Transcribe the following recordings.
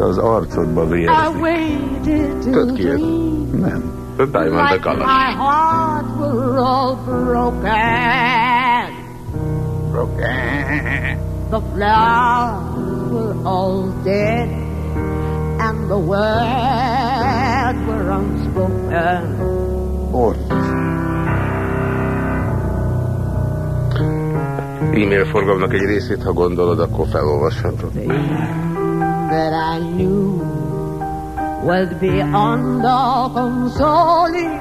szinte az arcodba vérzik. Tudod ki ez? Nem. Diamond were all broken. Broken. The flowers were all dead. And the words were unspoken. Ott. E-mail forgalomnak egy részét, ha gondolod, akkor felolvashatod. That I knew was beyond all consoling.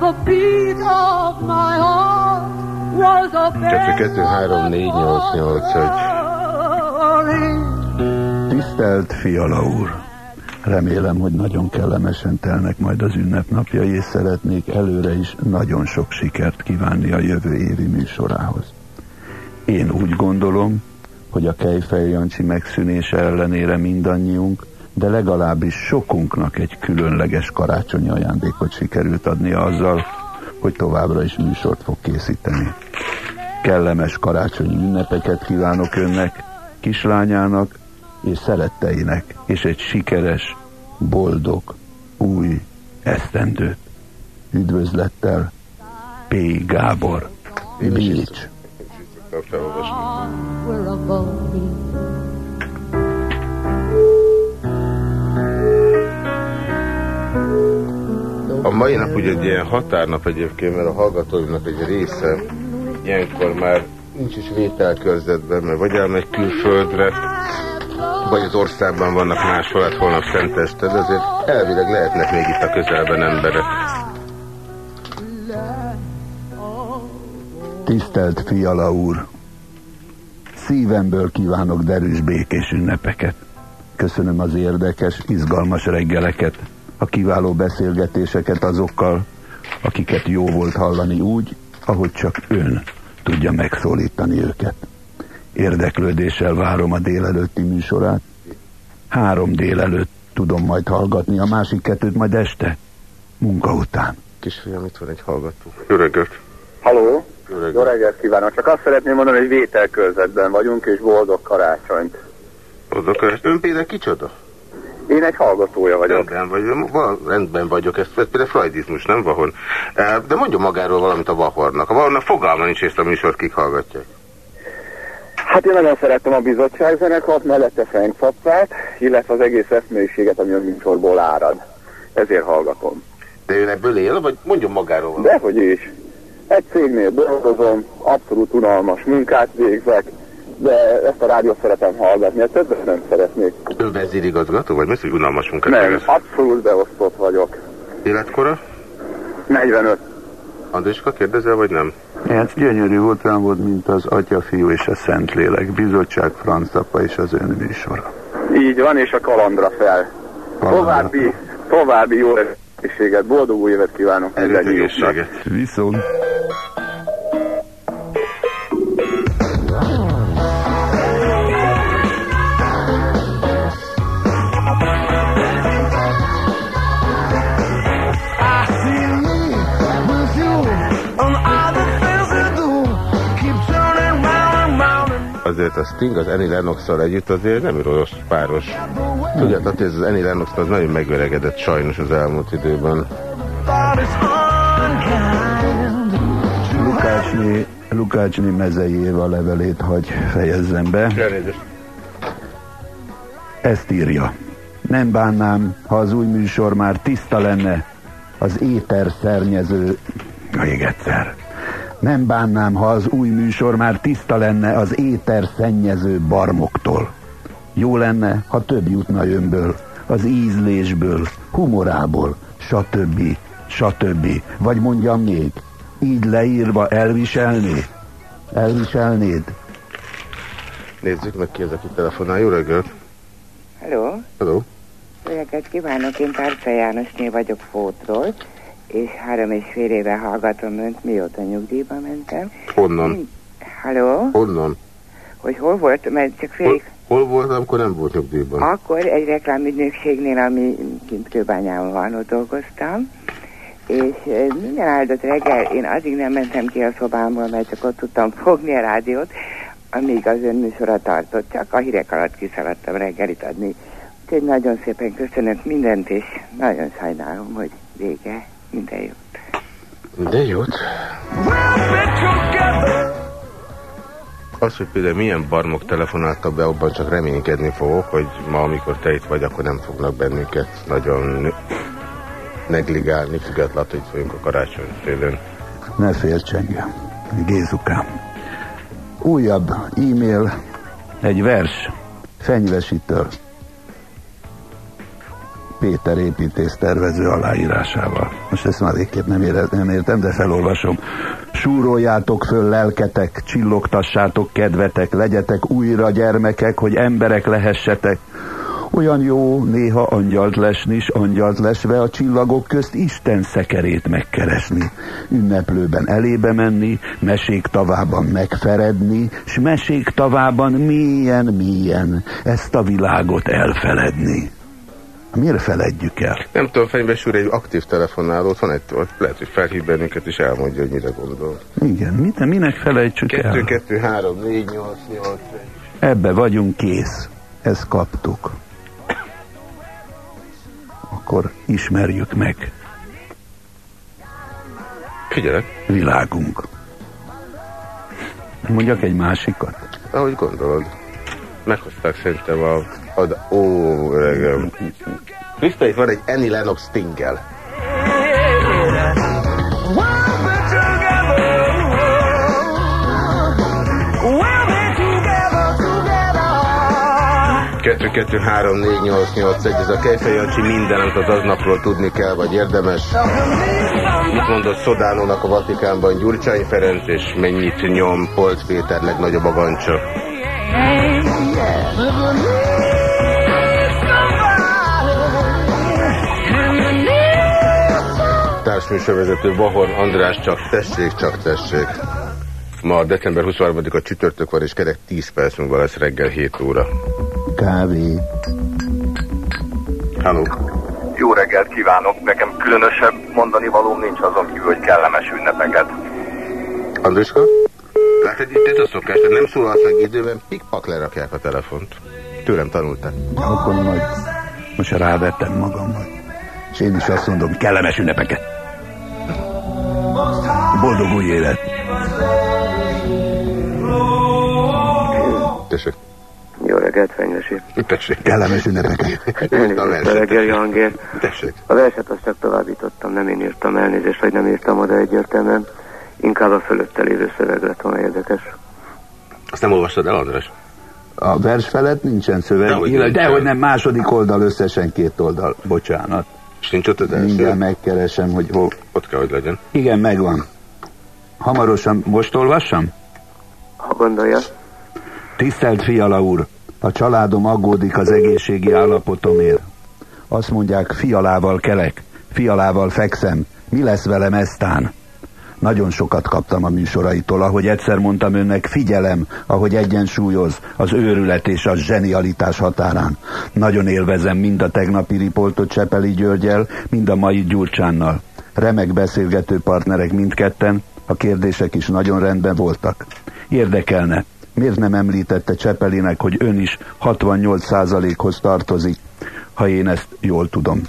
The beat of my heart was a 2, 2, 3, 4, 8, 8, 1. Tisztelt Fiala úr! Remélem, hogy nagyon kellemesen telnek majd az ünnepnapjai, és szeretnék előre is nagyon sok sikert kívánni a jövő évi műsorához. Én úgy gondolom, hogy a Kejfej Jancsi megszűnése ellenére mindannyiunk, de legalábbis sokunknak egy különleges karácsonyi ajándékot sikerült adni azzal, hogy továbbra is műsort fog készíteni. Kellemes karácsonyi ünnepeket kívánok önnek, kislányának és szeretteinek, és egy sikeres, boldog, új esztendőt. Üdvözlettel, P. Gábor, Bécs. Felolvasni. Were above me. A mai nap ugye egy ilyen határnap egyébként, mert a hallgatóimnak egy része ilyenkor már nincs is vételkörzetben, mert vagy elmegy külföldre, vagy az országban vannak máshol, hát holnap szenteste, de azért elvileg lehetnek még itt a közelben emberek. Tisztelt Fiala úr! Szívemből kívánok derűs békés ünnepeket. Köszönöm az érdekes, izgalmas reggeleket, a kiváló beszélgetéseket azokkal, akiket jó volt hallani úgy, ahogy csak ön tudja megszólítani őket. Érdeklődéssel várom a délelőtti műsorát. Három délelőtt tudom majd hallgatni, a másik kettőt majd este, munka után. Kisfiam, itt van egy hallgató. Jó reggelt! Haló? Jó reggelt. Jó reggelt kívánok! Csak azt szeretném mondani, hogy vételkörzetben vagyunk, és boldog karácsonyt. Oda kell. Ön például kicsoda? Én egy hallgatója vagyok. Rendben vagyok, val- rendben vagyok, ez, ez például freudizmus, nem vahon. De mondjon magáról valamit a vahornak. A vahornak fogalma nincs, ezt a műsort kik hallgatják. Hát én nagyon szerettem a bizottságzenekart, mellette Frank illetve az egész eszmélyiséget, ami a műsorból árad. Ezért hallgatom. De ön ebből él, vagy mondjon magáról valamit? Dehogy is. Egy cégnél dolgozom, abszolút unalmas munkát végzek, de ezt a rádiót szeretem hallgatni, ezt többet nem szeretnék. Ön vezérigazgató, vagy mi, hogy unalmas munkát Nem, végez? abszolút beosztott vagyok. Életkora? 45. Andriska kérdezel, vagy nem? Hát gyönyörű volt rám volt, mint az Atya, Fiú és a Szentlélek, Bizottság, Francapa és az ön műsora. Így van, és a kalandra fel. Kalandra. További, további jó egészséget, boldog új évet kívánok mindannyiuknak. egészséget. Viszont Azért a Sting az Annie lennox együtt azért nem rossz páros. Tudjátok, hogy ez az Annie Lennox az nagyon megöregedett sajnos az elmúlt időben. Lukácsné, Lukácsné mezei Éva levelét hagy fejezzem be. Elnézést. Ezt írja. Nem bánnám, ha az új műsor már tiszta lenne az éter szernyező... Még egyszer. Nem bánnám, ha az új műsor már tiszta lenne az éter szennyező barmoktól. Jó lenne, ha több jutna önből, az ízlésből, humorából, stb. stb. Vagy mondjam még, így leírva elviselné? Elviselnéd? Nézzük meg ki az, aki telefonál. Jó reggelt! Hello, Hello! jó reggelt kívánok, én Tárca Jánosné vagyok Fótról, és három és fél éve hallgatom önt, mióta nyugdíjba mentem. Honnan? Halló, Honnan? hogy hol volt, mert csak Hol, félig, hol volt, amikor nem volt nyugdíjban? akkor egy reklámügynökségnél, ami kint Kőbányában van, ott dolgoztam, és minden áldott reggel én addig nem mentem ki a szobámból, mert csak ott tudtam fogni a rádiót, amíg az ön műsora tartott, csak a hírek alatt kiszaladtam reggelit adni Úgyhogy nagyon szépen köszönök mindent, és nagyon sajnálom, hogy vége. Minden jót. De jót. Az, hogy például milyen barmok telefonáltak be, abban csak reménykedni fogok, hogy ma, amikor te itt vagy, akkor nem fognak bennünket nagyon negligálni, függetlenül, hogy folyunk a karácsony télén. Ne félts engem, Gézukám. Újabb e-mail, egy vers Fenyvesitől. Péter építész tervező aláírásával. Most ezt már végképp nem, ére, nem értem, de felolvasom. Súroljátok föl lelketek, csillogtassátok kedvetek, legyetek újra gyermekek, hogy emberek lehessetek. Olyan jó néha angyalt lesni, s angyalt lesve a csillagok közt Isten szekerét megkeresni. Ünneplőben elébe menni, mesék tavában megferedni, s mesék tavában mélyen, mélyen ezt a világot elfeledni. Miért feledjük el? Nem tudom, Fenyves úr egy aktív telefonálót van, egy, ott lehet, hogy felhív bennünket és elmondja, hogy mire gondol. Igen, mit, minek felejtsük 2, el? 2, 3, 4, 8, 8, 1. Ebbe vagyunk kész. Ezt kaptuk. Akkor ismerjük meg Figyelek, világunk. Mondjak egy másikat. ahogy gondolod. Meghozták szerintem a... Ad, ó, öregem. Krista, itt van egy Annie Lennox Stingel. Kettő, kettő, három, négy, nyolc, nyolc, egy, ez a Kejfej Jancsi minden, amit az aznapról tudni kell, vagy érdemes. Mit mondott Szodánónak a Vatikánban Gyurcsány Ferenc, és mennyit nyom Polc Péter legnagyobb a gancsa. Társműsorvezető Bahorn András, csak tessék, csak tessék. Ma december 23-a csütörtök van, és kerek 10 perc múlva lesz reggel 7 óra. Kávé. Halló. Jó reggelt kívánok! Nekem különösebb mondani valóm nincs azon kívül, hogy kellemes ünnepeket. Andruska? Látod, itt ez a szokás, de nem szólalsz meg időben, pikpak lerakják a telefont. Tőlem tanultál. Akkor majd most rávettem magammal. És én is azt mondom, kellemes ünnepeket. Boldog új élet. Tessék. Jó reggelt, Fenyvesi. Tessék. Kellemes ünnepeket. Elnézést, a verset. reggeli hangért. Tessék. A verset azt csak továbbítottam, nem én írtam elnézést, vagy nem írtam oda egyértelműen. Inkább a fölötte lévő szöveg lett volna érdekes. Azt nem olvastad el, András? A vers felett nincsen szöveg. Dehogy Dehogy, nincsen. Dehogy nem, második oldal összesen két oldal. Bocsánat. És nincs ott az Mindjárt első? megkeresem, hogy hol. Ott kell, hogy legyen. Igen, megvan. Hamarosan, most olvassam? Ha gondolja, Tisztelt Fiala úr, a családom aggódik az egészségi állapotomért. Azt mondják, fialával kelek, fialával fekszem. Mi lesz velem eztán? Nagyon sokat kaptam a műsoraitól, ahogy egyszer mondtam önnek, figyelem, ahogy egyensúlyoz az őrület és a zsenialitás határán. Nagyon élvezem mind a tegnapi riportot Csepeli Györgyel, mind a mai Gyurcsánnal. Remek beszélgető partnerek mindketten, a kérdések is nagyon rendben voltak. Érdekelne, miért nem említette Csepelinek, hogy ön is 68%-hoz tartozik, ha én ezt jól tudom.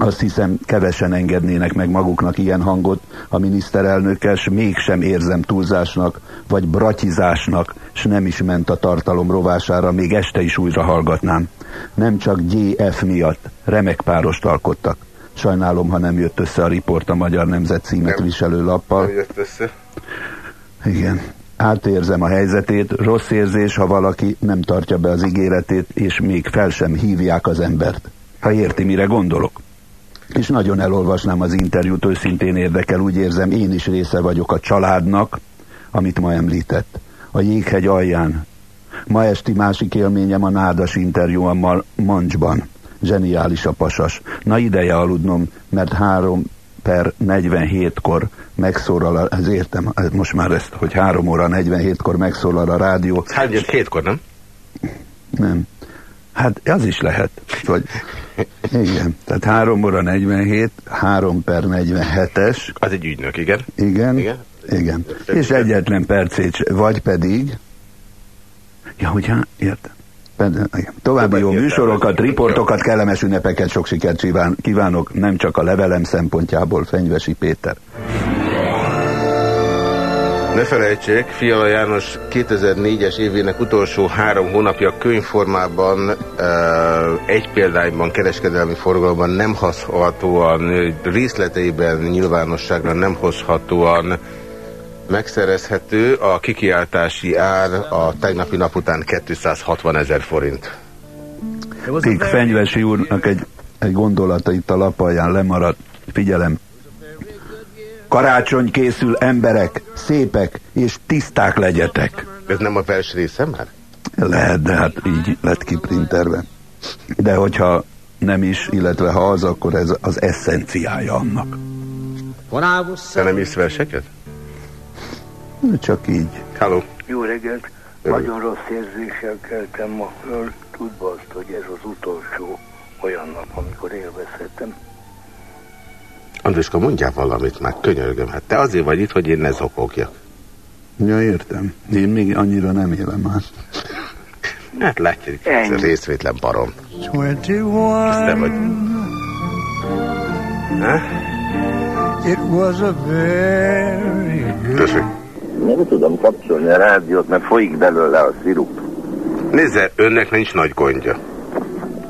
Azt hiszem, kevesen engednének meg maguknak ilyen hangot a miniszterelnökkel, s mégsem érzem túlzásnak, vagy bratyizásnak, s nem is ment a tartalom rovására, még este is újra hallgatnám. Nem csak GF miatt, remek párost alkottak. Sajnálom, ha nem jött össze a riport a Magyar Nemzet címet Nem. viselő lappal. Nem jött össze. Igen. Átérzem a helyzetét, rossz érzés, ha valaki nem tartja be az ígéretét, és még fel sem hívják az embert. Ha érti, mire gondolok. És nagyon elolvasnám az interjút, őszintén érdekel, úgy érzem, én is része vagyok a családnak, amit ma említett. A jéghegy alján. Ma esti másik élményem a nádas interjú a Mancsban. Zseniális a pasas. Na ideje aludnom, mert három per 47-kor megszólal, a, ez értem, most már ezt, hogy 3 óra 47-kor megszólal a rádió. Jött? Hétkor, nem? Nem. Hát az is lehet. Vagy, igen, tehát 3 óra 47, 3 per 47-es, Az egy ügynök, igen. igen, Igen? igen. És egyetlen percét, vagy pedig, ja, hogy hát, értem. További jó műsorokat, riportokat, kellemes ünnepeket, sok sikert kívánok, nem csak a levelem szempontjából, Fenyvesi Péter. Ne felejtsék, Fiala János 2004-es évének utolsó három hónapja könyvformában egy példányban, kereskedelmi forgalomban nem hozhatóan, részleteiben nyilvánosságra nem hozhatóan megszerezhető. A kikiáltási ár a tegnapi nap után 260 ezer forint. Kik Fenyvesi úrnak egy, egy gondolata itt a lapalján lemaradt. Figyelem, Karácsony készül emberek, szépek és tiszták legyetek. Ez nem a felső része már? Lehet, de hát így lett kiprinterve. De hogyha nem is, illetve ha az, akkor ez az eszenciája annak. Te nem is verseket? Csak így. Halló. Jó reggelt. Nagyon rossz érzéssel keltem ma föl, tudva azt, hogy ez az utolsó olyan nap, amikor élvezhetem. Andriska, mondjál valamit már, könyörgöm. Hát te azért vagy itt, hogy én ne zokogjak. Ja, értem. Én még annyira nem élem már. Hát látjuk, ez a részvétlen barom. Ez te vagy. Ha? It was a very good... Nem tudom kapcsolni a rádiót, mert folyik belőle a szirup. Nézze, önnek nincs nagy gondja.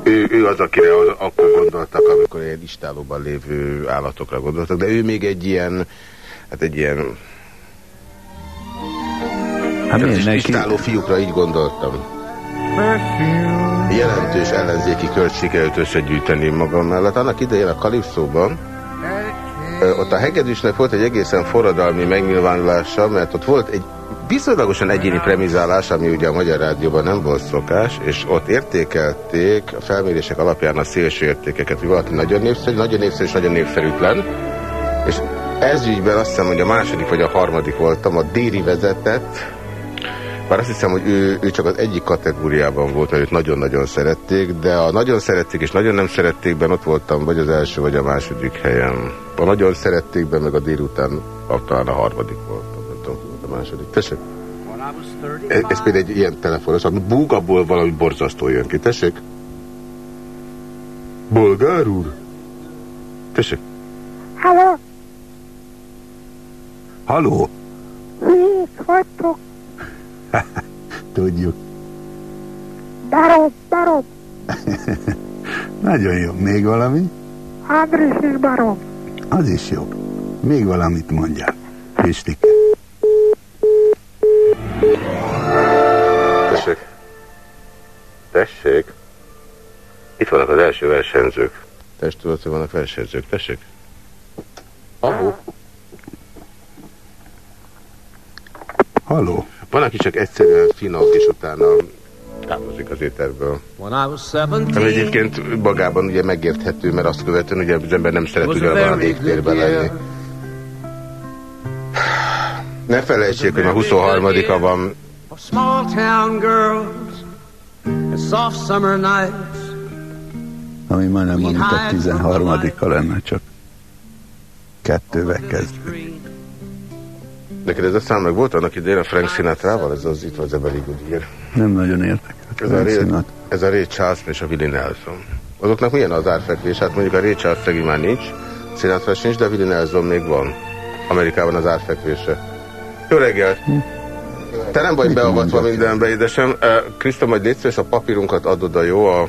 Ő, ő az, akire akkor gondoltak, amikor ilyen istálóban lévő állatokra gondoltak, de ő még egy ilyen, hát egy ilyen... Hát is istáló fiúkra így gondoltam. Jelentős ellenzéki kört sikerült összegyűjteni magam mellett. Annak idején a Kalipszóban, ott a hegedűsnek volt egy egészen forradalmi megnyilvánulása, mert ott volt egy viszonylagosan egyéni premizálás, ami ugye a Magyar Rádióban nem volt szokás, és ott értékelték a felmérések alapján a szélső értékeket, hogy valaki nagyon népszerű, nagyon népszerű és nagyon népszerűtlen, és ez ügyben azt hiszem, hogy a második vagy a harmadik voltam, a Déri vezetett, bár azt hiszem, hogy ő, ő csak az egyik kategóriában volt, mert őt nagyon-nagyon szerették, de a nagyon szerették és nagyon nem szerettékben ott voltam, vagy az első, vagy a második helyen. A nagyon szerettékben, meg a délután talán a harmadik voltam a második. Tessék? Ez, ez például egy ilyen telefonos, ami búgaból valami borzasztó jön ki. Tessék? Bolgár úr? Tessék? Halló? Halló? Mi vagytok? Tudjuk. Barom, barom. Nagyon jó. Még valami? Andris és barom. Az is jó. Még valamit mondjál. Pistike. Tessék. Tessék. Itt vannak az első versenyzők. Testületben vannak versenyzők. Tessék. Ahó. Halló. Van, aki csak egyszerűen finom, és utána távozik az éterből. Nem egyébként magában ugye megérthető, mert azt követően ugye az ember nem szeret ugyanabban a légtérben lenni. Ne felejtsék, hogy a 23-a van. Small town girls and soft summer nights. Ami majdnem, amit a 13-a lenne, csak kettővel kezdődik. Neked ez a szám meg volt annak idején a Frank Sinatra-val, ez az itt van a Very Good Year. Nem nagyon értek. Ez a, Ray, ez a Ray Charles és a Willie Nelson. Azoknak milyen az árfekvés? Hát mondjuk a Ray Charles szegény már nincs, Sinatra sincs, de Willie Nelson még van. Amerikában az árfekvése. Jó reggelt! Hm. Te nem vagy beavatva mindenbe, édesem. Kriszta, majd légy szíves, a papírunkat adod a jó a,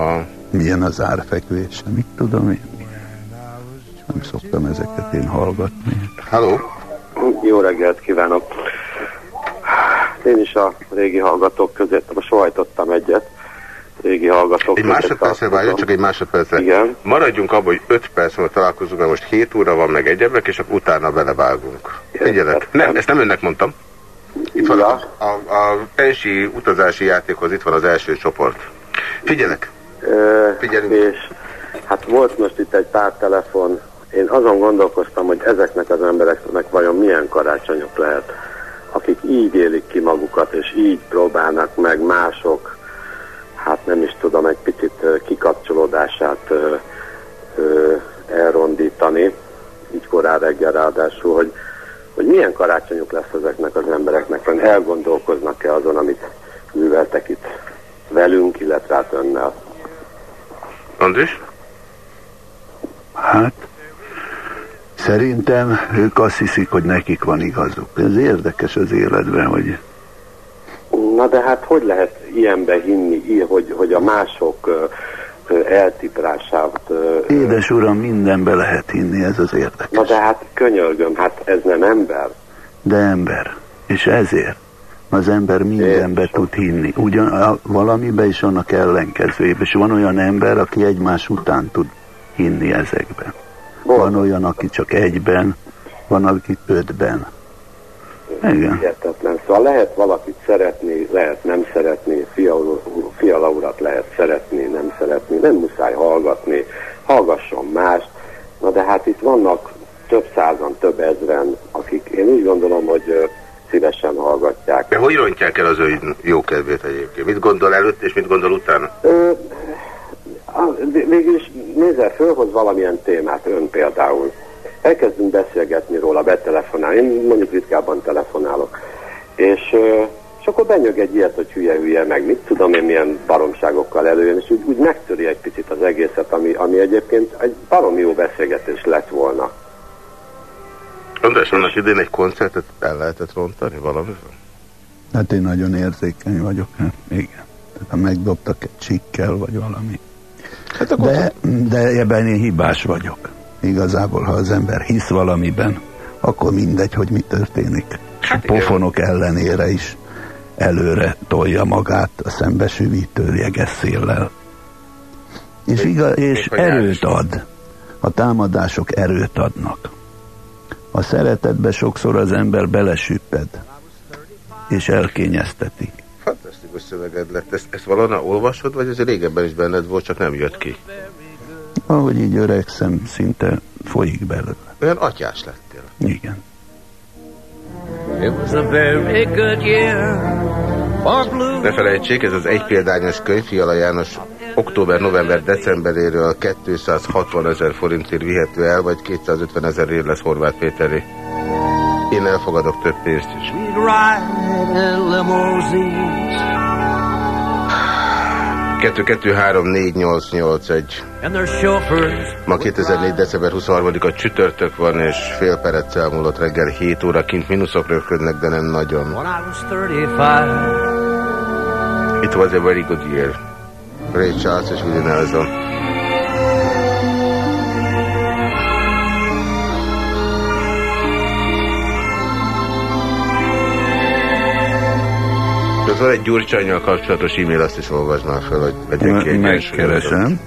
a... Milyen az árfekvése? Mit tudom én? Nem szoktam ezeket én hallgatni. Halló! Jó reggelt kívánok! Én is a régi hallgatók között, most sohajtottam egyet régi hallgatók. Egy másodpercre várjon, csak egy másodpercre. Igen. Maradjunk abban, hogy 5 perc múlva találkozunk, mert most 7 óra van meg egyebek, és akkor utána belevágunk. Figyelek. Nem, ezt nem önnek mondtam. Itt van a, a, a pensi utazási játékhoz, itt van az első csoport. Figyelek. Figyelünk. És hát volt most itt egy pár telefon. Én azon gondolkoztam, hogy ezeknek az embereknek vajon milyen karácsonyok lehet, akik így élik ki magukat, és így próbálnak meg mások hát nem is tudom, egy picit kikapcsolódását elrondítani, így korán reggel ráadásul, hogy, hogy milyen karácsonyuk lesz ezeknek az embereknek, hogy elgondolkoznak-e azon, amit műveltek itt velünk, illetve hát önnel. Andris? Hát, szerintem ők azt hiszik, hogy nekik van igazuk. Ez érdekes az életben, hogy Na de hát hogy lehet ilyenbe hinni, hogy, hogy a mások eltiprását... Édes uram, mindenbe lehet hinni, ez az érdekes. Na de hát könyörgöm, hát ez nem ember. De ember. És ezért az ember mindenbe Én tud hinni. Ugyan a, valamibe is annak ellenkezőjében. És van olyan ember, aki egymás után tud hinni ezekben. Bon. Van olyan, aki csak egyben, van, aki ötben. Igen. Hihetetlen. Szóval lehet valakit szeretni, lehet nem szeretni, fiala, urat lehet szeretni, nem szeretni, nem muszáj hallgatni, hallgasson mást. Na de hát itt vannak több százan, több ezren, akik én úgy gondolom, hogy szívesen hallgatják. De hogy rontják el az ő jó kedvét egyébként? Mit gondol előtt és mit gondol utána? Ö, végülis nézze, fölhoz valamilyen témát ön például elkezdünk beszélgetni róla, betelefonálni, én mondjuk ritkábban telefonálok, és, és akkor benyög egy ilyet, hogy hülye-hülye, meg mit tudom én milyen baromságokkal előjön, és úgy, úgy megtöri egy picit az egészet, ami, ami egyébként egy barom jó beszélgetés lett volna. András, annak idén egy koncertet el lehetett rontani valamivel? Hát én nagyon érzékeny vagyok, hát igen. Tehát ha megdobtak egy csikkel, vagy valami. Hát de, de ebben én hibás vagyok. Igazából, ha az ember hisz valamiben, akkor mindegy, hogy mi történik. Hát a pofonok ellenére is előre tolja magát a szembesűvítő jeges széllel. És, igaz, és erőt ad. A támadások erőt adnak. A szeretetbe sokszor az ember belesüpped, és elkényeztetik. Fantasztikus szöveged lett. Ezt, ezt valahol olvasod, vagy ez régebben is benned volt, csak nem jött ki? ahogy így öregszem, szinte folyik belőle. Olyan atyás lettél. Igen. Ne felejtsék, ez az egypéldányos könyv, Fiala János október-november decemberéről 260 ezer forintért vihető el, vagy 250 ezerért lesz Horváth Péteré. Én elfogadok több pénzt is. Ma 2004. december 23-a csütörtök van, és fél perec elmúlott reggel 7 óra kint mínuszok röpködnek, de nem nagyon. It was a very good year. Ray Charles és Willie Nelson. Az van egy gyurcsányjal kapcsolatos e-mail, azt is olvasd már fel, hogy legyen ki egy Megkeresem.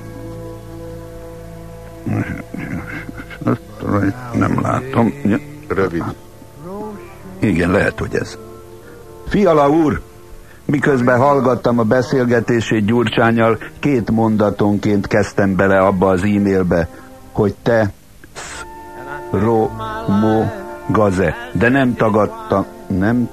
Nem látom. Rövid. Igen, lehet, hogy ez. Fiala úr, miközben hallgattam a beszélgetését Gyurcsányal, két mondatonként kezdtem bele abba az e-mailbe, hogy te ro mo gaze, de nem tagadtam, nem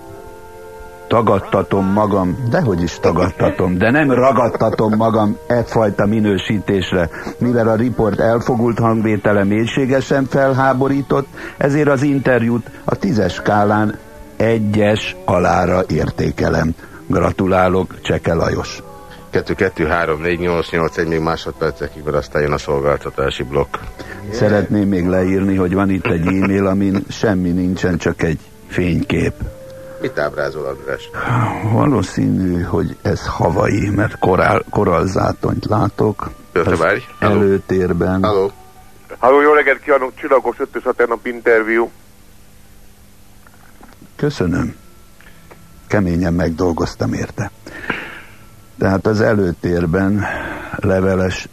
tagadtatom magam, dehogy is tagadtatom, de nem ragadtatom magam egyfajta minősítésre, mivel a riport elfogult hangvétele mélységesen felháborított, ezért az interjút a tízes skálán egyes alára értékelem. Gratulálok, Cseke Lajos. 2 2 3 4 8 8 1 még másodpercekig, mert aztán jön a szolgáltatási blokk. Szeretném még leírni, hogy van itt egy e-mail, amin semmi nincsen, csak egy fénykép. Mit ábrázol, András? Valószínű, hogy ez havai, mert korál, koralzátonyt látok. Várj. Előtérben. Halló. Halló, jó reggelt kívánok, Csillagos 5 nap interjú. Köszönöm. Keményen megdolgoztam érte. Tehát az előtérben leveles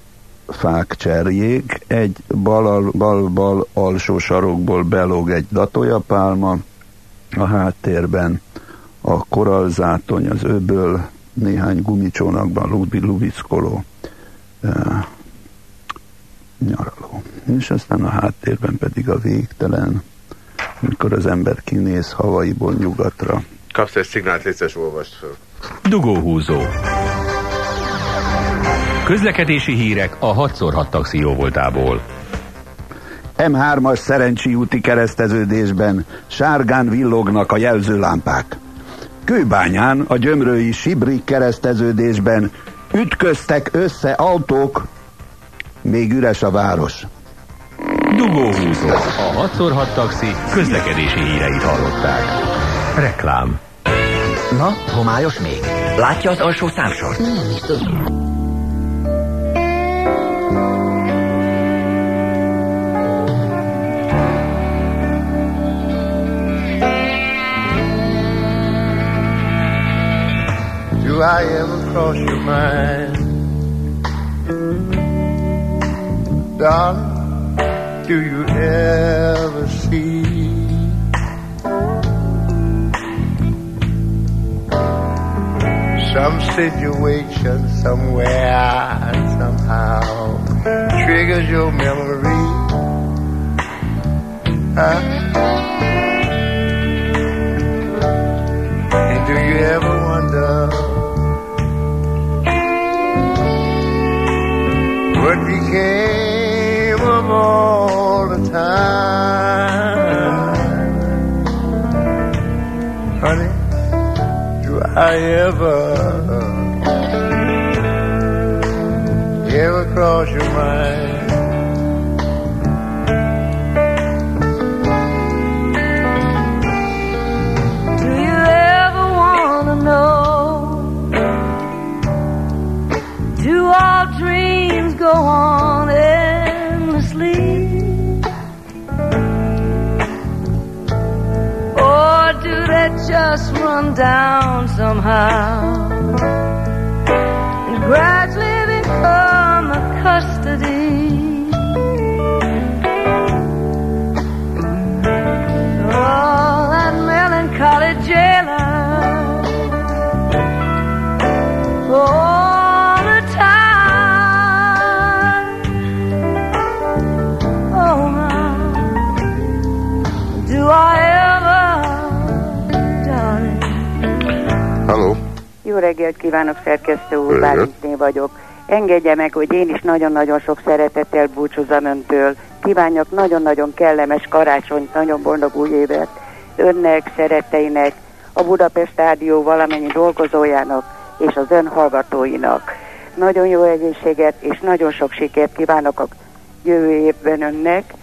fák cserjék, egy bal, bal, bal alsó sarokból belóg egy datójapálma, a háttérben a koralzátony, az öböl, néhány gumicsónakban lubi, lubickoló e, nyaraló. És aztán a háttérben pedig a végtelen, amikor az ember kinéz Havaiból nyugatra. Kapsz egy szignált, létszes olvast föl. Dugóhúzó. Közlekedési hírek a 6x6 taxi voltából. M3-as Szerencsi úti kereszteződésben sárgán villognak a jelzőlámpák. Kőbányán a gyömrői Sibrik kereszteződésben Ütköztek össze autók, még üres a város. Dugóhúzó. A 6x6 taxi közlekedési híreit hallották. Reklám. Na, homályos még? Látja az alsó számsort? Nem biztos. Do I ever cross your mind? Darling, do you ever see some situation somewhere somehow triggers your memory? Huh? And do you ever wonder what became of all the time? Honey, do I ever, ever cross your mind? On endlessly? Or do they just run down somehow and gradually become a custody? Oh, that melancholy reggelt kívánok, szerkesztő úr. Bálintné vagyok. Engedje meg, hogy én is nagyon-nagyon sok szeretettel búcsúzom öntől. Kívánjak nagyon-nagyon kellemes karácsonyt, nagyon boldog új évet önnek, szeretteinek, a Budapest Rádió valamennyi dolgozójának és az ön hallgatóinak. Nagyon jó egészséget és nagyon sok sikert kívánok a jövő évben önnek,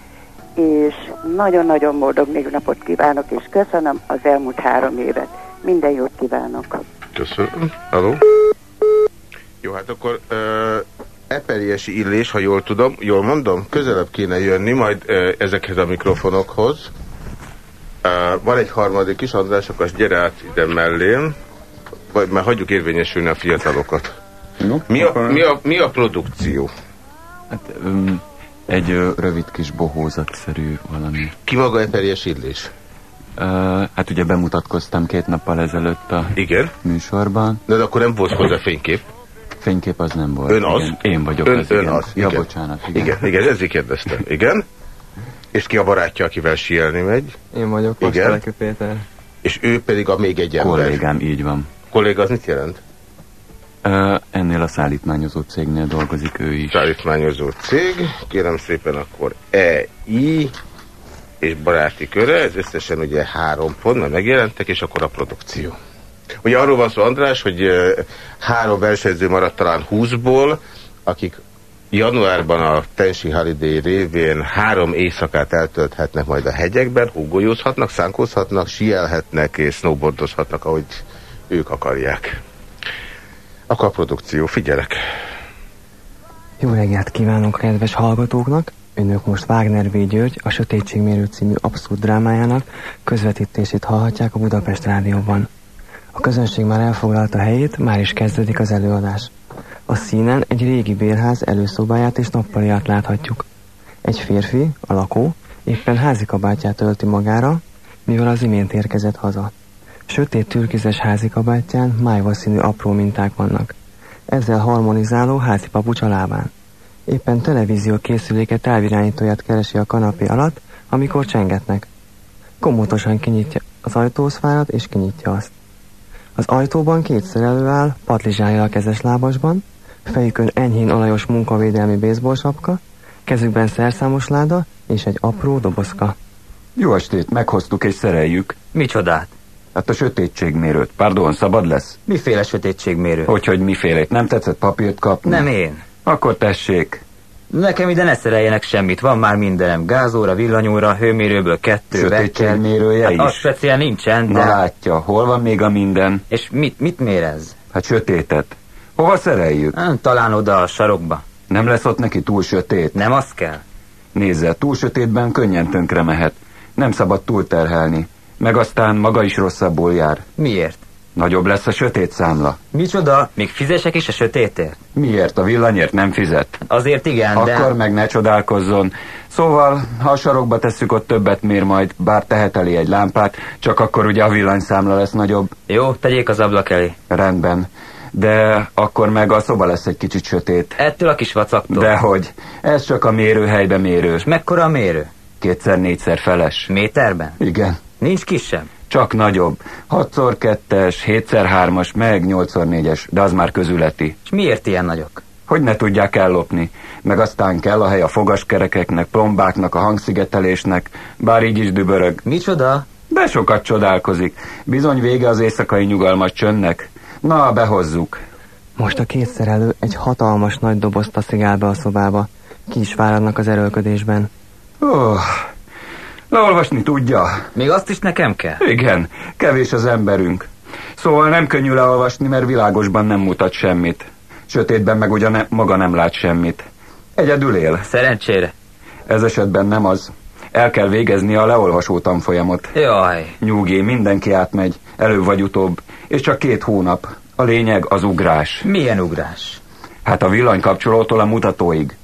és nagyon-nagyon boldog névnapot kívánok, és köszönöm az elmúlt három évet. Minden jót kívánok! Köszönöm. Halló? Jó, hát akkor uh, eperiesi illés, ha jól tudom, jól mondom, közelebb kéne jönni majd uh, ezekhez a mikrofonokhoz. Uh, van egy harmadik is, András, akkor gyere át ide mellém, vagy már hagyjuk érvényesülni a fiatalokat. No, Mi a, mi, a, mi a produkció? Hát, um, egy ö, rövid kis bohózatszerű valami. Ki maga eperies illés? Hát ugye bemutatkoztam két nappal ezelőtt a Igen. műsorban. De, de akkor nem volt hozzá fénykép. Fénykép az nem volt. Ön az? Igen. Én vagyok ön, az, ön igen. az. Ja, igen. bocsánat. Igen. Igen, igen, ezért kérdeztem. Igen? És ki a barátja, akivel síelni megy? Én vagyok, Igen. Pasteleki Péter. És ő pedig a még egy ember. Kollégám, így van. Kolléga az mit jelent? Uh, ennél a szállítmányozó cégnél dolgozik ő is. Szállítmányozó cég, kérem szépen akkor EI és baráti köre, ez összesen ugye három pont, mert megjelentek, és akkor a produkció. Ugye arról van szó, András, hogy három versenyző maradt talán 20-ból, akik januárban a Tensi Holiday révén három éjszakát eltölthetnek majd a hegyekben, húgolyózhatnak, szánkózhatnak, sielhetnek és snowboardozhatnak, ahogy ők akarják. Akkor a produkció, figyelek. Jó reggelt kívánok kedves hallgatóknak! Önök most Wagner V. György, a Sötétségmérő című abszurd drámájának közvetítését hallhatják a Budapest Rádióban. A közönség már elfoglalta helyét, már is kezdődik az előadás. A színen egy régi bérház előszobáját és nappaliát láthatjuk. Egy férfi, a lakó, éppen házikabátját tölti magára, mivel az imént érkezett haza. Sötét türkizes házikabátján májva színű apró minták vannak. Ezzel harmonizáló házi papucs a lábán. Éppen televízió készüléket távirányítóját keresi a kanapé alatt, amikor csengetnek. Komótosan kinyitja az ajtószfárat és kinyitja azt. Az ajtóban két szerelő áll, patlizsája a kezes lábasban, fejükön enyhén olajos munkavédelmi baseball sapka, kezükben szerszámos láda és egy apró dobozka. Jó estét, meghoztuk és szereljük. Micsodát? Hát a sötétségmérőt. Pardon, szabad lesz? Miféle sötétségmérő? Hogy, hogy mifélét? Nem tetszett papírt kapni? Nem én. Akkor tessék. Nekem ide ne szereljenek semmit, van már mindenem. Gázóra, villanyóra, hőmérőből kettő, Sötétségmérője hát is? Az speciál nincsen, de... Na látja, hol van még a minden? És mit, mit mér ez? Hát sötétet. Hova szereljük? Nem, talán oda a sarokba. Nem lesz ott neki túl sötét? Nem az kell. Nézze, túl sötétben könnyen tönkre mehet. Nem szabad túlterhelni. Meg aztán maga is rosszabbul jár. Miért? Nagyobb lesz a sötét számla. Micsoda? Még fizesek is a sötétért? Miért? A villanyért nem fizet? Azért igen, de... Akkor meg ne csodálkozzon. Szóval, ha a sarokba tesszük, ott többet mér majd, bár tehet elé egy lámpát, csak akkor ugye a villanyszámla lesz nagyobb. Jó, tegyék az ablak elé. Rendben. De akkor meg a szoba lesz egy kicsit sötét. Ettől a kis vacaktól. Dehogy. Ez csak a mérőhelybe mérő. És mekkora a mérő? Kétszer-négyszer feles. Méterben? Igen. Nincs kisebb? Csak nagyobb. 6x2-es, 7x3-as, meg 8x4-es, de az már közületi. És miért ilyen nagyok? Hogy ne tudják ellopni. Meg aztán kell a hely a fogaskerekeknek, plombáknak, a hangszigetelésnek, bár így is dübörög. Micsoda? De sokat csodálkozik. Bizony vége az éjszakai nyugalmas csöndnek. Na, behozzuk. Most a két szerelő egy hatalmas nagy dobozt taszigál be a szobába. Ki is fáradnak az erőlködésben. Oh, leolvasni tudja. Még azt is nekem kell? Igen, kevés az emberünk. Szóval nem könnyű leolvasni, mert világosban nem mutat semmit. Sötétben meg ugyan ne, maga nem lát semmit. Egyedül él. Szerencsére. Ez esetben nem az. El kell végezni a leolvasó tanfolyamot. Jaj. Nyugi, mindenki átmegy, előbb vagy utóbb. És csak két hónap. A lényeg az ugrás. Milyen ugrás? Hát a villanykapcsolótól a mutatóig.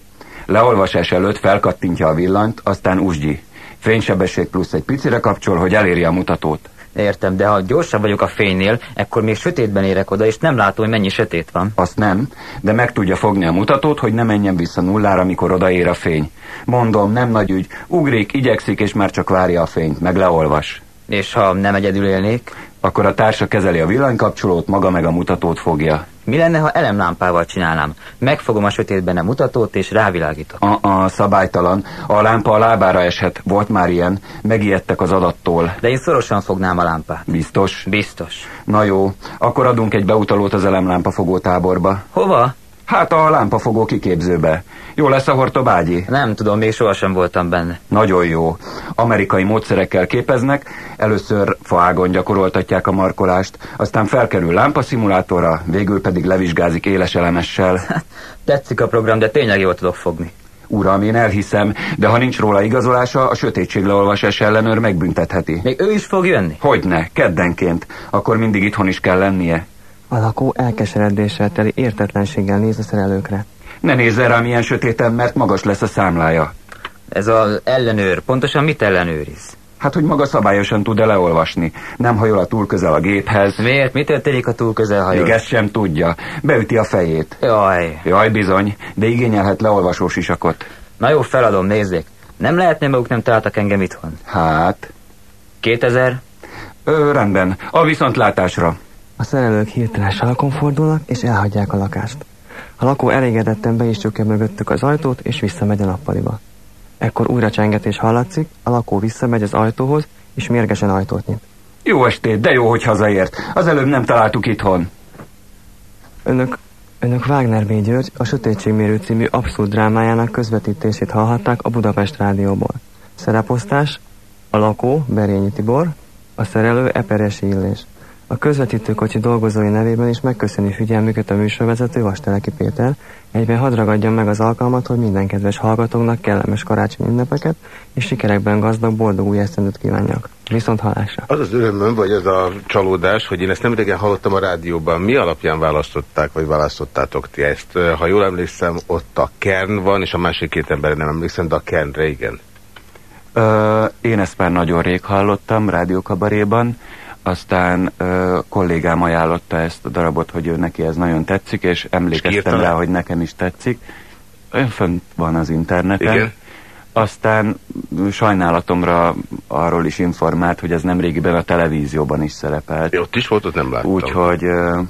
Leolvasás előtt felkattintja a villanyt, aztán usgyi. Fénysebesség plusz egy picire kapcsol, hogy elérje a mutatót. Értem, de ha gyorsabb vagyok a fénynél, akkor még sötétben érek oda, és nem látom, hogy mennyi sötét van. Azt nem, de meg tudja fogni a mutatót, hogy ne menjen vissza nullára, amikor odaér a fény. Mondom, nem nagy ügy, ugrik, igyekszik, és már csak várja a fényt, meg leolvas. És ha nem egyedül élnék? Akkor a társa kezeli a villanykapcsolót, maga meg a mutatót fogja. Mi lenne, ha elemlámpával csinálnám? Megfogom a sötétben a mutatót, és rávilágítok. A, a szabálytalan. A lámpa a lábára eshet. Volt már ilyen. Megijedtek az adattól. De én szorosan fognám a lámpát. Biztos? Biztos. Na jó, akkor adunk egy beutalót az elemlámpa fogótáborba. Hova? Hát a lámpafogó kiképzőbe. Jó lesz a hortobágyi? Nem tudom, még sohasem voltam benne. Nagyon jó. Amerikai módszerekkel képeznek, először faágon gyakoroltatják a markolást, aztán felkerül lámpaszimulátorra, végül pedig levizsgázik éles elemessel. Tetszik a program, de tényleg jól tudok fogni. Uram, én elhiszem, de ha nincs róla igazolása, a sötétségleolvasás ellenőr megbüntetheti. Még ő is fog jönni? Hogyne, keddenként. Akkor mindig itthon is kell lennie. A lakó elkeseredéssel teli értetlenséggel néz a szerelőkre. Ne nézze rám ilyen sötéten, mert magas lesz a számlája. Ez az ellenőr, pontosan mit ellenőriz? Hát, hogy maga szabályosan tud-e leolvasni. Nem hajol a túl közel a géphez. Miért? Mi történik, a túl közel hajol? Még ezt sem tudja. Beüti a fejét. Jaj. Jaj, bizony, de igényelhet leolvasós sisakot. Na jó, feladom, nézzék. Nem lehetne maguk nem találtak engem itthon? Hát? 2000? Ö, rendben. A viszontlátásra. A szerelők hirtelen salakon fordulnak, és elhagyják a lakást. A lakó elégedetten be is csukja mögöttük az ajtót, és visszamegy a nappaliba. Ekkor újra csengetés hallatszik, a lakó visszamegy az ajtóhoz, és mérgesen ajtót nyit. Jó estét, de jó, hogy hazaért. Az előbb nem találtuk itthon. Önök, önök Wagner B. György a Sötétségmérő című abszurd drámájának közvetítését hallhatták a Budapest Rádióból. Szereposztás, a lakó Berényi Tibor, a szerelő Eperesi Illés. A közvetítőkocsi dolgozói nevében is megköszöni figyelmüket a műsorvezető Vasteleki Péter, egyben hadd ragadjam meg az alkalmat, hogy minden kedves hallgatóknak kellemes karácsony ünnepeket és sikerekben gazdag, boldog új esztendőt kívánjak. Viszont hallásra. Az az örömöm, vagy az a csalódás, hogy én ezt nem idegen hallottam a rádióban. Mi alapján választották, vagy választottátok ti ezt? Ha jól emlékszem, ott a Kern van, és a másik két ember nem emlékszem, de a Kernre igen. Ö, én ezt már nagyon rég hallottam rádiókabaréban, aztán ö, kollégám ajánlotta ezt a darabot, hogy ő neki ez nagyon tetszik, és emlékeztem rá, hogy nekem is tetszik. Ön fönt van az interneten. Igen. Aztán sajnálatomra arról is informált, hogy ez nem régiben a televízióban is szerepelt. É, ott is volt, ott nem láttam. Úgyhogy... Ö,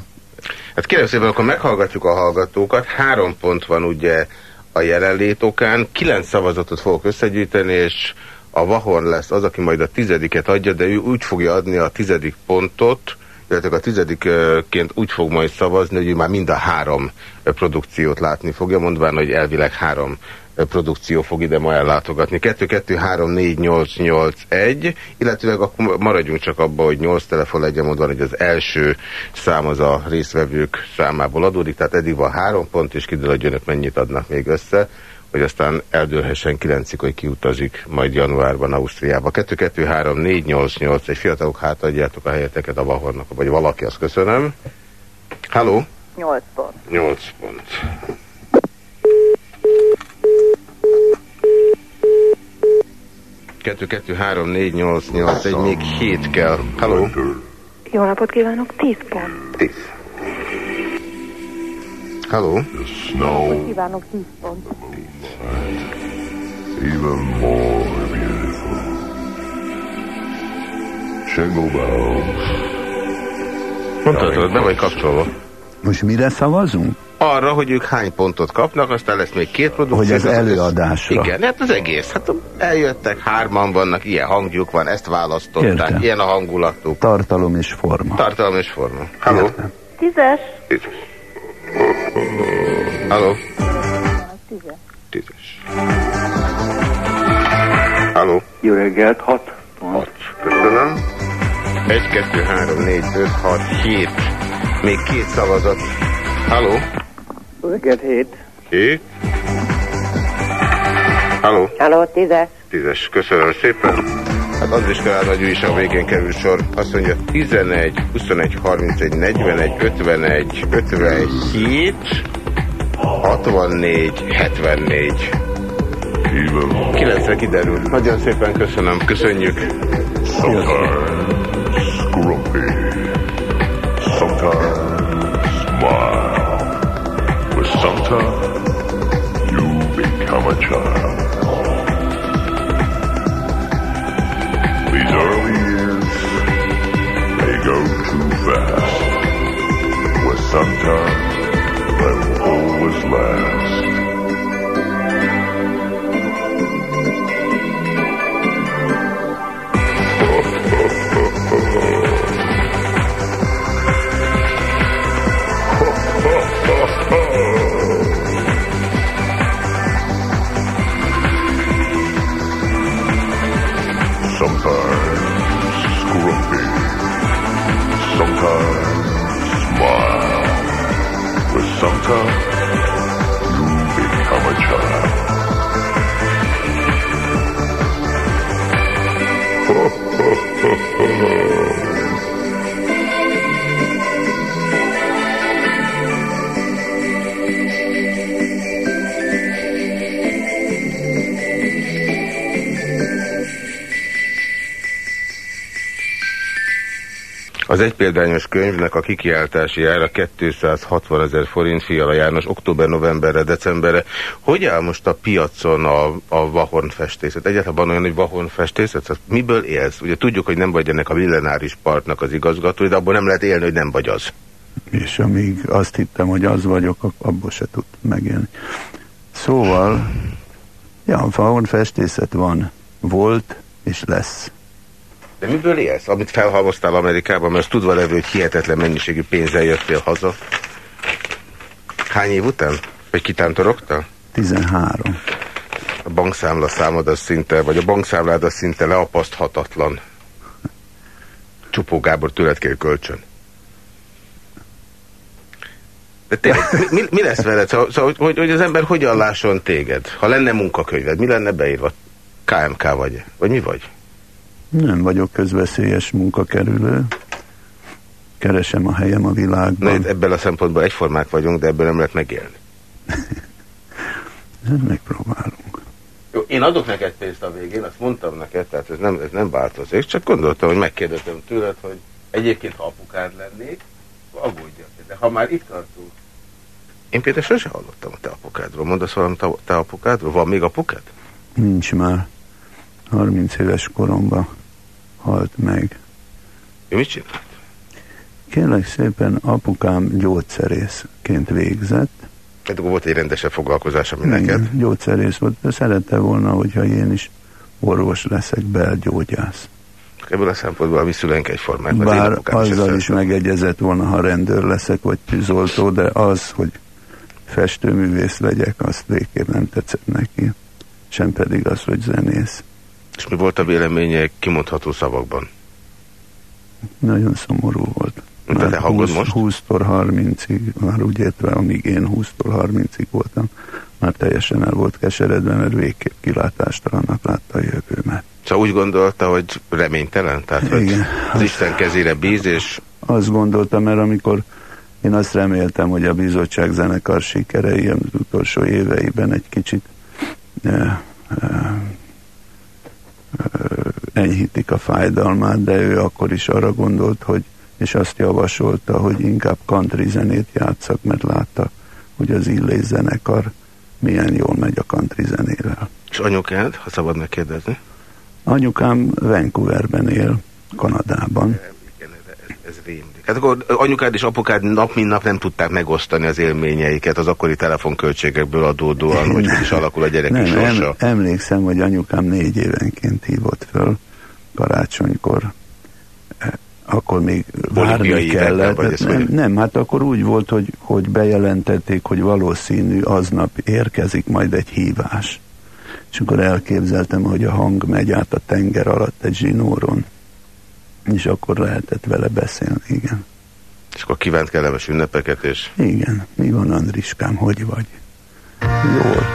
Hát kérem szépen, akkor meghallgatjuk a hallgatókat. Három pont van ugye a jelenlétokán. Kilenc szavazatot fogok összegyűjteni, és a Vahorn lesz az, aki majd a tizediket adja, de ő úgy fogja adni a tizedik pontot, illetve a tizedikként úgy fog majd szavazni, hogy ő már mind a három produkciót látni fogja, mondván, hogy elvileg három produkció fog ide ma ellátogatni. 2, 2, 3, 4, 8, 8, 1, illetve akkor maradjunk csak abba, hogy 8 telefon legyen mondva, hogy az első szám az a részvevők számából adódik, tehát eddig van három pont, és kiderül, hogy önök mennyit adnak még össze, hogy aztán eldőlhessen 9 hogy kiutazik majd januárban Ausztriába. 2, 2, 3, 4, 8, 8, egy fiatalok hátadjátok a helyeteket a Vahornak, vagy valaki, azt köszönöm. Halló? 8 pont. 8 pont. Kettő, kettő, három, négy, nyolc, nyolc, egy, még hét kell. Halló? Jó napot kívánok, 10 pont. Tíz. Halló? Napot kívánok, 10 pont. Even more beautiful. Jingle bells. Mondtad, hogy be vagy kapcsolva. Most mire szavazunk? Arra, hogy ők hány pontot kapnak, aztán lesz még két produkció. Hogy az előadásra. Igen, hát az egész. Hát eljöttek, hárman vannak, ilyen hangjuk van, ezt választották, Értem. ilyen a hangulatuk. Tartalom és forma. Tartalom és forma. Halló? Tízes. Halló? Tízes. Tízes. Halló? Jó reggelt, hat. Hat. Köszönöm. Egy, kettő, három, négy, öt, hat, hét. Még két szavazat. Halló? Jó reggelt, hét. Hét. Halló? Halló, tízes. Tízes. Köszönöm szépen. Hát az is kell, hogy is a végén kerül sor. Azt mondja 11, 21, 31, 41, 51, 57, 64, 74. 9-re kiderül. Nagyon szépen köszönöm. Köszönjük. Sometimes grumpy. Sometimes smile. With sometimes you become a child. Fast. With sometimes they'll always last. Sometimes sometimes you become a child. Az egypéldányos könyvnek a kikiáltási ára 260 ezer forint Fiala János október, novemberre, decemberre. Hogy áll most a piacon a, a Vahorn festészet? Egyáltalán olyan, hogy Vahorn festészet? Tehát miből élsz? Ugye tudjuk, hogy nem vagy ennek a millenáris partnak az igazgatója, de abból nem lehet élni, hogy nem vagy az. És amíg azt hittem, hogy az vagyok, abból se tud megélni. Szóval, ja, Faun festészet van, volt és lesz. De miből élsz? Amit felhalmoztál Amerikában, mert tudva levő, hogy hihetetlen mennyiségű pénzzel jöttél haza. Hány év után? Vagy kitántorogtál? 13. A bankszámla számod az szinte, vagy a bankszámlád az szinte leapaszthatatlan. Csupó Gábor tőled kér kölcsön. De tényleg, mi, mi, mi lesz veled? Szóval, szóval hogy, hogy az ember hogyan lásson téged? Ha lenne munkakönyved, mi lenne beírva? KMK vagy? Vagy mi vagy? Nem vagyok közveszélyes munkakerülő. Keresem a helyem a Na, világban. itt ebből a szempontból egyformák vagyunk, de ebből nem lehet megélni. Hát megpróbálunk. Jó, én adok neked pénzt a végén, azt mondtam neked, tehát ez nem, ez nem változik, csak gondoltam, hogy megkérdeztem tőled, hogy egyébként ha apukád lennék, aggódjak. De ha már itt tartunk, én például sose hallottam a te apukádról. Mondasz valamit a te apukádról? Van még apukád? Nincs már. 30 éves koromban halt meg. Ő mit csinál? Kérlek szépen, apukám gyógyszerészként végzett. Hát akkor volt egy rendesebb foglalkozása, mint neked. Igen, gyógyszerész volt, de szerette volna, hogyha én is orvos leszek, belgyógyász. Ebből a szempontból a mi szüleink egyformák. Bár azzal is megegyezett volna, ha rendőr leszek, vagy tűzoltó, de az, hogy festőművész legyek, azt végképp nem tetszett neki. Sem pedig az, hogy zenész. És mi volt a véleménye kimondható szavakban? Nagyon szomorú volt. De te 20, most? 20-tól 30-ig, már úgy értve, amíg én 20-tól 30-ig voltam, már teljesen el volt keseredve, mert végképp kilátástalannak látta a jövőmet. Szóval úgy gondolta, hogy reménytelen? Tehát, hogy Igen. az Isten kezére bíz, és... Azt gondoltam, mert amikor én azt reméltem, hogy a bizottság zenekar sikerei az utolsó éveiben egy kicsit eh, eh, enyhítik a fájdalmát, de ő akkor is arra gondolt, hogy és azt javasolta, hogy inkább country zenét játszak, mert látta, hogy az illés zenekar milyen jól megy a country zenével. És anyukád, ha szabad megkérdezni? Anyukám Vancouverben él, Kanadában. Ez, ez rémlik. Hát akkor anyukád és apukád nap mint nap nem tudták megosztani az élményeiket az akkori telefonköltségekből adódóan, hogy hogy is alakul a gyerek nem, sorsa. Em, emlékszem, hogy anyukám négy évenként hívott föl karácsonykor akkor még várni kellett. Nem, nem, nem, hát akkor úgy volt, hogy, hogy bejelentették, hogy valószínű aznap érkezik majd egy hívás. És akkor elképzeltem, hogy a hang megy át a tenger alatt egy zsinóron. És akkor lehetett vele beszélni, igen. És akkor kívánt kellemes ünnepeket, és... Igen. Mi van, Andriskám, hogy vagy? Jól.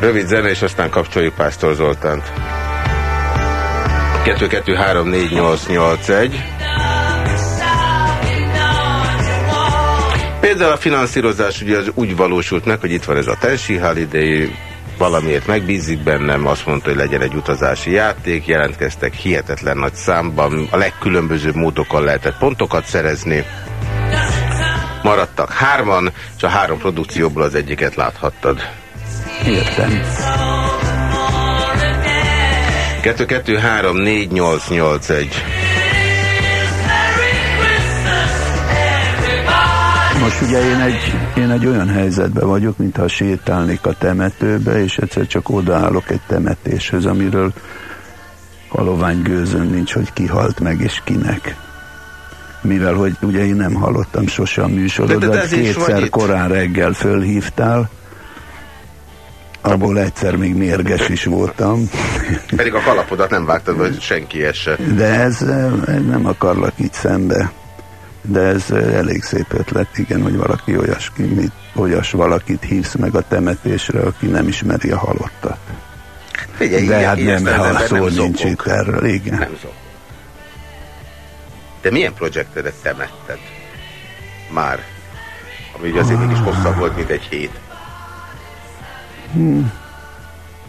Rövid zene, és aztán kapcsoljuk Pásztor Zoltánt. 2234881. Például a finanszírozás ugye az úgy valósult meg, hogy itt van ez a Tensi Holiday, valamiért megbízik bennem, azt mondta, hogy legyen egy utazási játék, jelentkeztek hihetetlen nagy számban, a legkülönbözőbb módokon lehetett pontokat szerezni. Maradtak hárman, és a három produkcióból az egyiket láthattad. Értem. 2234881 Most ugye én egy, én egy olyan helyzetben vagyok, mintha sétálnék a temetőbe, és egyszer csak odaállok egy temetéshez, amiről halovány gőzön nincs, hogy ki halt meg és kinek. Mivel, hogy ugye én nem hallottam sosem a műsorodat, kétszer korán reggel fölhívtál, Abból egyszer még mérges is voltam. Pedig a kalapodat nem vágtad, hogy senki esse. De ez, ez nem akarlak így szembe. De ez elég szép ötlet, igen, hogy valaki olyas, mit, olyas valakit hívsz meg a temetésre, aki nem ismeri a halottat. Figyelj, De hát nem, ha szó nem nincs itt erről, igen. Nem zokog. De milyen projektedet temetted? Már. Ami ugye azért mégis hosszabb volt, mint egy hét. Hmm.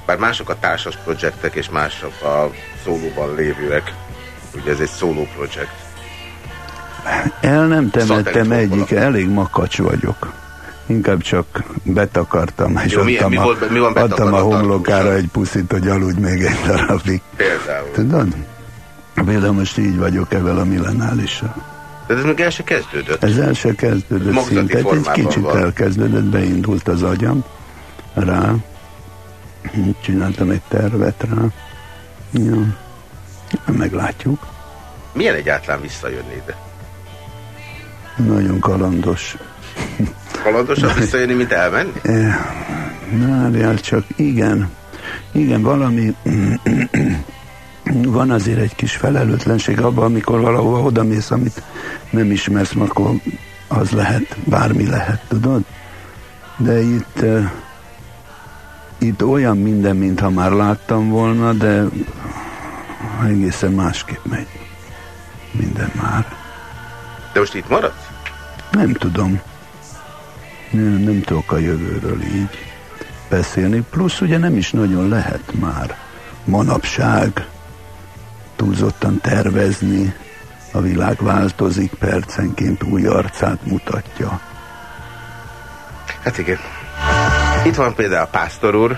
Bár mások a társas projektek, és mások a szólóban lévőek. Ugye ez egy szóló projekt. El nem temettem egyik, elég makacs vagyok. Inkább csak betakartam, és Jó, adtam, mi, a, volt, mi van adtam a homlokára egy puszit, hogy aludj még egy darabig. Például. Tudod? Például most így vagyok ebben a millenálissal. De ez még el se kezdődött. Ez el se kezdődött szinte. Egy kicsit van. elkezdődött, beindult az agyam rá. Csináltam egy tervet rá. Ja. Meglátjuk. Milyen egyáltalán visszajönni ide? Nagyon kalandos. Kalandosabb visszajönni, mint elmenni? Várjál csak, igen. Igen, valami... van azért egy kis felelőtlenség abban, amikor valahova odamész, amit nem ismersz, akkor az lehet, bármi lehet, tudod? De itt itt olyan minden, mintha már láttam volna, de egészen másképp megy. Minden már. De most itt maradsz? Nem tudom. Nem, nem tudok a jövőről így beszélni. Plusz ugye nem is nagyon lehet már manapság túlzottan tervezni. A világ változik, percenként új arcát mutatja. Hát igen. Itt van például a Pásztor úr.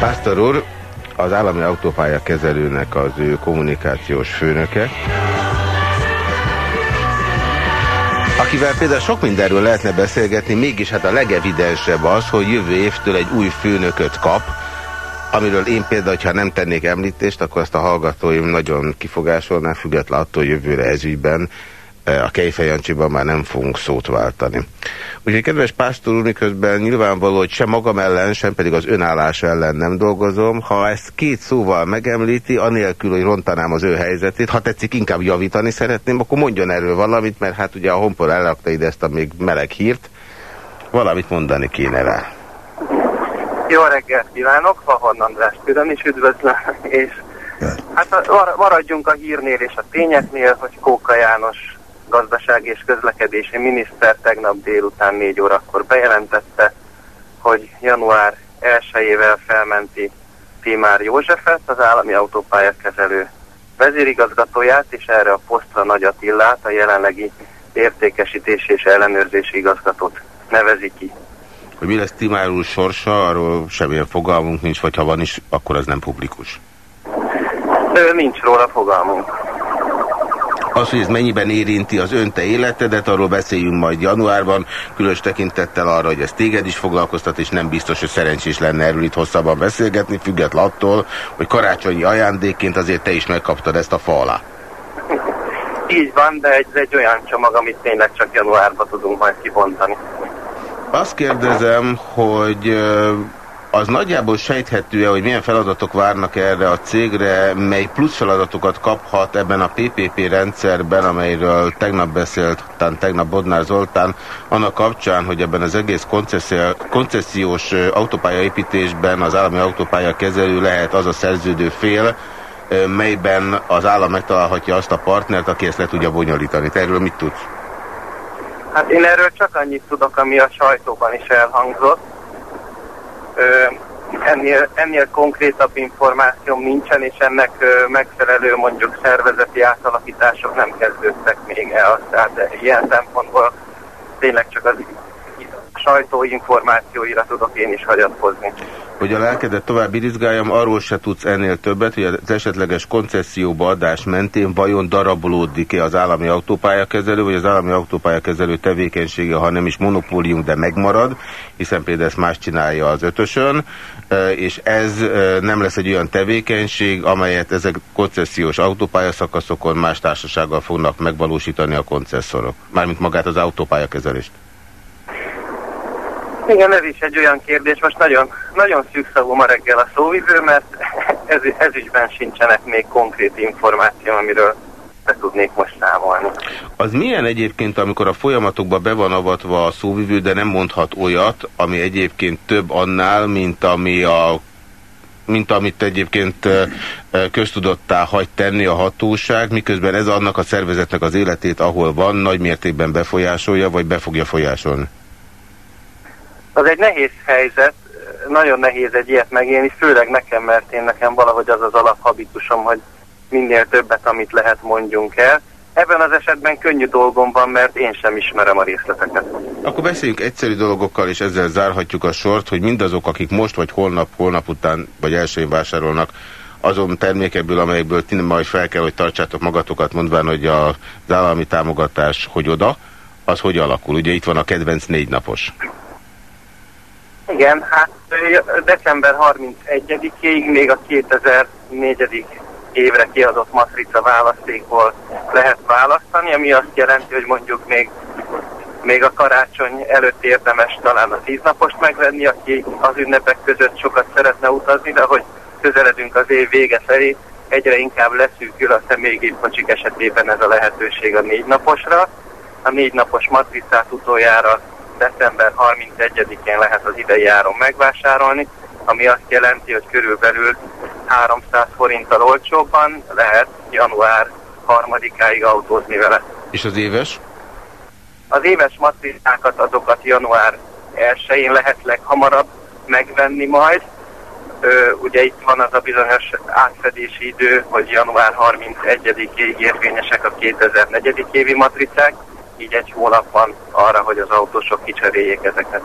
Pásztor úr az állami autópálya kezelőnek az ő kommunikációs főnöke, akivel például sok mindenről lehetne beszélgetni, mégis hát a legevidensebb az, hogy jövő évtől egy új főnököt kap, amiről én például, ha nem tennék említést, akkor ezt a hallgatóim nagyon kifogásolná, független attól jövőre ezügyben a Kejfej Jancsiban már nem fogunk szót váltani. Úgyhogy kedves Pásztor úr, miközben nyilvánvaló, hogy sem magam ellen, sem pedig az önállás ellen nem dolgozom, ha ezt két szóval megemlíti, anélkül, hogy rontanám az ő helyzetét, ha tetszik, inkább javítani szeretném, akkor mondjon erről valamit, mert hát ugye a honpol elrakta ide ezt a még meleg hírt, valamit mondani kéne rá. Jó reggelt kívánok, Vahorn András külön is üdvözlöm, és hát maradjunk a hírnél és a tényeknél, hogy Kóka János gazdasági és közlekedési miniszter tegnap délután 4 órakor bejelentette, hogy január 1-ével felmenti Timár Józsefet, az állami autópályakezelő vezérigazgatóját, és erre a posztra Nagy Attillát, a jelenlegi értékesítési és ellenőrzési igazgatót nevezi ki. Hogy mi lesz Timár úr sorsa, arról semmilyen fogalmunk nincs, vagy ha van is, akkor az nem publikus. Ő, nincs róla fogalmunk. Az, hogy ez mennyiben érinti az önte életedet, arról beszéljünk majd januárban, különös tekintettel arra, hogy ez téged is foglalkoztat, és nem biztos, hogy szerencsés lenne erről itt hosszabban beszélgetni, független attól, hogy karácsonyi ajándékként azért te is megkaptad ezt a fa alá. Így van, de egy, egy olyan csomag, amit tényleg csak januárban tudunk majd kibontani. Azt kérdezem, hogy az nagyjából sejthető-e, hogy milyen feladatok várnak erre a cégre, mely plusz feladatokat kaphat ebben a PPP rendszerben, amelyről tegnap beszélt, talán tegnap Bodnár Zoltán, annak kapcsán, hogy ebben az egész koncesziós autópályaépítésben az állami autópálya kezelő lehet az a szerződő fél, melyben az állam megtalálhatja azt a partnert, aki ezt le tudja bonyolítani. Te erről mit tudsz? Hát én erről csak annyit tudok, ami a sajtóban is elhangzott, ennél, ennél konkrétabb információm nincsen, és ennek megfelelő mondjuk szervezeti átalakítások nem kezdődtek még el. Tehát ilyen szempontból tényleg csak az sajtó információira tudok én is hagyatkozni. Hogy a lelkedet tovább irizgáljam, arról se tudsz ennél többet, hogy az esetleges koncesszióba adás mentén vajon darabolódik-e az állami autópályakezelő, vagy az állami autópályakezelő tevékenysége, ha nem is monopólium, de megmarad, hiszen például ezt más csinálja az ötösön, és ez nem lesz egy olyan tevékenység, amelyet ezek koncesziós autópályaszakaszokon más társasággal fognak megvalósítani a koncesszorok. Mármint magát az autópályakezelést. Igen, ez is egy olyan kérdés. Most nagyon, nagyon szűkszavú ma reggel a szóvivő, mert ez, ez ügyben sincsenek még konkrét információ, amiről be tudnék most számolni. Az milyen egyébként, amikor a folyamatokba be van avatva a szóvivő, de nem mondhat olyat, ami egyébként több annál, mint ami a mint amit egyébként köztudottá hagy tenni a hatóság, miközben ez annak a szervezetnek az életét, ahol van, nagy mértékben befolyásolja, vagy be fogja folyásolni? Az egy nehéz helyzet, nagyon nehéz egy ilyet megélni, főleg nekem, mert én nekem valahogy az az alaphabitusom, hogy minél többet, amit lehet mondjunk el. Ebben az esetben könnyű dolgom van, mert én sem ismerem a részleteket. Akkor beszéljünk egyszerű dolgokkal, és ezzel zárhatjuk a sort, hogy mindazok, akik most vagy holnap, holnap után, vagy elsőn vásárolnak azon termékekből, amelyekből ti majd fel kell, hogy tartsátok magatokat, mondván, hogy az állami támogatás hogy oda, az hogy alakul? Ugye itt van a kedvenc négy napos. Igen, hát december 31-ig még a 2004. évre kiadott matrica választékból lehet választani, ami azt jelenti, hogy mondjuk még, még a karácsony előtt érdemes talán a tíznapost megvenni, aki az ünnepek között sokat szeretne utazni, de hogy közeledünk az év vége felé, egyre inkább leszűkül a személygépkocsik esetében ez a lehetőség a négy. A négy napos matricát utoljára december 31-én lehet az idei áron megvásárolni, ami azt jelenti, hogy körülbelül 300 forinttal olcsóbban lehet január 3-áig autózni vele. És az éves? Az éves matricákat azokat január 1-én lehet leghamarabb megvenni majd. Ö, ugye itt van az a bizonyos átfedési idő, hogy január 31-ig érvényesek a 2004. évi matricák, így egy hónap van arra, hogy az autósok kicseréljék ezeket.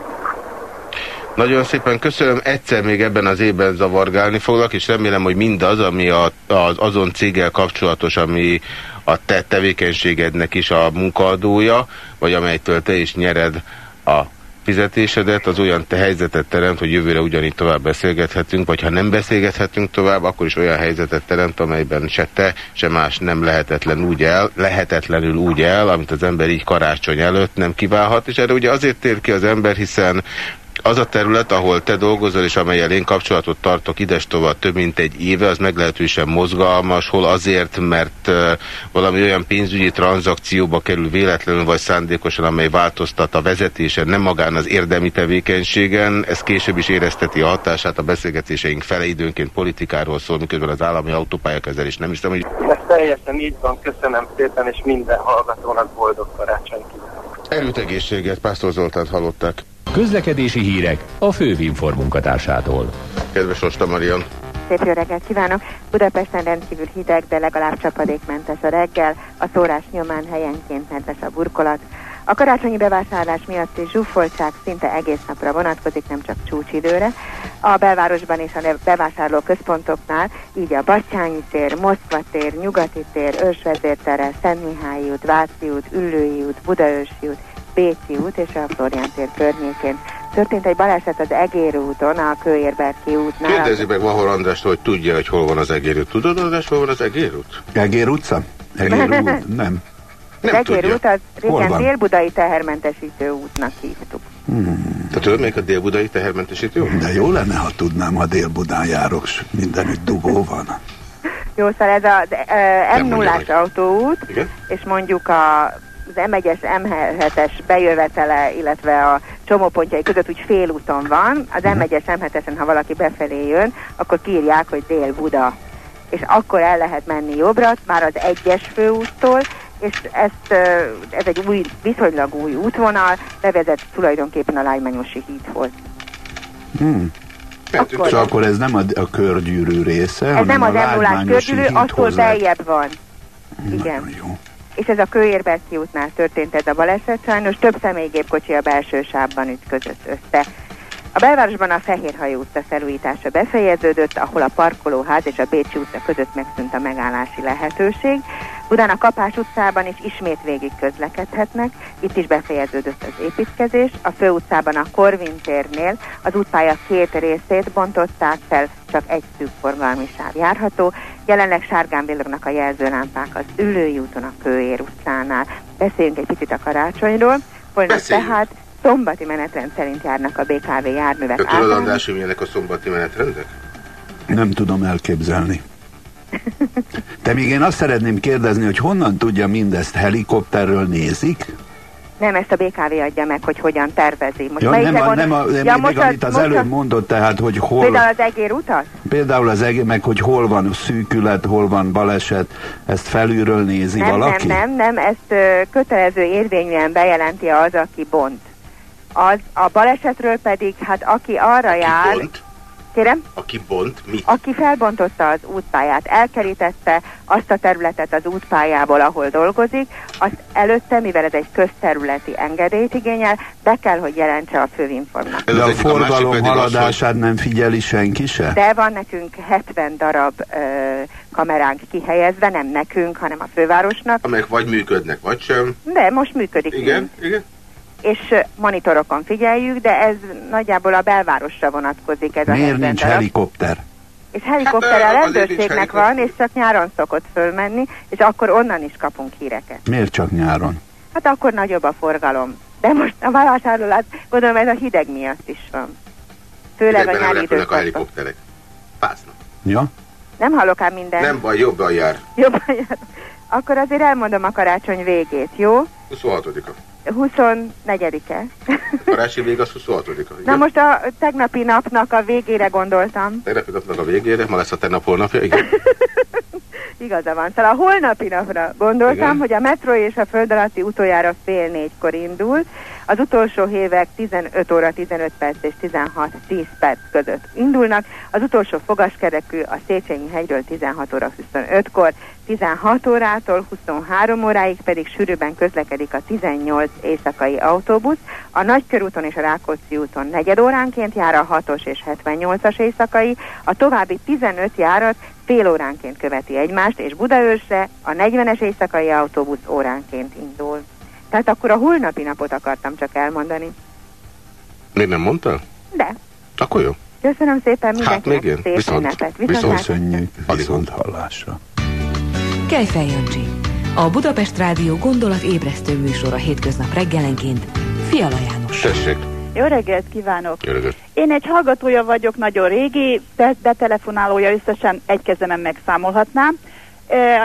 Nagyon szépen köszönöm, egyszer még ebben az évben zavargálni foglak, és remélem, hogy mindaz, ami a, az azon céggel kapcsolatos, ami a te tevékenységednek is a munkaadója, vagy amelytől te is nyered a fizetésedet, az olyan te helyzetet teremt, hogy jövőre ugyanígy tovább beszélgethetünk, vagy ha nem beszélgethetünk tovább, akkor is olyan helyzetet teremt, amelyben se te, se más nem lehetetlen úgy el, lehetetlenül úgy el, amit az ember így karácsony előtt nem kiválhat, és erre ugye azért tér ki az ember, hiszen az a terület, ahol te dolgozol, és amelyel én kapcsolatot tartok idestova több mint egy éve, az meglehetősen mozgalmas, hol azért, mert valami olyan pénzügyi tranzakcióba kerül véletlenül vagy szándékosan, amely változtat a vezetésen, nem magán az érdemi tevékenységen. Ez később is érezteti a hatását, a beszélgetéseink fele időnként politikáról szól, miközben az állami autópályakezelés nem hiszem, hogy... Ez teljesen így van, köszönöm szépen, és minden hallgatónak boldog karácsony kívánok. Erőt egészséget, Pásztor Zoltánt hallották. Közlekedési hírek a Fővinfor munkatársától. Kedves Osta Marian! Szép jó reggelt kívánok! Budapesten rendkívül hideg, de legalább csapadékmentes a reggel, a szórás nyomán helyenként mentes a burkolat. A karácsonyi bevásárlás miatti zsúfoltság szinte egész napra vonatkozik, nem csak csúcsidőre. A belvárosban és a bevásárló központoknál, így a Batyányi tér, Moszkva tér, Nyugati tér, Ősvezértere, Szentmihályi út, Váci út, Üllői út, Budaörsi út, Béci út és a Florián tér környékén. Történt egy baleset az Egér úton, a Kőérberki útnál. Kérdezi meg Vahol Andrást, hogy tudja, hogy hol van az Egér út. Tudod, András, hol van az Egér út? Egér utca? Egér út? Nem. Az Egér út az régen délbudai tehermentesítő útnak hívtuk. Hmm. Te tudod, melyik a délbudai tehermentesítő út? De jó lenne, ha tudnám, ha délbudán járok, mindenütt dugó van. Jó, szóval ez az m 0 autóút, Igen? és mondjuk a az M1-es, M7-es bejövetele, illetve a csomópontjai között úgy félúton van. Az M1-es, M7-esen, ha valaki befelé jön, akkor kírják, hogy Dél-Buda. És akkor el lehet menni jobbra, már az egyes főúttól, és ezt, ez egy új, viszonylag új útvonal, bevezet tulajdonképpen a Lájmányosi hídhoz. Hmm. Akkor, és akkor ez nem a, a körgyűrű része, Ez nem az m körgyűrű, attól beljebb van. Igen. Jó és ez a Kőérberki útnál történt ez a baleset, sajnos több személygépkocsi a belső sávban ütközött össze. A belvárosban a Fehérhajó utca felújítása befejeződött, ahol a parkolóház és a Bécsi utca között megszűnt a megállási lehetőség. Budán a Kapás utcában is ismét végig közlekedhetnek, itt is befejeződött az építkezés. A főutcában a Korvin térnél az útpálya két részét bontották fel, csak egy szűk forgalmi sáv járható. Jelenleg sárgán villognak a jelzőlámpák az Ülői úton a Kőér utcánál. Beszéljünk egy picit a karácsonyról. Holnap tehát szombati menetrend szerint járnak a BKV járművek. Te tudod, András, hogy milyenek a szombati menetrendek? Nem tudom elképzelni. Te még én azt szeretném kérdezni, hogy honnan tudja mindezt helikopterről nézik? Nem, ezt a BKV adja meg, hogy hogyan tervezi. Most ja, nem, a, nem, a, nem ja, még amit az, az előbb mondott, tehát, hogy hol... Például az egér utat? Például az egér, meg hogy hol van szűkület, hol van baleset, ezt felülről nézi nem, valaki? Nem, nem, nem, ezt ö, kötelező érvényűen bejelenti az, aki bont. Az, a balesetről pedig, hát aki arra aki jár... Bont? Kérem? Aki bont, mit? Aki felbontotta az útpályát, elkerítette azt a területet az útpályából, ahol dolgozik, azt előtte, mivel ez egy közterületi engedélyt igényel, be kell, hogy jelentse a főinformnak. De a forgalom haladását nem figyeli senki se? De van nekünk 70 darab ö, kameránk kihelyezve, nem nekünk, hanem a fővárosnak. Amelyek vagy működnek, vagy sem. De most működik. Igen, mind. igen és monitorokon figyeljük, de ez nagyjából a belvárosra vonatkozik ez Miért a nincs darab. helikopter? És helikopter hát, a rendőrségnek van, és csak nyáron szokott fölmenni, és akkor onnan is kapunk híreket. Miért csak nyáron? Hát akkor nagyobb a forgalom. De most a vásárlólát, gondolom ez a hideg miatt is van. Főleg Hidegben a nyári időszakban. a helikopterek. Fáznak. Ja? Nem hallok ám minden. Nem baj, jobban jár. Jobban jár. Akkor azért elmondom a karácsony végét, jó? 26-a. 24-e. Karácsony vég az 26-a. Na most a tegnapi napnak a végére gondoltam. Tegnapi napnak a végére, ma lesz a tegnap holnapja, igen. Igaza van. Szóval a holnapi napra gondoltam, igen. hogy a metro és a föld alatti utoljára fél négykor indul, az utolsó hévek 15 óra 15 perc és 16 10 perc között indulnak, az utolsó fogaskerekű a Széchenyi hegyről 16 óra 25-kor, 16 órától 23 óráig pedig sűrűben közlekedik a 18 éjszakai autóbusz. A Nagykörúton és a Rákóczi úton negyed óránként jár a 6-os és 78-as éjszakai, a további 15 járat fél óránként követi egymást, és Budaörsre a 40-es éjszakai autóbusz óránként indul. Tehát akkor a holnapi napot akartam csak elmondani. Még nem mondta? De. Akkor jó. Köszönöm szépen Hát még én. szép Viszont, viszont, Köszönjük, viszont hallásra. Kejfej Jancsi. A Budapest Rádió gondolatébresztő műsora hétköznap reggelenként Fiala János. Tessék. Jó reggelt kívánok! Jó reggelt. Én egy hallgatója vagyok, nagyon régi, de betelefonálója összesen egy kezemen megszámolhatnám.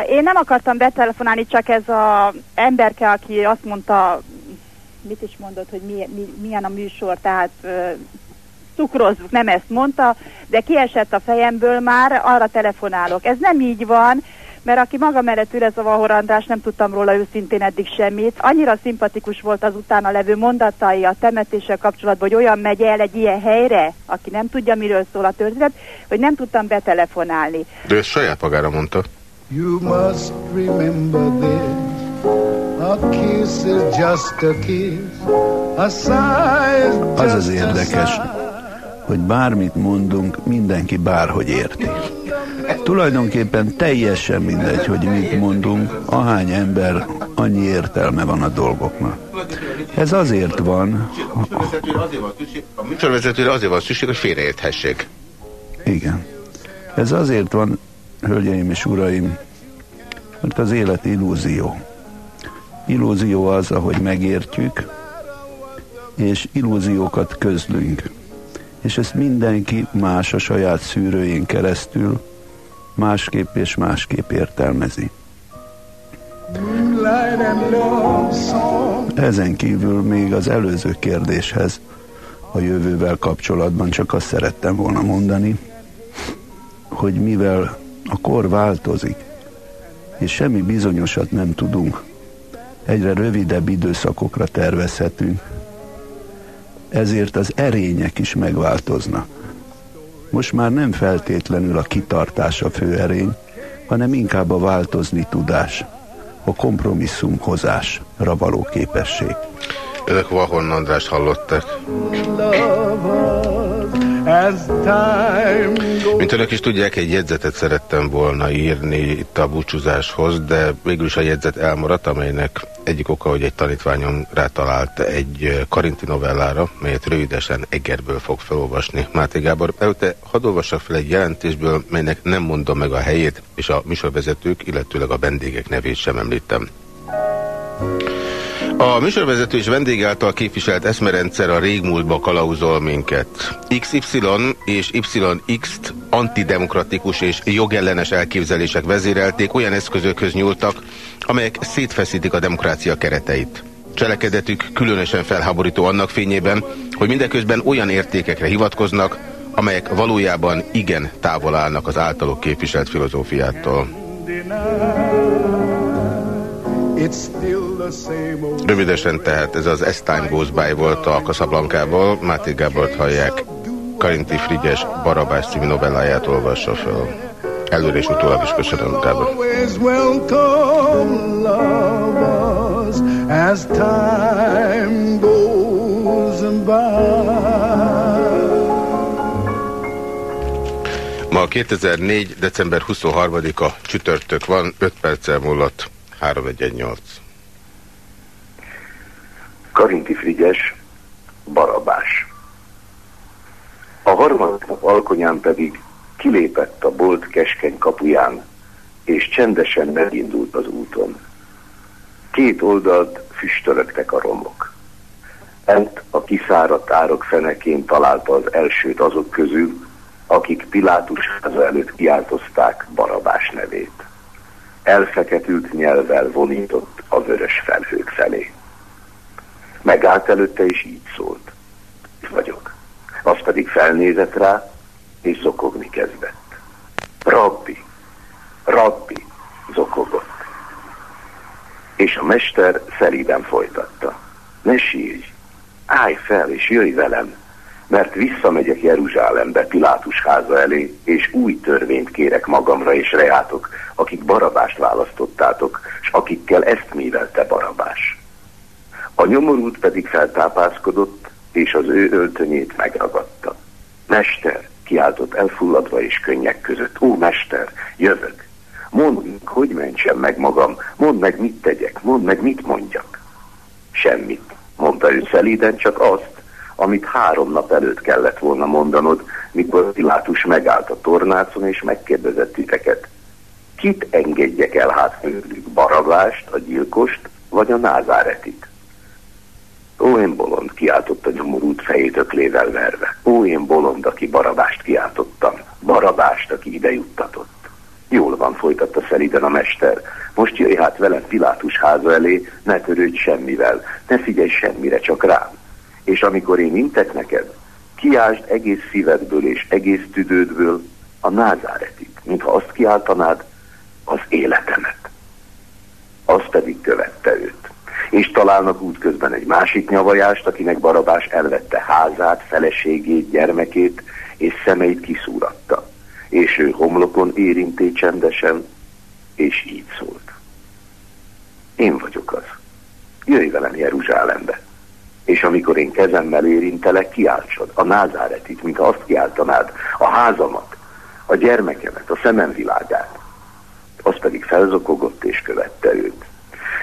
Én nem akartam betelefonálni, csak ez a emberke, aki azt mondta, mit is mondott, hogy mi, mi, milyen a műsor, tehát cukrozzuk, nem ezt mondta, de kiesett a fejemből már, arra telefonálok. Ez nem így van, mert aki maga mellett ül ez a Vahor András, nem tudtam róla őszintén eddig semmit. Annyira szimpatikus volt az utána levő mondatai a temetéssel kapcsolatban, hogy olyan megy el egy ilyen helyre, aki nem tudja, miről szól a történet, hogy nem tudtam betelefonálni. De ezt saját magára mondta. You must remember this. A kiss is just a kiss. A sigh is just Az az érdekes, hogy bármit mondunk, mindenki bárhogy érti. Tulajdonképpen teljesen mindegy, hogy mit mondunk, ahány ember, annyi értelme van a dolgoknak. Ez azért van, A műsorvezetőre azért van szükség, hogy félreérthessék. igen, ez azért van, hölgyeim és uraim, mert az élet illúzió. Illúzió az, ahogy megértjük, és illúziókat közlünk. És ezt mindenki más a saját szűrőjén keresztül másképp és másképp értelmezi. Ezen kívül még az előző kérdéshez a jövővel kapcsolatban csak azt szerettem volna mondani, hogy mivel a kor változik, és semmi bizonyosat nem tudunk, egyre rövidebb időszakokra tervezhetünk, ezért az erények is megváltoznak. Most már nem feltétlenül a kitartás a fő erény, hanem inkább a változni tudás, a kompromisszumhozásra való képesség. Önök Vahon Andrást hallottak. Mint önök is tudják, egy jegyzetet szerettem volna írni itt a búcsúzáshoz, de végül is a jegyzet elmaradt, amelynek egyik oka, hogy egy tanítványom rátalált egy karinti novellára, melyet rövidesen Egerből fog felolvasni. Máté Gábor, előtte hadd olvassak fel egy jelentésből, melynek nem mondom meg a helyét, és a műsorvezetők, illetőleg a vendégek nevét sem említem. A műsorvezető és vendég által képviselt eszmerendszer a régmúltba kalauzol minket. XY és YX-t antidemokratikus és jogellenes elképzelések vezérelték, olyan eszközökhöz nyúltak, amelyek szétfeszítik a demokrácia kereteit. Cselekedetük különösen felháborító annak fényében, hogy mindeközben olyan értékekre hivatkoznak, amelyek valójában igen távol állnak az általuk képviselt filozófiától. Rövidesen tehát ez az As Time Goes By volt a Casablanca-ból. Máté Gábort hallják. Karinti Frigyes Barabás című novelláját olvassa föl. Előre és utólag is köszönöm, Gábor. as time goes by. Ma 2004. december 23-a csütörtök van, 5 perccel múlott 318. Karinti Frigyes, Barabás. A harmadik nap alkonyán pedig kilépett a bolt keskeny kapuján, és csendesen megindult az úton. Két oldalt füstölögtek a romok. Ent a kiszáradt árok fenekén találta az elsőt azok közül, akik Pilátus háza előtt kiáltozták Barabás nevét. Elfeketült nyelvvel vonított a vörös felhők felé. Megállt előtte, és így szólt. Itt vagyok. Az pedig felnézett rá, és zokogni kezdett. Rabbi, rabbi, zokogott. És a mester szelíden folytatta. Ne sírj, állj fel, és jöjj velem. Mert visszamegyek Jeruzsálembe Pilátus háza elé, és új törvényt kérek magamra és reátok, akik barabást választottátok, és akikkel ezt művelte barabás. A nyomorult pedig feltápászkodott, és az ő öltönyét megragadta. Mester, kiáltott elfulladva és könnyek között. Ó, mester, jövök. Mondd, hogy mentsem meg magam, mondd meg, mit tegyek, mondd meg, mit mondjak. Semmit, mondta ő szelíden, csak azt, amit három nap előtt kellett volna mondanod, mikor Pilátus megállt a tornácon és megkérdezett titeket. Kit engedjek el hát tőlük, Barabást, a gyilkost, vagy a názáretit? Ó, én bolond, kiáltott a nyomorult fejét öklével verve. Ó, én bolond, aki Barabást kiáltottam. Barabást, aki ide juttatott. Jól van, folytatta szeliden a mester. Most jöjj hát velem Pilátus háza elé, ne törődj semmivel, ne figyelj semmire, csak rám. És amikor én intek neked, kiásd egész szívedből és egész tüdődből a názáretit, mintha azt kiáltanád, az életemet. Az pedig követte őt. És találnak útközben egy másik nyavajást, akinek Barabás elvette házát, feleségét, gyermekét, és szemeit kiszúratta. És ő homlokon érinté csendesen, és így szólt. Én vagyok az. Jöjj velem Jeruzsálembe és amikor én kezemmel érintelek, kiáltsad a názáretit, mint azt kiáltanád, a házamat, a gyermekemet, a szemem világát. Az pedig felzokogott és követte őt.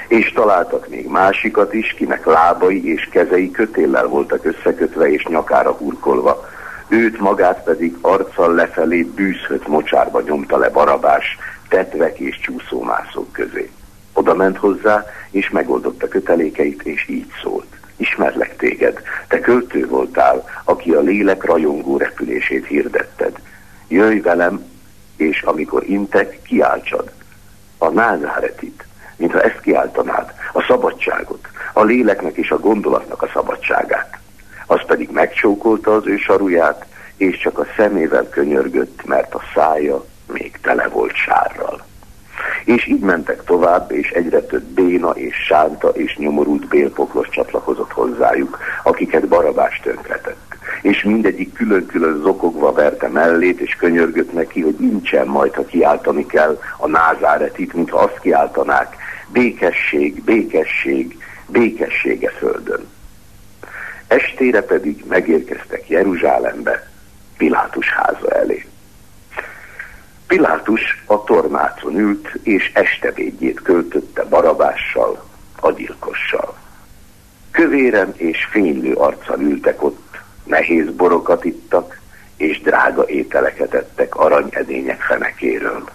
És találtak még másikat is, kinek lábai és kezei kötéllel voltak összekötve és nyakára hurkolva. Őt magát pedig arccal lefelé bűzhött mocsárba nyomta le barabás, tetvek és csúszómászók közé. Oda ment hozzá, és megoldotta kötelékeit, és így szólt ismerlek téged, te költő voltál, aki a lélek rajongó repülését hirdetted. Jöjj velem, és amikor intek, kiáltsad. A názáretit, mintha ezt kiáltanád, a szabadságot, a léleknek és a gondolatnak a szabadságát. Az pedig megcsókolta az ő saruját, és csak a szemével könyörgött, mert a szája még tele volt sárral. És így mentek tovább, és egyre több béna és sánta és nyomorult bélpoklos csatlakozott hozzájuk, akiket barabás tönkretett. És mindegyik külön-külön zokogva verte mellét, és könyörgött neki, hogy nincsen majd, ha kiáltani kell a názáretit, mintha azt kiáltanák, békesség, békesség, békessége földön. Estére pedig megérkeztek Jeruzsálembe, Pilátus háza elé. Pilátus a tornácon ült, és estevédjét költötte barabással, a gyilkossal. Kövéren és fénylő arccal ültek ott, nehéz borokat ittak, és drága ételeket ettek aranyedények fenekéről.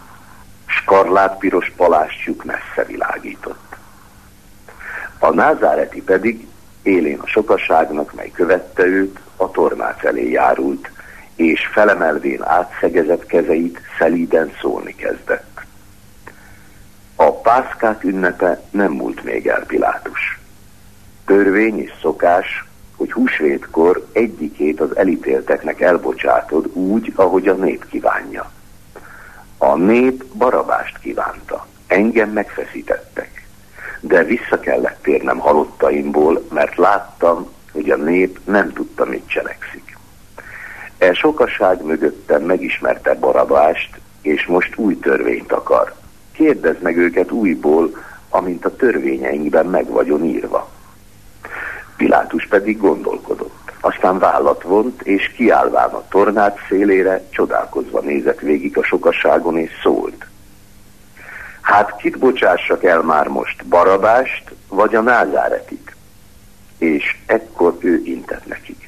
Skarlátpiros palástjuk messze világított. A názáreti pedig élén a sokaságnak, mely követte őt, a tornác elé járult, és felemelvén átszegezett kezeit szelíden szólni kezdett. A pászkák ünnepe nem múlt még el Pilátus. Törvény és szokás, hogy húsvétkor egyikét az elítélteknek elbocsátod úgy, ahogy a nép kívánja. A nép barabást kívánta, engem megfeszítettek, de vissza kellett térnem halottaimból, mert láttam, hogy a nép nem tudta, mit cselekszik. E sokaság mögöttem megismerte Barabást, és most új törvényt akar. Kérdezd meg őket újból, amint a törvényeinkben meg vagyon írva. Pilátus pedig gondolkodott. Aztán vállat vont, és kiállván a tornát szélére, csodálkozva nézett végig a sokaságon, és szólt. Hát kit bocsássak el már most, Barabást, vagy a názáretit? És ekkor ő intett nekik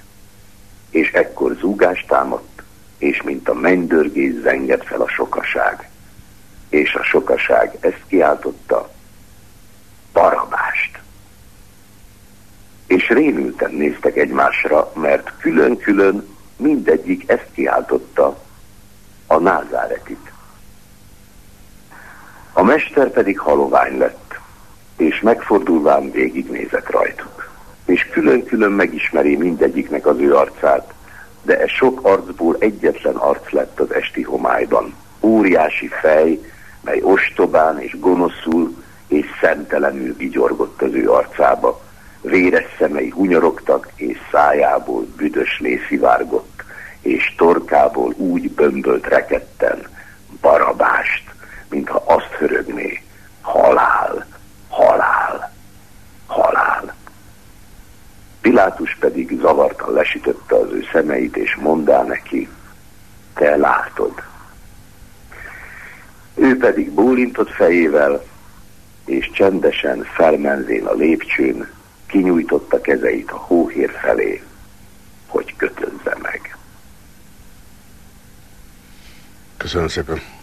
és ekkor zúgás támadt, és mint a mennydörgés zengett fel a sokaság. És a sokaság ezt kiáltotta, barabást. És rémülten néztek egymásra, mert külön-külön mindegyik ezt kiáltotta, a názáretit. A mester pedig halovány lett, és megfordulván végignézett rajtuk és külön-külön megismeri mindegyiknek az ő arcát, de e sok arcból egyetlen arc lett az esti homályban. Óriási fej, mely ostobán és gonoszul és szentelenül vigyorgott az ő arcába, véres szemei hunyorogtak, és szájából büdös lé szivárgott, és torkából úgy bömbölt reketten barabást, mintha azt hörögné, halál, halál, halál. Pilátus pedig zavartan lesütötte az ő szemeit, és mondá neki, te látod. Ő pedig bólintott fejével, és csendesen felmenzén a lépcsőn kinyújtotta kezeit a hóhér felé, hogy kötözze meg. Köszönöm szépen.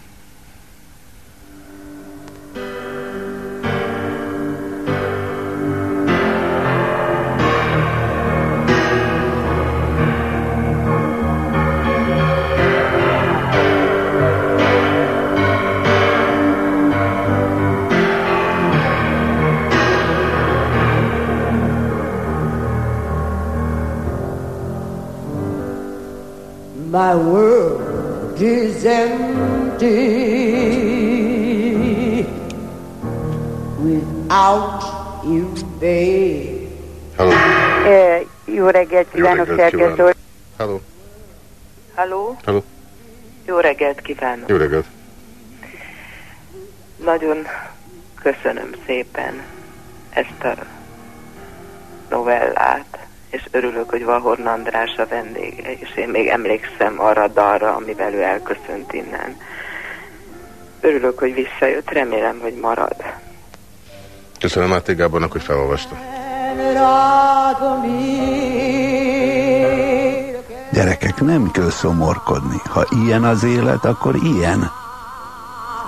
My world is empty without you, babe. Eh, Jó reggelt kívánok, Szerkesz úr. Halló. Halló, Halló. jó reggelt kívánok. Jó reggelt. Nagyon köszönöm szépen ezt a novellát, és örülök, hogy Vahorn András a vendége, és én még emlékszem arra a dalra, amivel ő elköszönt innen. Örülök, hogy visszajött, remélem, hogy marad. Köszönöm Máté Gábornak, hogy felolvasta. Gyerekek, nem kell szomorkodni. Ha ilyen az élet, akkor ilyen.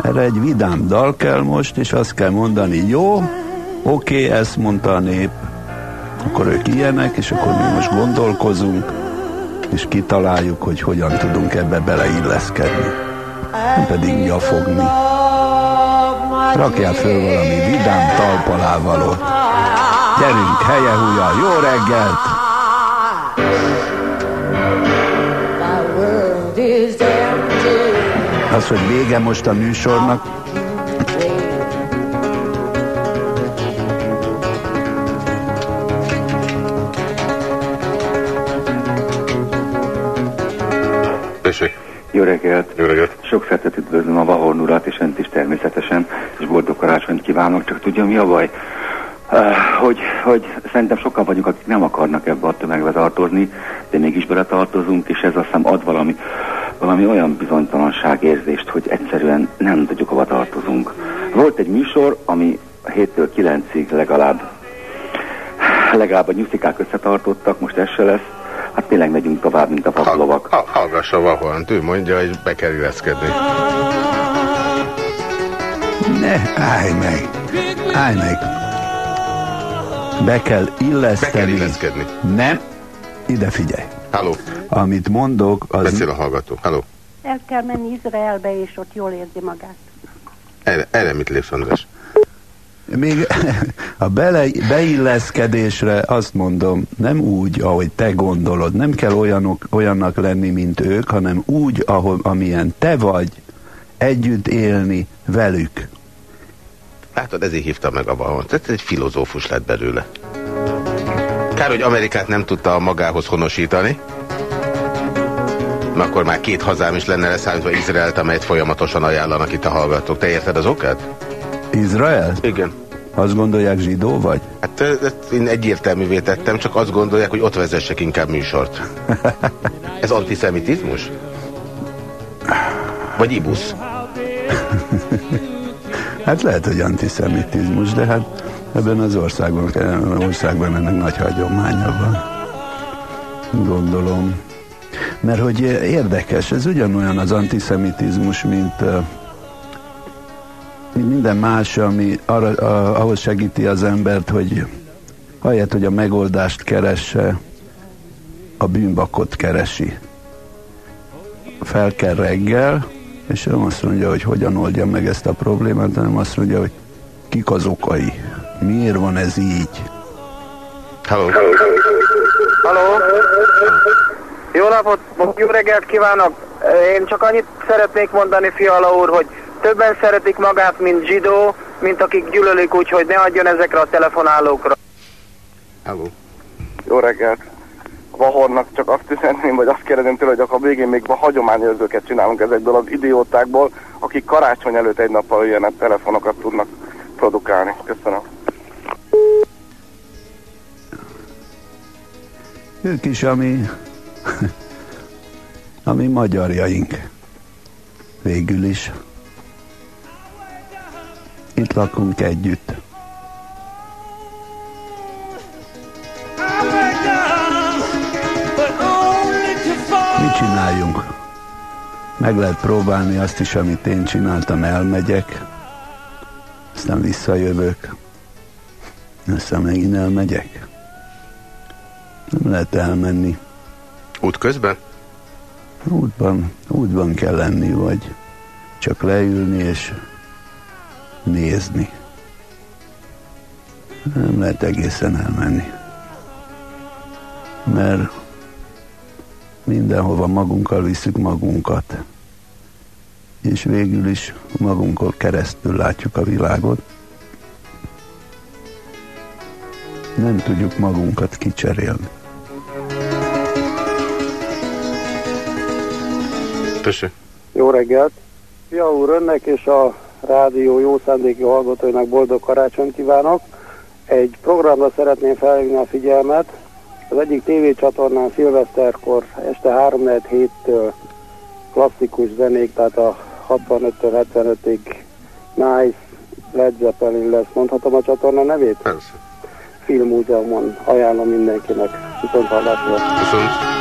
Erre egy vidám dal kell most, és azt kell mondani, jó, oké, ezt mondta a nép, akkor ők ilyenek, és akkor mi most gondolkozunk, és kitaláljuk, hogy hogyan tudunk ebbe beleilleszkedni. Nem pedig nyafogni. Rakjál föl valami vidám talpalávalót. Gyerünk, helye húja, jó reggelt! Az, hogy vége most a műsornak, Jó reggelt! Jó reggelt! Sok szeretet üdvözlöm a Vahorn urat, és önt is természetesen, és boldog karácsonyt kívánok, csak tudja mi a baj? Uh, hogy, hogy szerintem sokan vagyunk, akik nem akarnak ebbe a tömegbe tartozni, de mégis beletartozunk, és ez azt hiszem ad valami, valami olyan bizonytalanságérzést, hogy egyszerűen nem tudjuk, hova tartozunk. Volt egy műsor, ami 7-től 9-ig legalább legalább a nyuszikák összetartottak, most ez se lesz. Hát tényleg megyünk tovább, mint a paplovak. Ha, hallgassa Vahornt, ő mondja, hogy be kell illeszkedni. ne, állj meg, állj meg. Be kell illeszteni. Be kell illeszkedni. Nem, ide figyelj. Halló. Amit mondok, az... Beszél a hallgató. Halló. El kell menni Izraelbe, és ott jól érzi magát. Erre, erre mit lépsz, András? Még a bele, beilleszkedésre azt mondom, nem úgy, ahogy te gondolod, nem kell olyanok, olyannak lenni, mint ők, hanem úgy, ahol, amilyen te vagy, együtt élni velük. Látod, ezért hívta meg a Vahornt. Ez egy filozófus lett belőle. Kár, hogy Amerikát nem tudta magához honosítani. Akkor már két hazám is lenne leszámítva Izraelt, amelyet folyamatosan ajánlanak itt a hallgatók. Te érted az okát? Izrael? Igen. Azt gondolják zsidó vagy? Hát én egyértelművé tettem, csak azt gondolják, hogy ott vezessek inkább műsort. Ez antiszemitizmus? Vagy ibusz? Hát lehet, hogy antiszemitizmus, de hát ebben az országban, országban ennek nagy hagyománya van. Gondolom. Mert hogy érdekes, ez ugyanolyan az antiszemitizmus, mint, mint minden más, ami arra, uh, ahhoz segíti az embert, hogy ahelyett, hogy a megoldást keresse, a bűnbakot keresi. Fel kell reggel, és nem azt mondja, hogy hogyan oldja meg ezt a problémát, hanem azt mondja, hogy kik az okai. Miért van ez így? Halló. Halló? Jó napot, jó reggelt kívánok! Én csak annyit szeretnék mondani, Fiala úr, hogy többen szeretik magát, mint zsidó, mint akik gyűlölik úgy, hogy ne adjon ezekre a telefonálókra. Hello. Jó reggelt! A Vahornak csak azt üzeném, vagy azt kérdezném tőle, hogy akkor a végén még hagyományőrzőket csinálunk ezekből az idiótákból, akik karácsony előtt egy nappal ilyen telefonokat tudnak produkálni. Köszönöm. Ők is, ami, ami magyarjaink. Végül is. Itt lakunk együtt. Mit csináljunk? Meg lehet próbálni azt is, amit én csináltam, elmegyek, aztán visszajövök, aztán megint elmegyek. Nem lehet elmenni. Út közben? Útban, útban kell lenni, vagy csak leülni és nézni. Nem lehet egészen elmenni. Mert mindenhova magunkkal visszük magunkat. És végül is magunkon keresztül látjuk a világot. Nem tudjuk magunkat kicserélni. Tessék. Jó reggelt! Fia úr, önnek és a rádió jó szándéki hallgatóinak boldog karácsonyt kívánok. Egy programra szeretném felhívni a figyelmet. Az egyik tévécsatornán szilveszterkor este 3-7-től klasszikus zenék, tehát a 65-től 75-ig Nice, Led Zeppelin lesz. Mondhatom a csatorna nevét? Persze. Filmmúzeumon ajánlom mindenkinek. Viszont hallásra. Viszont.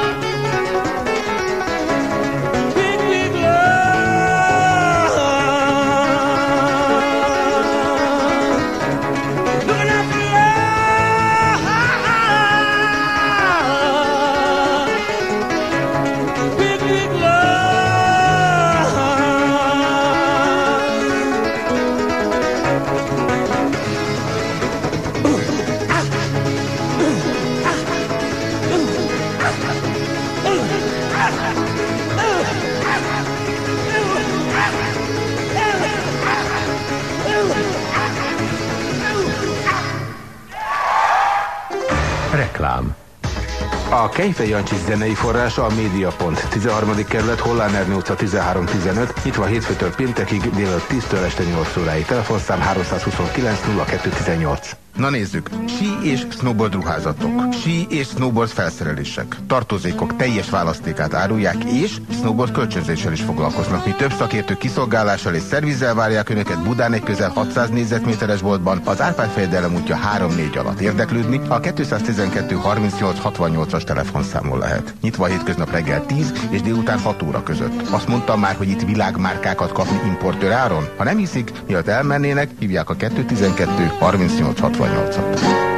A Kejfej Jancsi zenei forrása a Médiapont, 13. kerület, Hollán Ernő utca 1315, nyitva hétfőtől péntekig, délelőtt 10-től este 8 óráig. Telefonszám 329 0218. Na nézzük. Sí és snowboard ruházatok. Sí és snowboard felszerelések. Tartozékok teljes választékát árulják, és snowboard kölcsönzéssel is foglalkoznak. Mi több szakértő kiszolgálással és szervizzel várják önöket Budán egy közel 600 négyzetméteres boltban, az Árpád fejedelem útja 3-4 alatt érdeklődni, a 212 38 68-as telefonszámon lehet. Nyitva a hétköznap reggel 10 és délután 6 óra között. Azt mondtam már, hogy itt világmárkákat kapni importőr áron? Ha nem hiszik, miatt elmennének, hívják a 212 38 68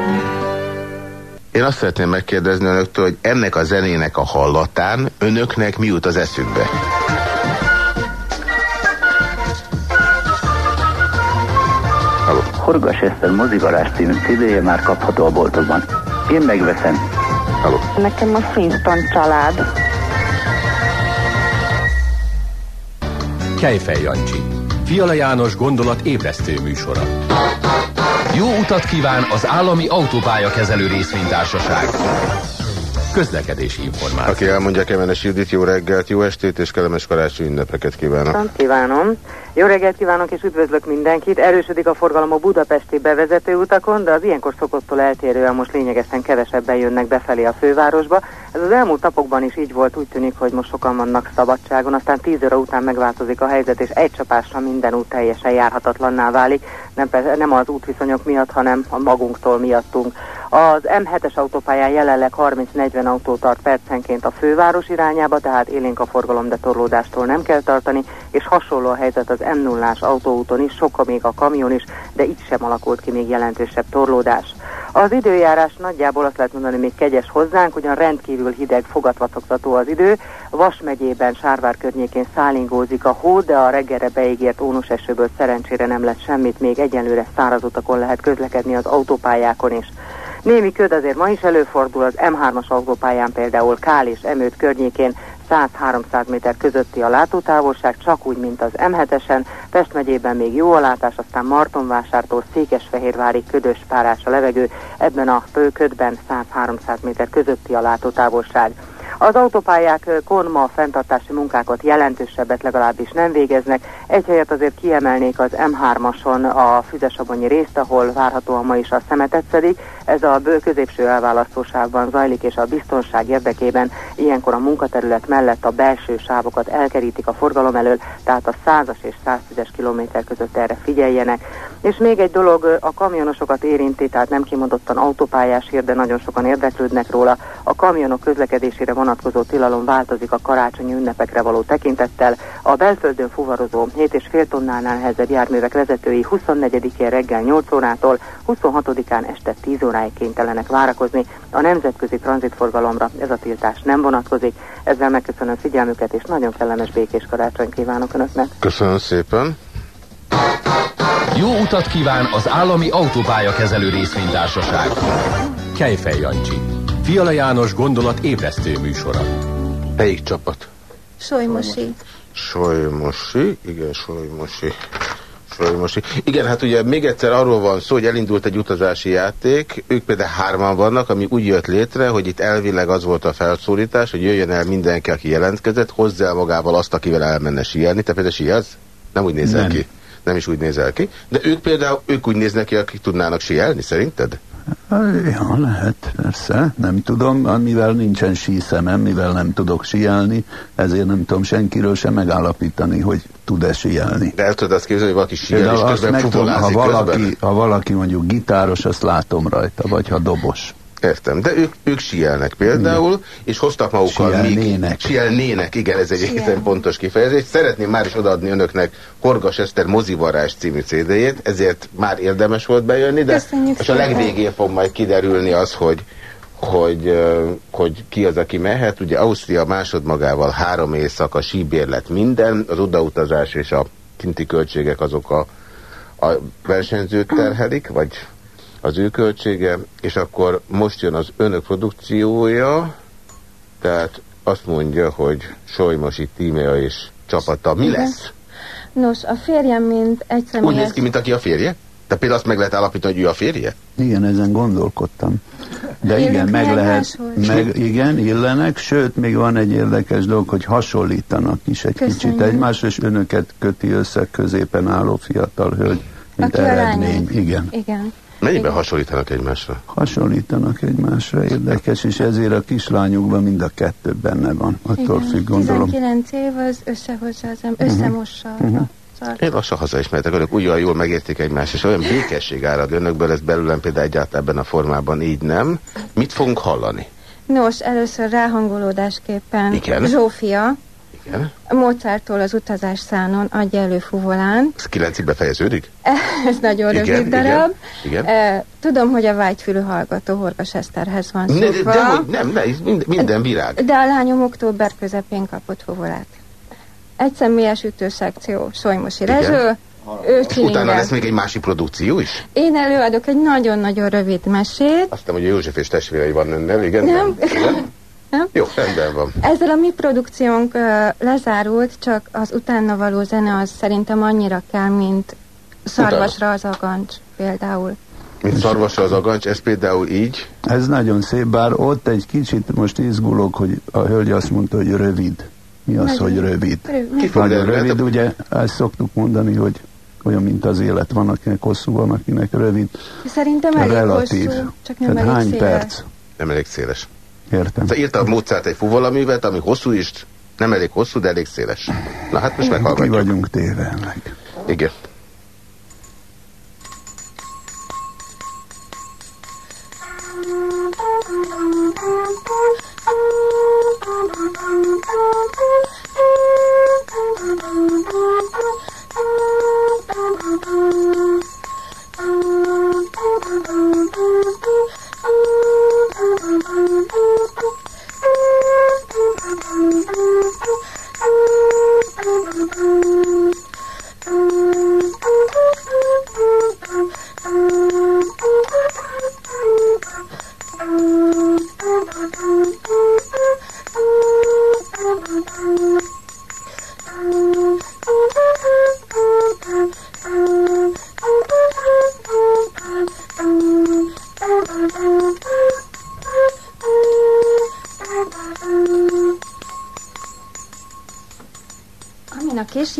Én azt szeretném megkérdezni önöktől, hogy ennek a zenének a hallatán önöknek mi jut az eszükbe? Horgas Eszter mozigarás című CD-je már kapható a boltokban. Én megveszem. Halló. Nekem a Flintstone család. Kejfej Jancsi. Fiala János gondolat ébresztő műsora. Jó utat kíván az állami autópályakezelő részvénytársaság. Közlekedési információ. Aki elmondja Kemenes Judit, jó reggelt, jó estét és kellemes karácsony ünnepeket kívánok. Kívánom. Jó reggelt kívánok és üdvözlök mindenkit. Erősödik a forgalom a budapesti bevezető utakon, de az ilyenkor szokottól eltérően most lényegesen kevesebben jönnek befelé a fővárosba. Ez az elmúlt napokban is így volt, úgy tűnik, hogy most sokan vannak szabadságon, aztán 10 óra után megváltozik a helyzet, és egy csapásra minden út teljesen járhatatlanná válik. Nem, nem az útviszonyok miatt, hanem a magunktól miattunk. Az M7-es autópályán jelenleg 30-40 autó tart percenként a főváros irányába, tehát élénk a forgalom, de torlódástól nem kell tartani, és hasonló a helyzet az m 0 autóúton is, sokkal még a kamion is, de itt sem alakult ki még jelentősebb torlódás. Az időjárás nagyjából azt lehet mondani, még kegyes hozzánk, ugyan rendkívül hideg, fogadvatoktató az idő. Vas megyében, Sárvár környékén szállingózik a hó, de a reggelre beígért ónus esőből szerencsére nem lett semmit, még egyenlőre száraz utakon lehet közlekedni az autópályákon is. Némi köd azért ma is előfordul, az M3-as autópályán például Kál és Emőt környékén 100-300 méter közötti a látótávolság, csak úgy, mint az M7-esen. Pest megyében még jó a látás, aztán Martonvásártól Székesfehérvárig ködös párás a levegő, ebben a ködben 100-300 méter közötti a látótávolság. Az autópályákon ma a fenntartási munkákat jelentősebbet legalábbis nem végeznek. Egy helyet azért kiemelnék az M3-ason a Füzesabonyi részt, ahol várhatóan ma is a szemetet szedik. Ez a bő középső elválasztósávban zajlik, és a biztonság érdekében ilyenkor a munkaterület mellett a belső sávokat elkerítik a forgalom elől, tehát a 100-as és 110-es kilométer között erre figyeljenek. És még egy dolog a kamionosokat érinti, tehát nem kimondottan autópályás hír, de nagyon sokan érdeklődnek róla. A kamionok közlekedésére vonatkozó tilalom változik a karácsonyi ünnepekre való tekintettel. A belföldön fuvarozó 7,5 tonnánál nehezebb járművek vezetői 24-én reggel 8 órától 26-án este 10 óráig kénytelenek várakozni. A nemzetközi tranzitforgalomra ez a tiltás nem vonatkozik. Ezzel megköszönöm figyelmüket, és nagyon kellemes békés karácsonyt kívánok Önöknek. Köszönöm szépen. Jó utat kíván az állami autópálya kezelő részvénytársaság. Kejfej Jancsi. Fiala János gondolat ébresztő műsora. Melyik csapat? Solymosi. Solymosi, igen, Solymosi. Solymosi. Igen, hát ugye még egyszer arról van szó, hogy elindult egy utazási játék, ők például hárman vannak, ami úgy jött létre, hogy itt elvileg az volt a felszólítás, hogy jöjjön el mindenki, aki jelentkezett, hozzá el magával azt, akivel elmenne síelni. Te például síelsz? Nem úgy nézel Nem. ki. Nem is úgy nézel ki. De ők például, ők úgy néznek ki, akik tudnának síelni, szerinted? Ja, lehet, persze. Nem tudom, mivel nincsen síszemem, mivel nem tudok síelni, ezért nem tudom senkiről sem megállapítani, hogy tud-e síelni. De el tudod azt képzelni, hogy valaki síel, és közben meg tudom, ha valaki, közben? ha valaki mondjuk gitáros, azt látom rajta, vagy ha dobos. Értem, de ők, ők síelnek például, és hoztak magukkal Síelnének. még... Síelnének. igen, ez egy egészen pontos kifejezés. Szeretném már is odaadni önöknek Horgas Eszter mozivarás című CD-jét, ezért már érdemes volt bejönni, de Köszönjük és a legvégén fog majd kiderülni az, hogy hogy, hogy ki az, aki mehet. Ugye Ausztria másodmagával három éjszaka síbérlet minden, az odautazás és a kinti költségek azok a, a versenyzőt terhelik, vagy az ő költsége, és akkor most jön az önök produkciója, tehát azt mondja, hogy Solymosi tímea és csapata. Mi Igen. lesz? Nos, a férjem, mint egy Úgy személyes... néz ki, mint aki a férje? De például azt meg lehet állapítani, hogy ő a férje? Igen, ezen gondolkodtam. De Élünk igen, meg lehet, meg, igen, illenek, sőt, még van egy érdekes dolog, hogy hasonlítanak is egy Köszönjük. kicsit egymásra, és önöket köti össze középen álló fiatal hölgy, mint Aki eredmény. Igen. Igen. Mennyiben hasonlítanak egymásra? Hasonlítanak egymásra, érdekes, és ezért a kislányukban mind a kettő benne van. Attól Igen. függ, gondolom. 19 év az összehozza az em- összemossa Mhm. a szart. Én lassan hazaismertek, önök úgy olyan jól megérték egymást, és olyan békesség árad önökből, ez belőlem például egyáltalán ebben a formában így nem. Mit fogunk hallani? Nos, először ráhangolódásképpen Igen. Zsófia, Igen? Mozarttól az utazás szánon adja elő fuvolán. Ez kilencig befejeződik? Ez nagyon Igen, rövid igen, darab. igen. Eh, Tudom, hogy a vágyfülű hallgató Horgas Eszterhez van Ne, de, szokva. de, hogy nem, ne, minden, minden virág. De a lányom október közepén kapott fuvolát. Egy személyes ütőszekció, Solymosi Igen. Rezső, ő utána lesz még egy másik produkció is? Én előadok egy nagyon-nagyon rövid mesét. Azt hiszem, hogy József és testvérei van önnel, igen? Nem. Igen? Nem? Jó, rendben van. Ezzel a mi produkciónk ö, lezárult, csak az utána való zene az szerintem annyira kell, mint szarvasra az agancs például. Mint szarvasra az agancs, ez például így. Ez nagyon szép, bár ott egy kicsit most izgulok, hogy a hölgy azt mondta, hogy rövid. Mi az, Nagyon. hogy rövid? Rövid. Nagyon rövid, ugye ezt szoktuk mondani, hogy olyan, mint az élet, van, akinek hosszú, van, akinek rövid. Szerintem elég Relatív. hosszú, csak nem Tehát elég hány széles. perc? Nem elég széles. Értem. Szóval írta a Mozart egy fuvolaművet, ami hosszú is, nem elég hosszú, de elég széles. Na hát most meghallgatjuk. vagyunk téve ennek. Igen.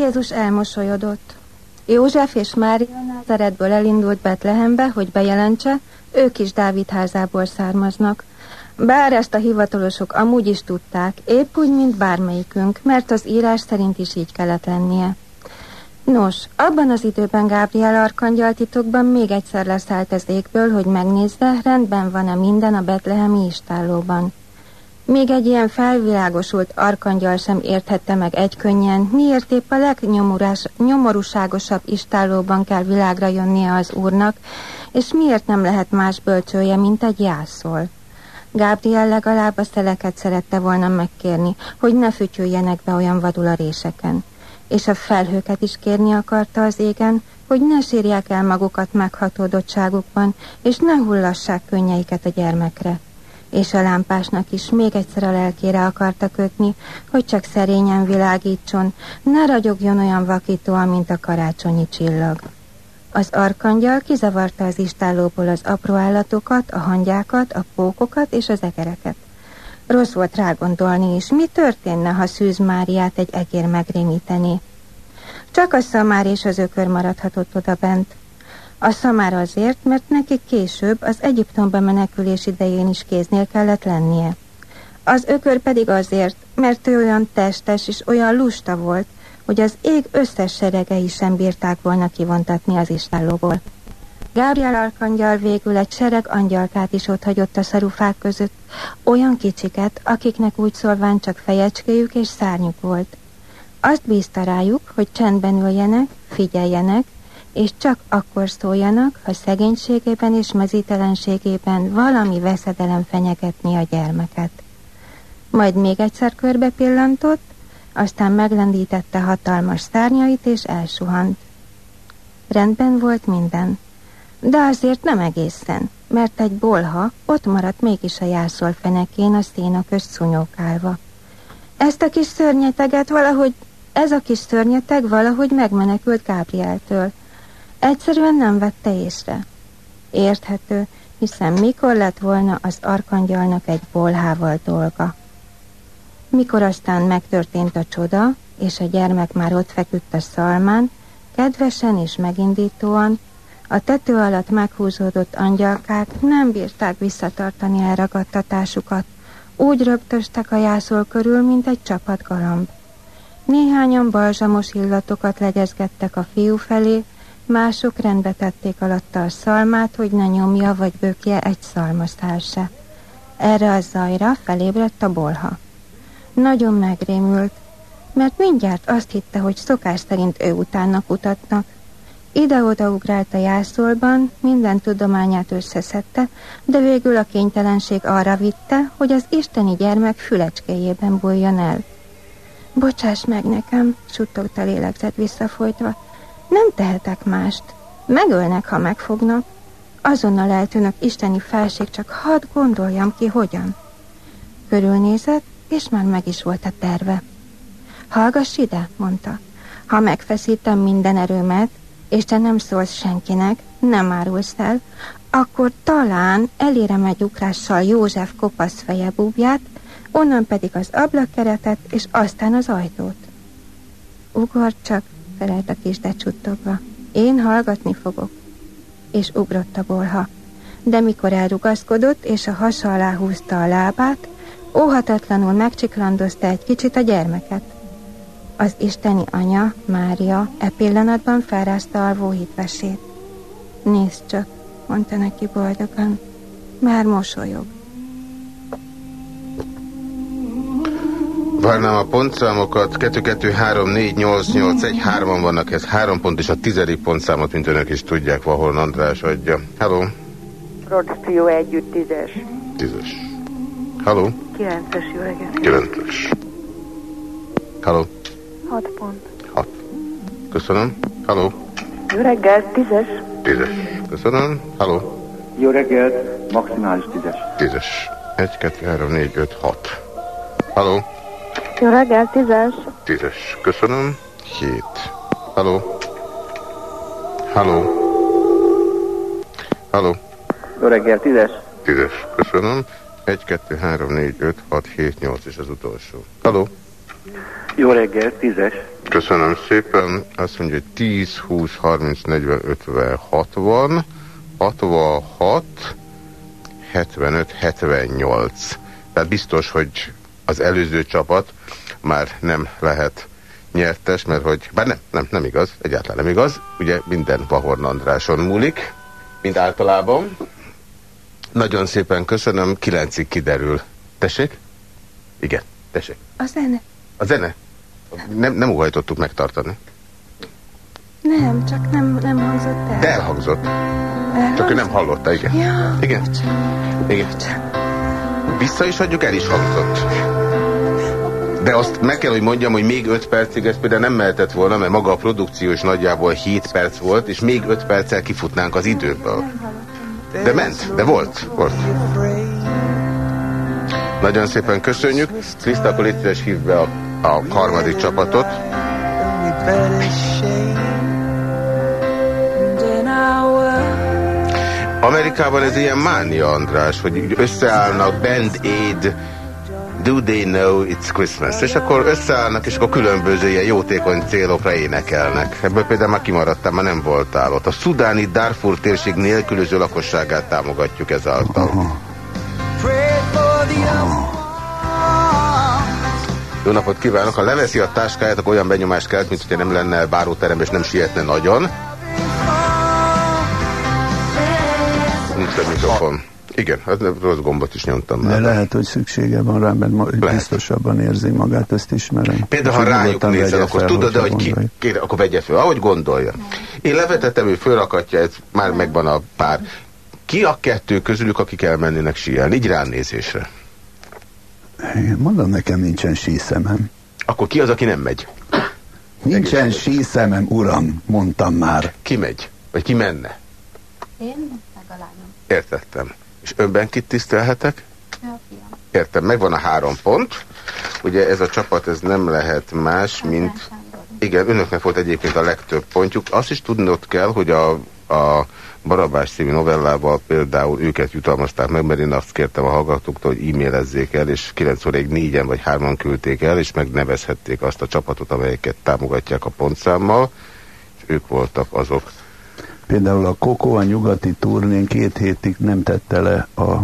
Jézus elmosolyodott. József és Mária Názáretből elindult Betlehembe, hogy bejelentse, ők is Dávid házából származnak. Bár ezt a hivatalosok amúgy is tudták, épp úgy, mint bármelyikünk, mert az írás szerint is így kellett lennie. Nos, abban az időben Gábriel Arkangyal titokban még egyszer leszállt az égből, hogy megnézze, rendben van-e minden a betlehemi istállóban. Még egy ilyen felvilágosult arkangyal sem érthette meg egykönnyen, miért épp a legnyomorúságosabb istállóban kell világra jönnie az úrnak, és miért nem lehet más bölcsője, mint egy jászol. Gábriel legalább a szeleket szerette volna megkérni, hogy ne fütyüljenek be olyan vadul a réseken. És a felhőket is kérni akarta az égen, hogy ne sírják el magukat meghatódottságukban, és ne hullassák könnyeiket a gyermekre és a lámpásnak is még egyszer a lelkére akarta kötni, hogy csak szerényen világítson, ne ragyogjon olyan vakítóan, mint a karácsonyi csillag. Az arkangyal kizavarta az istállóból az apró állatokat, a hangyákat, a pókokat és az egereket. Rossz volt rágondolni is, mi történne, ha Szűz Máriát egy egér megrémíteni. Csak a szamár és az ökör maradhatott oda bent. A szamára azért, mert neki később az Egyiptomba menekülés idején is kéznél kellett lennie. Az ökör pedig azért, mert ő olyan testes és olyan lusta volt, hogy az ég összes seregei sem bírták volna kivontatni az istállóból. Gábriel Arkangyal végül egy sereg angyalkát is ott hagyott a szarufák között, olyan kicsiket, akiknek úgy szólván csak fejecskéjük és szárnyuk volt. Azt bízta rájuk, hogy csendben üljenek, figyeljenek, és csak akkor szóljanak, ha szegénységében és mezítelenségében valami veszedelem fenyegetni a gyermeket. Majd még egyszer körbe pillantott, aztán meglendítette hatalmas szárnyait és elsuhant. Rendben volt minden, de azért nem egészen, mert egy bolha ott maradt mégis a jászol fenekén a szénakös szunyókálva. Ezt a kis szörnyeteget valahogy, ez a kis szörnyeteg valahogy megmenekült Gábrieltől, Egyszerűen nem vette észre. Érthető, hiszen mikor lett volna az arkangyalnak egy bolhával dolga. Mikor aztán megtörtént a csoda, és a gyermek már ott feküdt a szalmán, kedvesen és megindítóan, a tető alatt meghúzódott angyalkák nem bírták visszatartani elragadtatásukat, úgy rögtöstek a jászol körül, mint egy csapat galamb. Néhányan balzsamos illatokat legyezgettek a fiú felé, Mások rendbe tették alatta a szalmát, hogy ne nyomja vagy bökje egy szalmaszál se. Erre a zajra felébredt a bolha. Nagyon megrémült, mert mindjárt azt hitte, hogy szokás szerint ő utána kutatnak. Ide-oda ugrált a jászolban, minden tudományát összeszedte, de végül a kénytelenség arra vitte, hogy az isteni gyermek fülecskéjében bújjon el. Bocsáss meg nekem, suttogta lélegzett visszafolytva, nem tehetek mást. Megölnek, ha megfognak. Azonnal eltűnök isteni felség, csak hadd gondoljam ki, hogyan. Körülnézett, és már meg is volt a terve. Hallgass ide, mondta. Ha megfeszítem minden erőmet, és te nem szólsz senkinek, nem árulsz el, akkor talán elérem egy ukrással József kopasz feje búbját, onnan pedig az ablakkeretet, és aztán az ajtót. Ugor csak, felelt a kis csuttogva. Én hallgatni fogok. És ugrott a bolha. De mikor elrugaszkodott, és a hasa alá húzta a lábát, óhatatlanul megcsiklandozta egy kicsit a gyermeket. Az isteni anya, Mária, e pillanatban felrázta alvó hitvesét. Nézd csak, mondta neki boldogan, már mosolyog. Várnám a pontszámokat, 2 2 3 4 8 8 1 3 vannak, ez három pont, és a tizedik pontszámot, mint önök is tudják, Vahol András adja. Hello. Rodstrió együtt tízes. Tízes. Hello. Kilences, jó reggelt. Kilences. Hello. Hat pont. Hat. Köszönöm. Hello. Jó reggelt, tízes. Tízes. Köszönöm. Hello. Jó reggelt, maximális tízes. Tízes. 1, 2, 3, 4, 5, 6. Hello. Jó reggel, tízes. Tízes. Köszönöm. Hét. Halló. Halló. Halló. Jó reggel, tízes. Tízes. Köszönöm. 1, 2, 3, 4, 5, 6, 7, 8 és az utolsó. Halló. Jó reggel, tízes. Köszönöm szépen. Azt mondja, hogy 10, 20, 30, 40, 50, 60, 66, 75, 78. Tehát biztos, hogy az előző csapat már nem lehet nyertes, mert hogy, bár nem, nem, nem igaz, egyáltalán nem igaz, ugye minden Vahorn Andráson múlik, mint általában. Nagyon szépen köszönöm, kilencig kiderül. Tessék? Igen, tessék. A zene? A zene? Nem, nem uhajtottuk megtartani. Nem, csak nem, nem hangzott el. De elhangzott. Csak ő nem hallotta, igen. Ja, igen. Igen. Vissza is adjuk, el is hangzott. De azt meg kell, hogy mondjam, hogy még 5 percig ez például nem mehetett volna, mert maga a produkció is nagyjából 7 perc volt, és még 5 perccel kifutnánk az időből. De ment, de volt, volt. Nagyon szépen köszönjük. Kriszta, akkor légy hívd be a, a harmadik csapatot. Amerikában ez ilyen mánia, András, hogy összeállnak Band Aid, Do They Know It's Christmas? És akkor összeállnak, és akkor különböző ilyen jótékony célokra énekelnek. Ebből például már kimaradtam, már nem voltál ott. A szudáni Darfur térség nélkülöző lakosságát támogatjuk ezáltal. Jó napot kívánok! Ha leveszi a táskáját, akkor olyan benyomást kelt, mint hogyha nem lenne báróterem, és nem sietne nagyon. Nincs a mikrofon. Igen, hát rossz gombot is nyomtam De már. lehet, hogy szüksége van rá, mert ma, biztosabban érzi magát, ezt ismerem. Például, ha rájuk nézel, akkor fel, tudod, de hogy ki, kére, akkor vegye föl, ahogy gondolja. Én levetettem, ő fölrakatja, ez már megvan a pár. Ki a kettő közülük, akik elmennének síelni? Így ránézésre. Igen, Mondom, nekem nincsen síszemem. Akkor ki az, aki nem megy? Nincsen síszemem, uram, mondtam már. Ki megy? Vagy ki menne? Én meg a lányom. Értettem. És önben kit tisztelhetek? Értem, megvan a három pont. Ugye ez a csapat, ez nem lehet más, mint... Igen, önöknek volt egyébként a legtöbb pontjuk. Azt is tudnod kell, hogy a, a Barabás című novellával például őket jutalmazták meg, mert én azt kértem a hallgatóktól, hogy e-mailezzék el, és 9 óráig négyen vagy hárman küldték el, és megnevezhették azt a csapatot, amelyeket támogatják a pontszámmal, és ők voltak azok. Például a Koko a nyugati turnén két hétig nem tette le a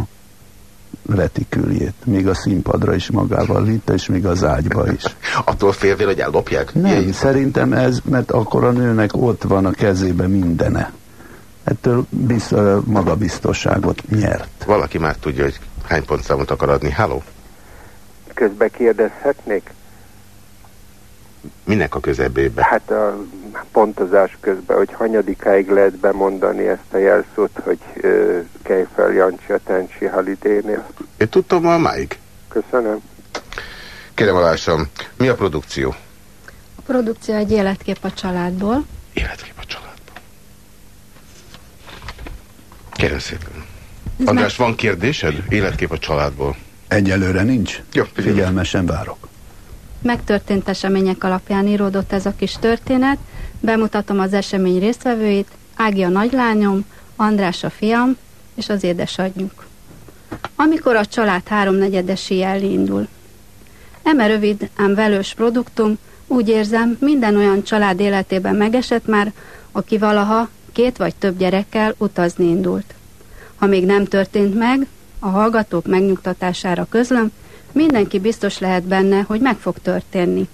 retiküljét. Még a színpadra is magával vitte, és még az ágyba is. Attól félvél, hogy ellopják? Nem, szerintem ez, mert akkor a nőnek ott van a kezébe mindene. Ettől biz, ö, magabiztosságot nyert. Valaki már tudja, hogy hány pontszámot akar adni. Halló? Közbe kérdezhetnék? Minek a közebébe? Hát a pontozás közben, hogy hanyadikáig lehet bemondani ezt a jelszót, hogy uh, Kejfel Jancsi a Tensi Halidénél. Én tudtam már máig. Köszönöm. Kérem alássam, mi a produkció? A produkció egy életkép a családból. Életkép a családból. Kérem szépen. Ez András, van kérdésed? Életkép a családból. Egyelőre nincs. Jó, Figyelmesen várok. Megtörtént események alapján íródott ez a kis történet. Bemutatom az esemény résztvevőit. Ági a nagylányom, András a fiam, és az édesanyjuk. Amikor a család háromnegyede síelni indul. Eme rövid, ám velős produktum, úgy érzem, minden olyan család életében megesett már, aki valaha két vagy több gyerekkel utazni indult. Ha még nem történt meg, a hallgatók megnyugtatására közlöm, mindenki biztos lehet benne, hogy meg fog történni.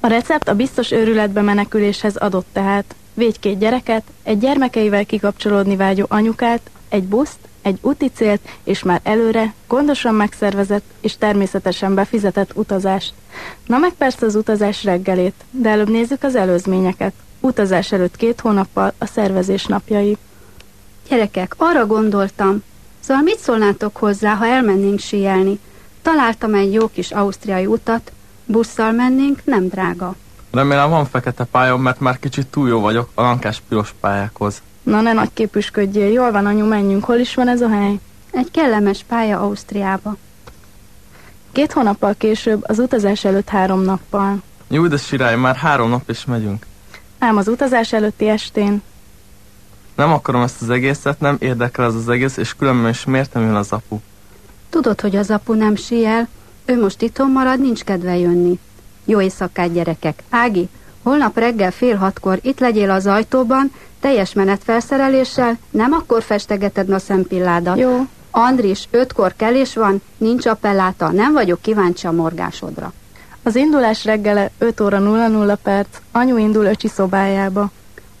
A recept a biztos őrületbe meneküléshez adott tehát. Védj két gyereket, egy gyermekeivel kikapcsolódni vágyó anyukát, egy buszt, egy úti célt, és már előre, gondosan megszervezett és természetesen befizetett utazást. Na meg persze az utazás reggelét, de előbb nézzük az előzményeket. Utazás előtt két hónappal a szervezés napjai. Gyerekek, arra gondoltam, szóval mit szólnátok hozzá, ha elmennénk síelni? Találtam egy jó kis ausztriai utat, busszal mennénk, nem drága. Remélem van fekete pályom, mert már kicsit túl jó vagyok a lankás piros pályákhoz. Na ne nagy képüsködjél, jól van anyu, menjünk, hol is van ez a hely? Egy kellemes pálya Ausztriába. Két hónappal később, az utazás előtt három nappal. Jó, de sirály, már három nap is megyünk. Ám az utazás előtti estén Nem akarom ezt az egészet, nem érdekel ez az egész, és különben is miért nem jön az apu? Tudod, hogy az apu nem siel, ő most itthon marad, nincs kedve jönni. Jó éjszakát, gyerekek. Ági, holnap reggel fél hatkor itt legyél az ajtóban, teljes menetfelszereléssel, nem akkor festegeted a szempilládat. Jó. Andris, ötkor kelés van, nincs appelláta, nem vagyok kíváncsi a morgásodra. Az indulás reggele 5 óra 00 perc, anyu indul öcsi szobájába.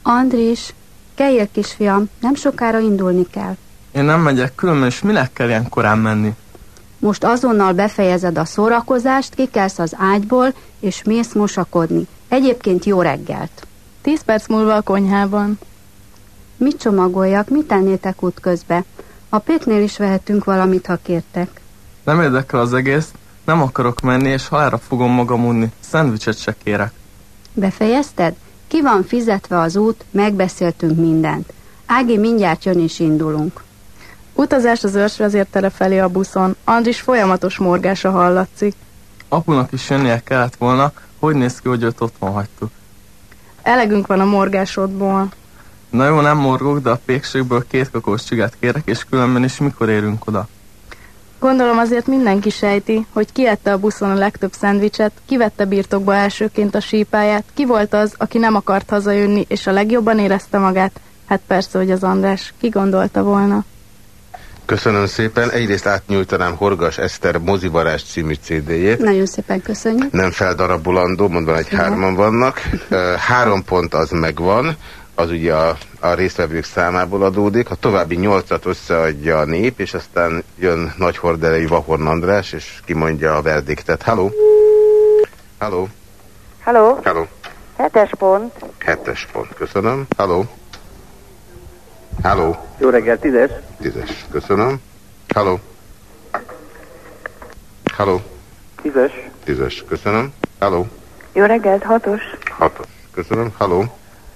Andris, keljél kisfiam, nem sokára indulni kell. Én nem megyek, különben is minek kell ilyen korán menni? Most azonnal befejezed a szórakozást, kikelsz az ágyból, és mész mosakodni. Egyébként jó reggelt. 10 perc múlva a konyhában. Mit csomagoljak, mit tennétek útközbe? A péknél is vehetünk valamit, ha kértek. Nem érdekel az egész, nem akarok menni, és halára fogom magam unni. Szendvicset se kérek. Befejezted? Ki van fizetve az út, megbeszéltünk mindent. Ági mindjárt jön és indulunk. Utazás az őrsvezértere felé a buszon. Andris folyamatos morgása hallatszik. Apunak is jönnie kellett volna, hogy néz ki, hogy őt otthon hagytuk. Elegünk van a morgásodból. Na jó, nem morgok, de a pékségből két kakós csigát kérek, és különben is mikor érünk oda. Gondolom azért mindenki sejti, hogy ki ette a buszon a legtöbb szendvicset, ki vette birtokba elsőként a sípáját, ki volt az, aki nem akart hazajönni, és a legjobban érezte magát. Hát persze, hogy az András. Ki gondolta volna? Köszönöm szépen. Egyrészt átnyújtanám Horgas Eszter Mozivarás című CD-jét. Nagyon szépen köszönjük. Nem feldarabulandó, mondva, hogy hárman vannak. Három pont az megvan, az ugye a, a résztvevők számából adódik. A további nyolcat összeadja a nép, és aztán jön nagy horderejű Vahorn András, és kimondja a verdiktet. Halló? Halló? Halló? Halló? Hetes pont. Hetes pont, köszönöm. Halló? Halló? Jó reggel, tízes. Tízes, köszönöm. Halló? Halló? Tízes. Tízes, köszönöm. Halló? Jó reggelt, hatos. Hatos, köszönöm. Halló?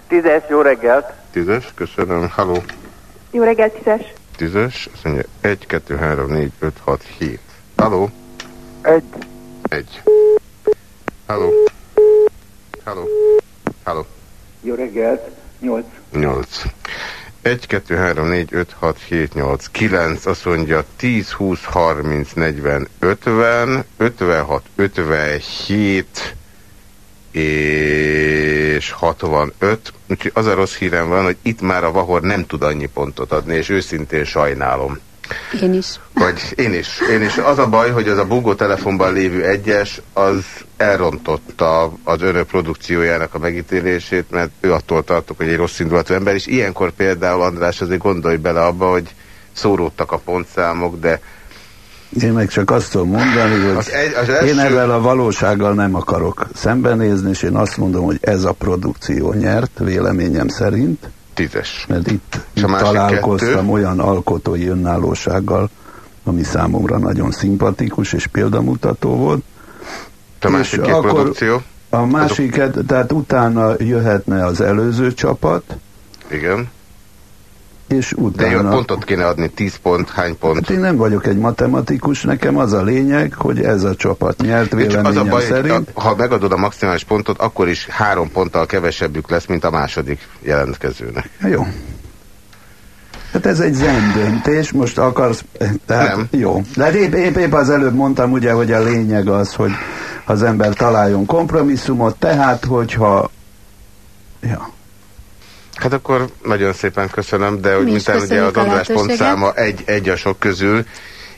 Tízes, jó reggelt. Tízes, köszönöm. Halló? Jó reggelt, tízes. Tízes, azt mondja 1, 2, 3, 4, 5, 6, 7. Halló? Egy. Egy. Halló? Halló? Halló? Jó reggelt, nyolc. 8. 1, 2, 3, 4, 5, 6, 7, 8, 9, azt mondja 10, 20, 30, 40, 50, 56, 57 és 65. Úgyhogy az a rossz hírem van, hogy itt már a Vahor nem tud annyi pontot adni, és őszintén sajnálom. Én is. Vagy én is. Én is. Az a baj, hogy az a bugó telefonban lévő egyes, az elrontotta az önök produkciójának a megítélését, mert ő attól tartok, hogy egy rossz indulatú ember, és ilyenkor például András azért gondolj bele abba, hogy szóródtak a pontszámok, de én meg csak azt tudom mondani, hogy az egy, az első... én ebben a valósággal nem akarok szembenézni, és én azt mondom, hogy ez a produkció nyert, véleményem szerint. Tízes. Mert itt, itt találkoztam kettő. olyan alkotói önállósággal, ami számomra nagyon szimpatikus és példamutató volt. A másik két akkor produkció? A másiket, tehát utána jöhetne az előző csapat. Igen és utána... De jó, pontot kéne adni, 10 pont, hány pont? Hát én nem vagyok egy matematikus, nekem az a lényeg, hogy ez a csapat nyert véleményem az a baj, szerint. Ha megadod a maximális pontot, akkor is három ponttal kevesebbük lesz, mint a második jelentkezőnek. Jó. Hát ez egy döntés, most akarsz... Tehát nem. Jó. De épp, épp, épp az előbb mondtam ugye, hogy a lényeg az, hogy az ember találjon kompromisszumot, tehát hogyha... Ja. Hát akkor nagyon szépen köszönöm, de úgy mint ugye az András pontszáma egy, egy a sok közül,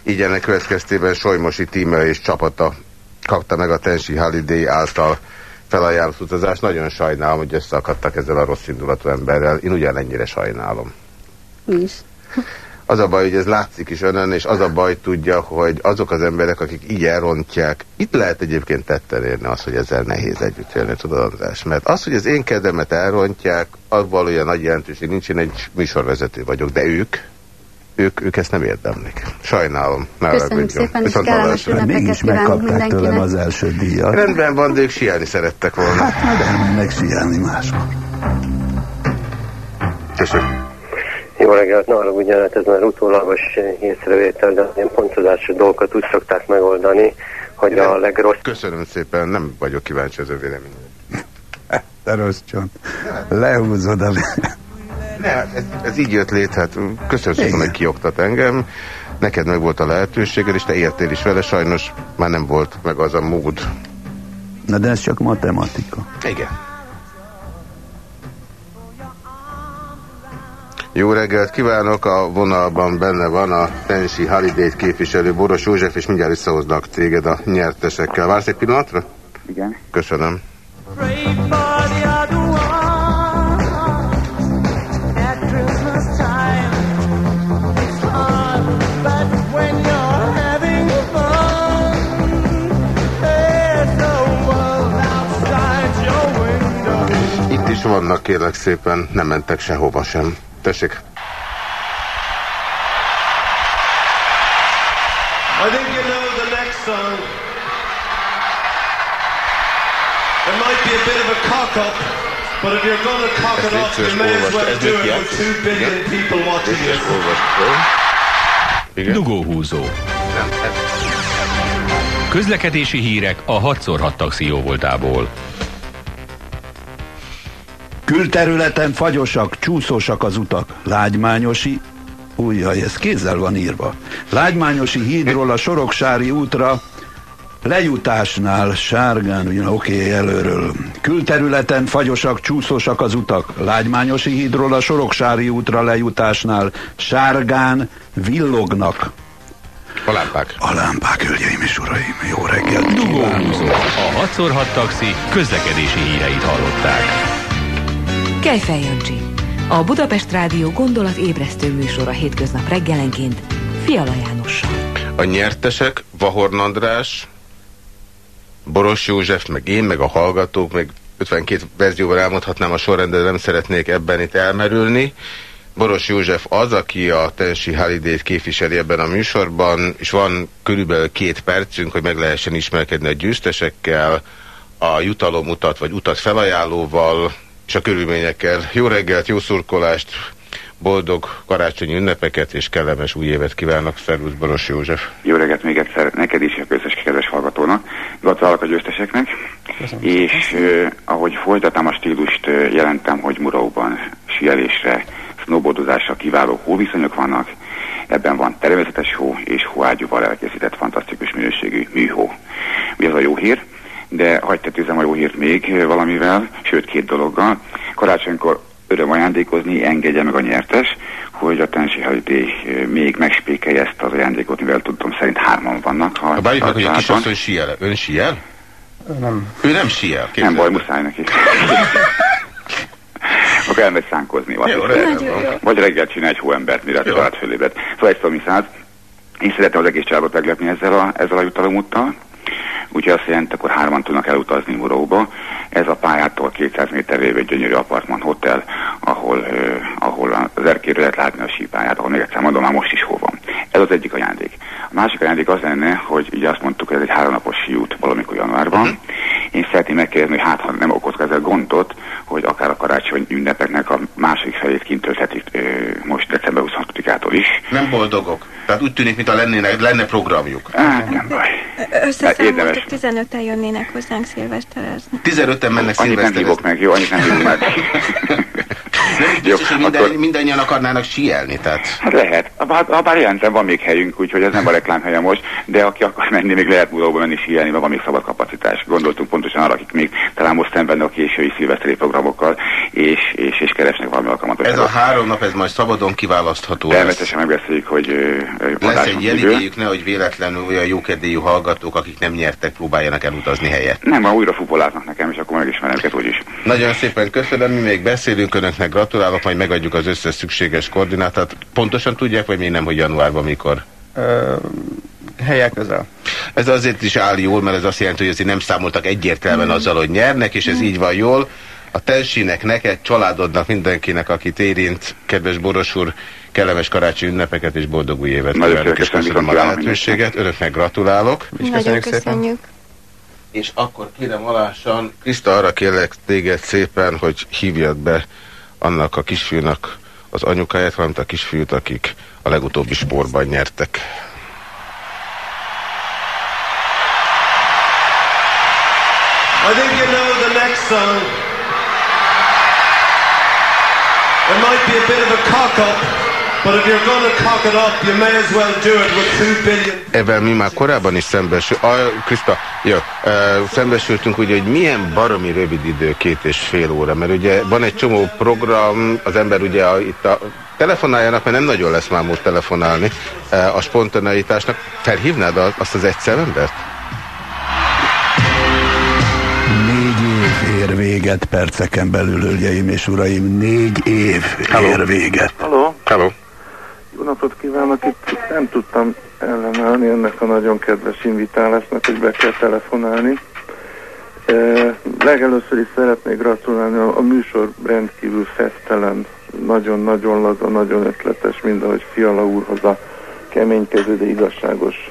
így ennek következtében Solymosi tíme és csapata kapta meg a Tensi Holiday által felajánlott utazást. Nagyon sajnálom, hogy összeakadtak ezzel a rossz indulatú emberrel. Én ugyanennyire sajnálom. Mi is. Az a baj, hogy ez látszik is önön, és az a baj tudja, hogy azok az emberek, akik így elrontják, itt lehet egyébként tetten érni az, hogy ezzel nehéz együtt élni, tudod András? Mert az, hogy az én kedemet elrontják, az valójában nagy jelentőség nincs, én egy műsorvezető vagyok, de ők, ők, ők ezt nem érdemlik. Sajnálom. Köszönjük szépen, és kellemes Mégis megkapták tőlem az első díjat. Rendben van, de ők sielni szerettek volna. Hát majd elmennek sielni máskor. Köszönöm. Jó reggelt, ne arra ugyanát, ez már utólagos észrevétel, de ilyen pontozási dolgokat úgy szokták megoldani, hogy a legrossz... Köszönöm szépen, nem vagyok kíváncsi az ő véleményre. Te rossz csont. Lehúzod a... Ne, hát ez, ez így jött lét, hát köszönöm szépen, hogy kioktat engem. Neked meg volt a lehetőséged, és te értél is vele, sajnos már nem volt meg az a mód, Na de ez csak matematika. Igen. Jó reggelt kívánok! A vonalban benne van a Tensi Holiday képviselő Boros József, és mindjárt összehoznak téged a nyertesekkel. Vársz egy pillanatra? Igen. Köszönöm. Itt is vannak, kérlek szépen, nem mentek sehova sem. Tessék. I think you know the next song. It might be a bit of a cock up, but if you're to cock it up, you may as well do it with two billion people watching you. Dugóhúzó. Közlekedési hírek a 6x6 taxi jóvoltából. Külterületen fagyosak, csúszósak az utak. Lágymányosi, újjaj, ez kézzel van írva. Lágymányosi hídról a Soroksári útra lejutásnál sárgán, ugyan oké, okay, előről. Külterületen fagyosak, csúszósak az utak. Lágymányosi hídról a Soroksári útra lejutásnál sárgán villognak. A lámpák. A lámpák, hölgyeim és uraim, jó reggelt Dugóhúzó. A 6x6 taxi közlekedési híreit hallották. Kejfej Jancsi. A Budapest Rádió gondolat ébresztő műsora hétköznap reggelenként Fiala Jánossal. A nyertesek Vahorn András, Boros József, meg én, meg a hallgatók, meg 52 verzióval elmondhatnám a sorrendet, de nem szeretnék ebben itt elmerülni. Boros József az, aki a Tensi Holiday-t képviseli ebben a műsorban, és van körülbelül két percünk, hogy meg lehessen ismerkedni a győztesekkel, a jutalomutat vagy utat felajánlóval, és a körülményekkel. Jó reggelt, jó szurkolást, boldog karácsonyi ünnepeket és kellemes új évet kívánok. Szervusz Boros József. Jó reggelt még egyszer neked is, a összes kedves hallgatónak. Gratulálok a győzteseknek. Köszönöm. És uh, ahogy folytatám a stílust, jelentem, hogy Muróban síelésre, snowboardozásra kiváló hóviszonyok vannak. Ebben van természetes hó és hóágyúval elkészített fantasztikus minőségű műhó. Mi az a jó hír? De hagyd tetőzem a jó hírt még valamivel, sőt két dologgal. Karácsonykor öröm ajándékozni, engedje meg a nyertes, hogy a Tensi Holiday még megspékelje ezt az ajándékot, mivel tudom szerint hárman vannak. Ha Bárjuk meg, hogy a kisasszony siel. Ön siel? Nem. Ő nem siel. Képzel. Nem baj, muszáj neki. Akkor elmegy szánkozni. Vagy, Jó, reggel, vagy reggel csinál egy hóembert, mire talált fölébred. Szóval egy szó, száz. Én szeretem az egész családot meglepni ezzel a, ezzel a jutalomúttal úgyhogy azt jelenti, akkor hárman tudnak elutazni Muróba. Ez a pályától 200 méter lévő gyönyörű apartman hotel, ahol, uh, ahol az erkéről lehet látni a sípályát, ahol még egyszer mondom, már most is hol van. Ez az egyik ajándék. A másik ajándék az lenne, hogy ugye azt mondtuk, hogy ez egy háromnapos síút valamikor januárban. Uh-huh. Én szeretném megkérdezni, hogy hát ha nem okoz ezzel gondot, hogy akár a karácsony ünnepeknek a második felét kint töltheti uh, most december 26-ától is. Nem boldogok. Tehát úgy tűnik, mintha lenne, lenne programjuk. Hát nem baj. Összeszámoltak 15-en jönnének hozzánk szilveszterezni. 15-en mennek Annyit nem hívok meg, jó, annyit nem hívok meg. Nem biztos, hogy minden, akkor... mindannyian akarnának sielni, tehát... Hát lehet. Ha, ha bár jelentem, van még helyünk, úgyhogy ez nem a reklámhelye most, de aki akar menni, még lehet múlóba menni sielni, mert van még szabad kapacitás. Gondoltunk pontosan arra, akik még talán most szenvednek a késői szilveszteri programokkal, és, és, és keresnek valami alkalmat. Ez a három nap, ez majd szabadon kiválasztható Természetesen megbeszéljük, hogy uh, lesz egy ilyen idejük, nehogy véletlenül olyan jókedélyű hallgatók, akik nem nyertek, próbáljanak elutazni helyet. Nem, ma újra futboláznak nekem, és akkor megismerem őket úgyis. Nagyon szépen köszönöm, mi még beszélünk önöknek, gratulálok, majd megadjuk az összes szükséges koordinátát. Pontosan tudják, vagy még nem, hogy januárban mikor? Ö, helyek közel. Ez azért is áll jól, mert ez azt jelenti, hogy azért nem számoltak egyértelműen mm. azzal, hogy nyernek, és ez mm. így van jól. A tensinek, neked, családodnak, mindenkinek, akit érint, kedves Boros úr, kellemes karácsony ünnepeket és boldog új évet kívánok, és köszönöm a lehetőséget. Önöknek gratulálok. És köszönjük szépen. És akkor kérem alásan, Krista, arra kérlek téged szépen, hogy hívjad be annak a kisfiúnak az anyukáját, valamint a kisfiút, akik a legutóbbi sportban nyertek. I think you know the next song. It might be a bit of a cock up, But if you're gonna cock it up, you may as well do it with two billion. Ebben mi már korábban is szembesül, ah, Krista, jó, uh, szembesültünk ugye, hogy milyen baromi rövid idő, két és fél óra, mert ugye van egy csomó program, az ember ugye a, itt a telefonáljanak, mert nem nagyon lesz már most telefonálni uh, a spontaneitásnak. Felhívnád azt az egyszer embert? ér véget perceken belül, hölgyeim és uraim. Négy év Hello. ér véget. Halló. Hello. Jó napot kívánok, itt nem tudtam ellenállni ennek a nagyon kedves invitálásnak, hogy be kell telefonálni. E, legelőször is szeretnék gratulálni, a, a műsor rendkívül fesztelen, nagyon-nagyon laza, nagyon ötletes, mind ahogy Fiala úrhoz a keménykező, de igazságos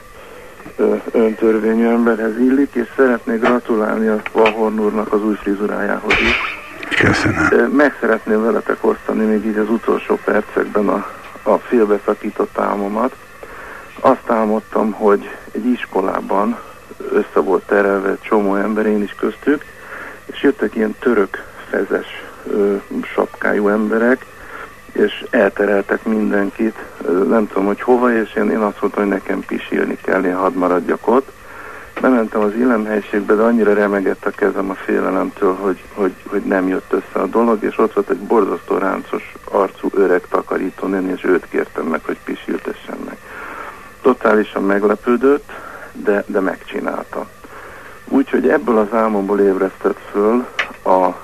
öntörvényű emberhez illik, és szeretnék gratulálni a Valhorn úrnak az új frizurájához is. Köszönöm. Meg szeretném veletek osztani még így az utolsó percekben a, a félbeszakított álmomat. Azt álmodtam, hogy egy iskolában össze volt terelve csomó ember, én is köztük, és jöttek ilyen török fezes ö, sapkájú emberek, és eltereltek mindenkit, nem tudom, hogy hova, és én, én azt mondtam, hogy nekem pisilni kell, én hadd maradjak ott. Bementem az illemhelyiségbe, de annyira remegett a kezem a félelemtől, hogy, hogy, hogy nem jött össze a dolog, és ott volt egy borzasztó ráncos arcú öreg takarítónőn, és őt kértem meg, hogy pisiltessen meg. Totálisan meglepődött, de, de megcsinálta. Úgyhogy ebből az álmomból ébresztett föl a,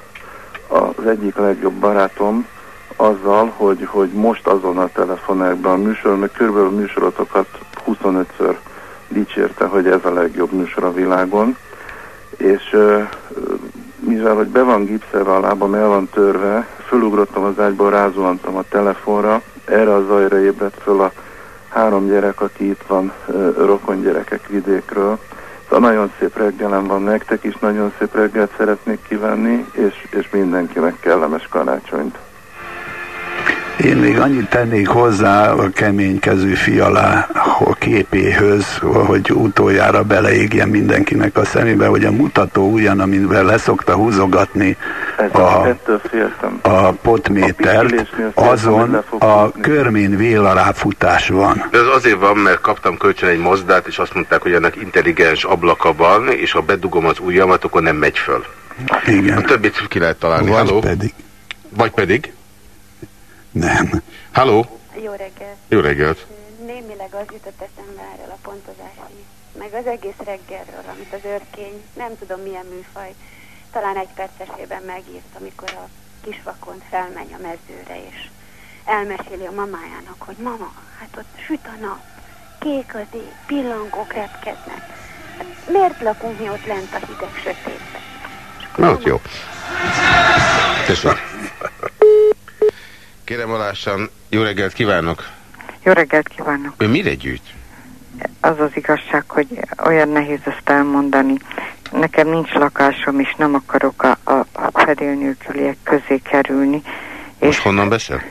az egyik legjobb barátom, azzal, hogy, hogy most azon a telefonálban a műsor, meg körülbelül a műsorotokat 25-ször dicsérte, hogy ez a legjobb műsor a világon, és mivel hogy be van gipszelve a lábam, el van törve, fölugrottam az ágyból, rázuhantam a telefonra, erre a zajra ébredt föl a három gyerek, aki itt van, rokon gyerekek vidékről. Szóval nagyon szép reggelem van nektek is, nagyon szép reggelt szeretnék kívánni, és, és mindenkinek kellemes karácsonyt. Én még annyit tennék hozzá a keménykező fialá a képéhöz, hogy utoljára beleégjen mindenkinek a szemébe, hogy a mutató ugyan, amivel leszokta húzogatni a, a potmétert, azon a körmén vélaráfutás van. De ez azért van, mert kaptam kölcsön egy mozdát, és azt mondták, hogy ennek intelligens ablaka van, és ha bedugom az ujjamat, akkor nem megy föl. Igen. A többit ki lehet találni. Vagy Halló? pedig. Vagy pedig? Nem. Halló? Jó reggelt. Jó reggelt. Némileg az jutott eszembe erről a pontozási, meg az egész reggelről, amit az őrkény, nem tudom milyen műfaj, talán egy percesében megírt, amikor a kisvakont felmegy a mezőre, és elmeséli a mamájának, hogy mama, hát ott süt a nap, kék az ég, pillangók repkednek. Hát miért lakunk mi ott lent a hideg sötétben? Na, ott jó. Tessék. Kérem alásan, jó reggelt kívánok! Jó reggelt kívánok! Ő mire gyűjt? Az az igazság, hogy olyan nehéz ezt elmondani. Nekem nincs lakásom, és nem akarok a, a, a fedél nélküliek közé kerülni. Most és honnan beszél?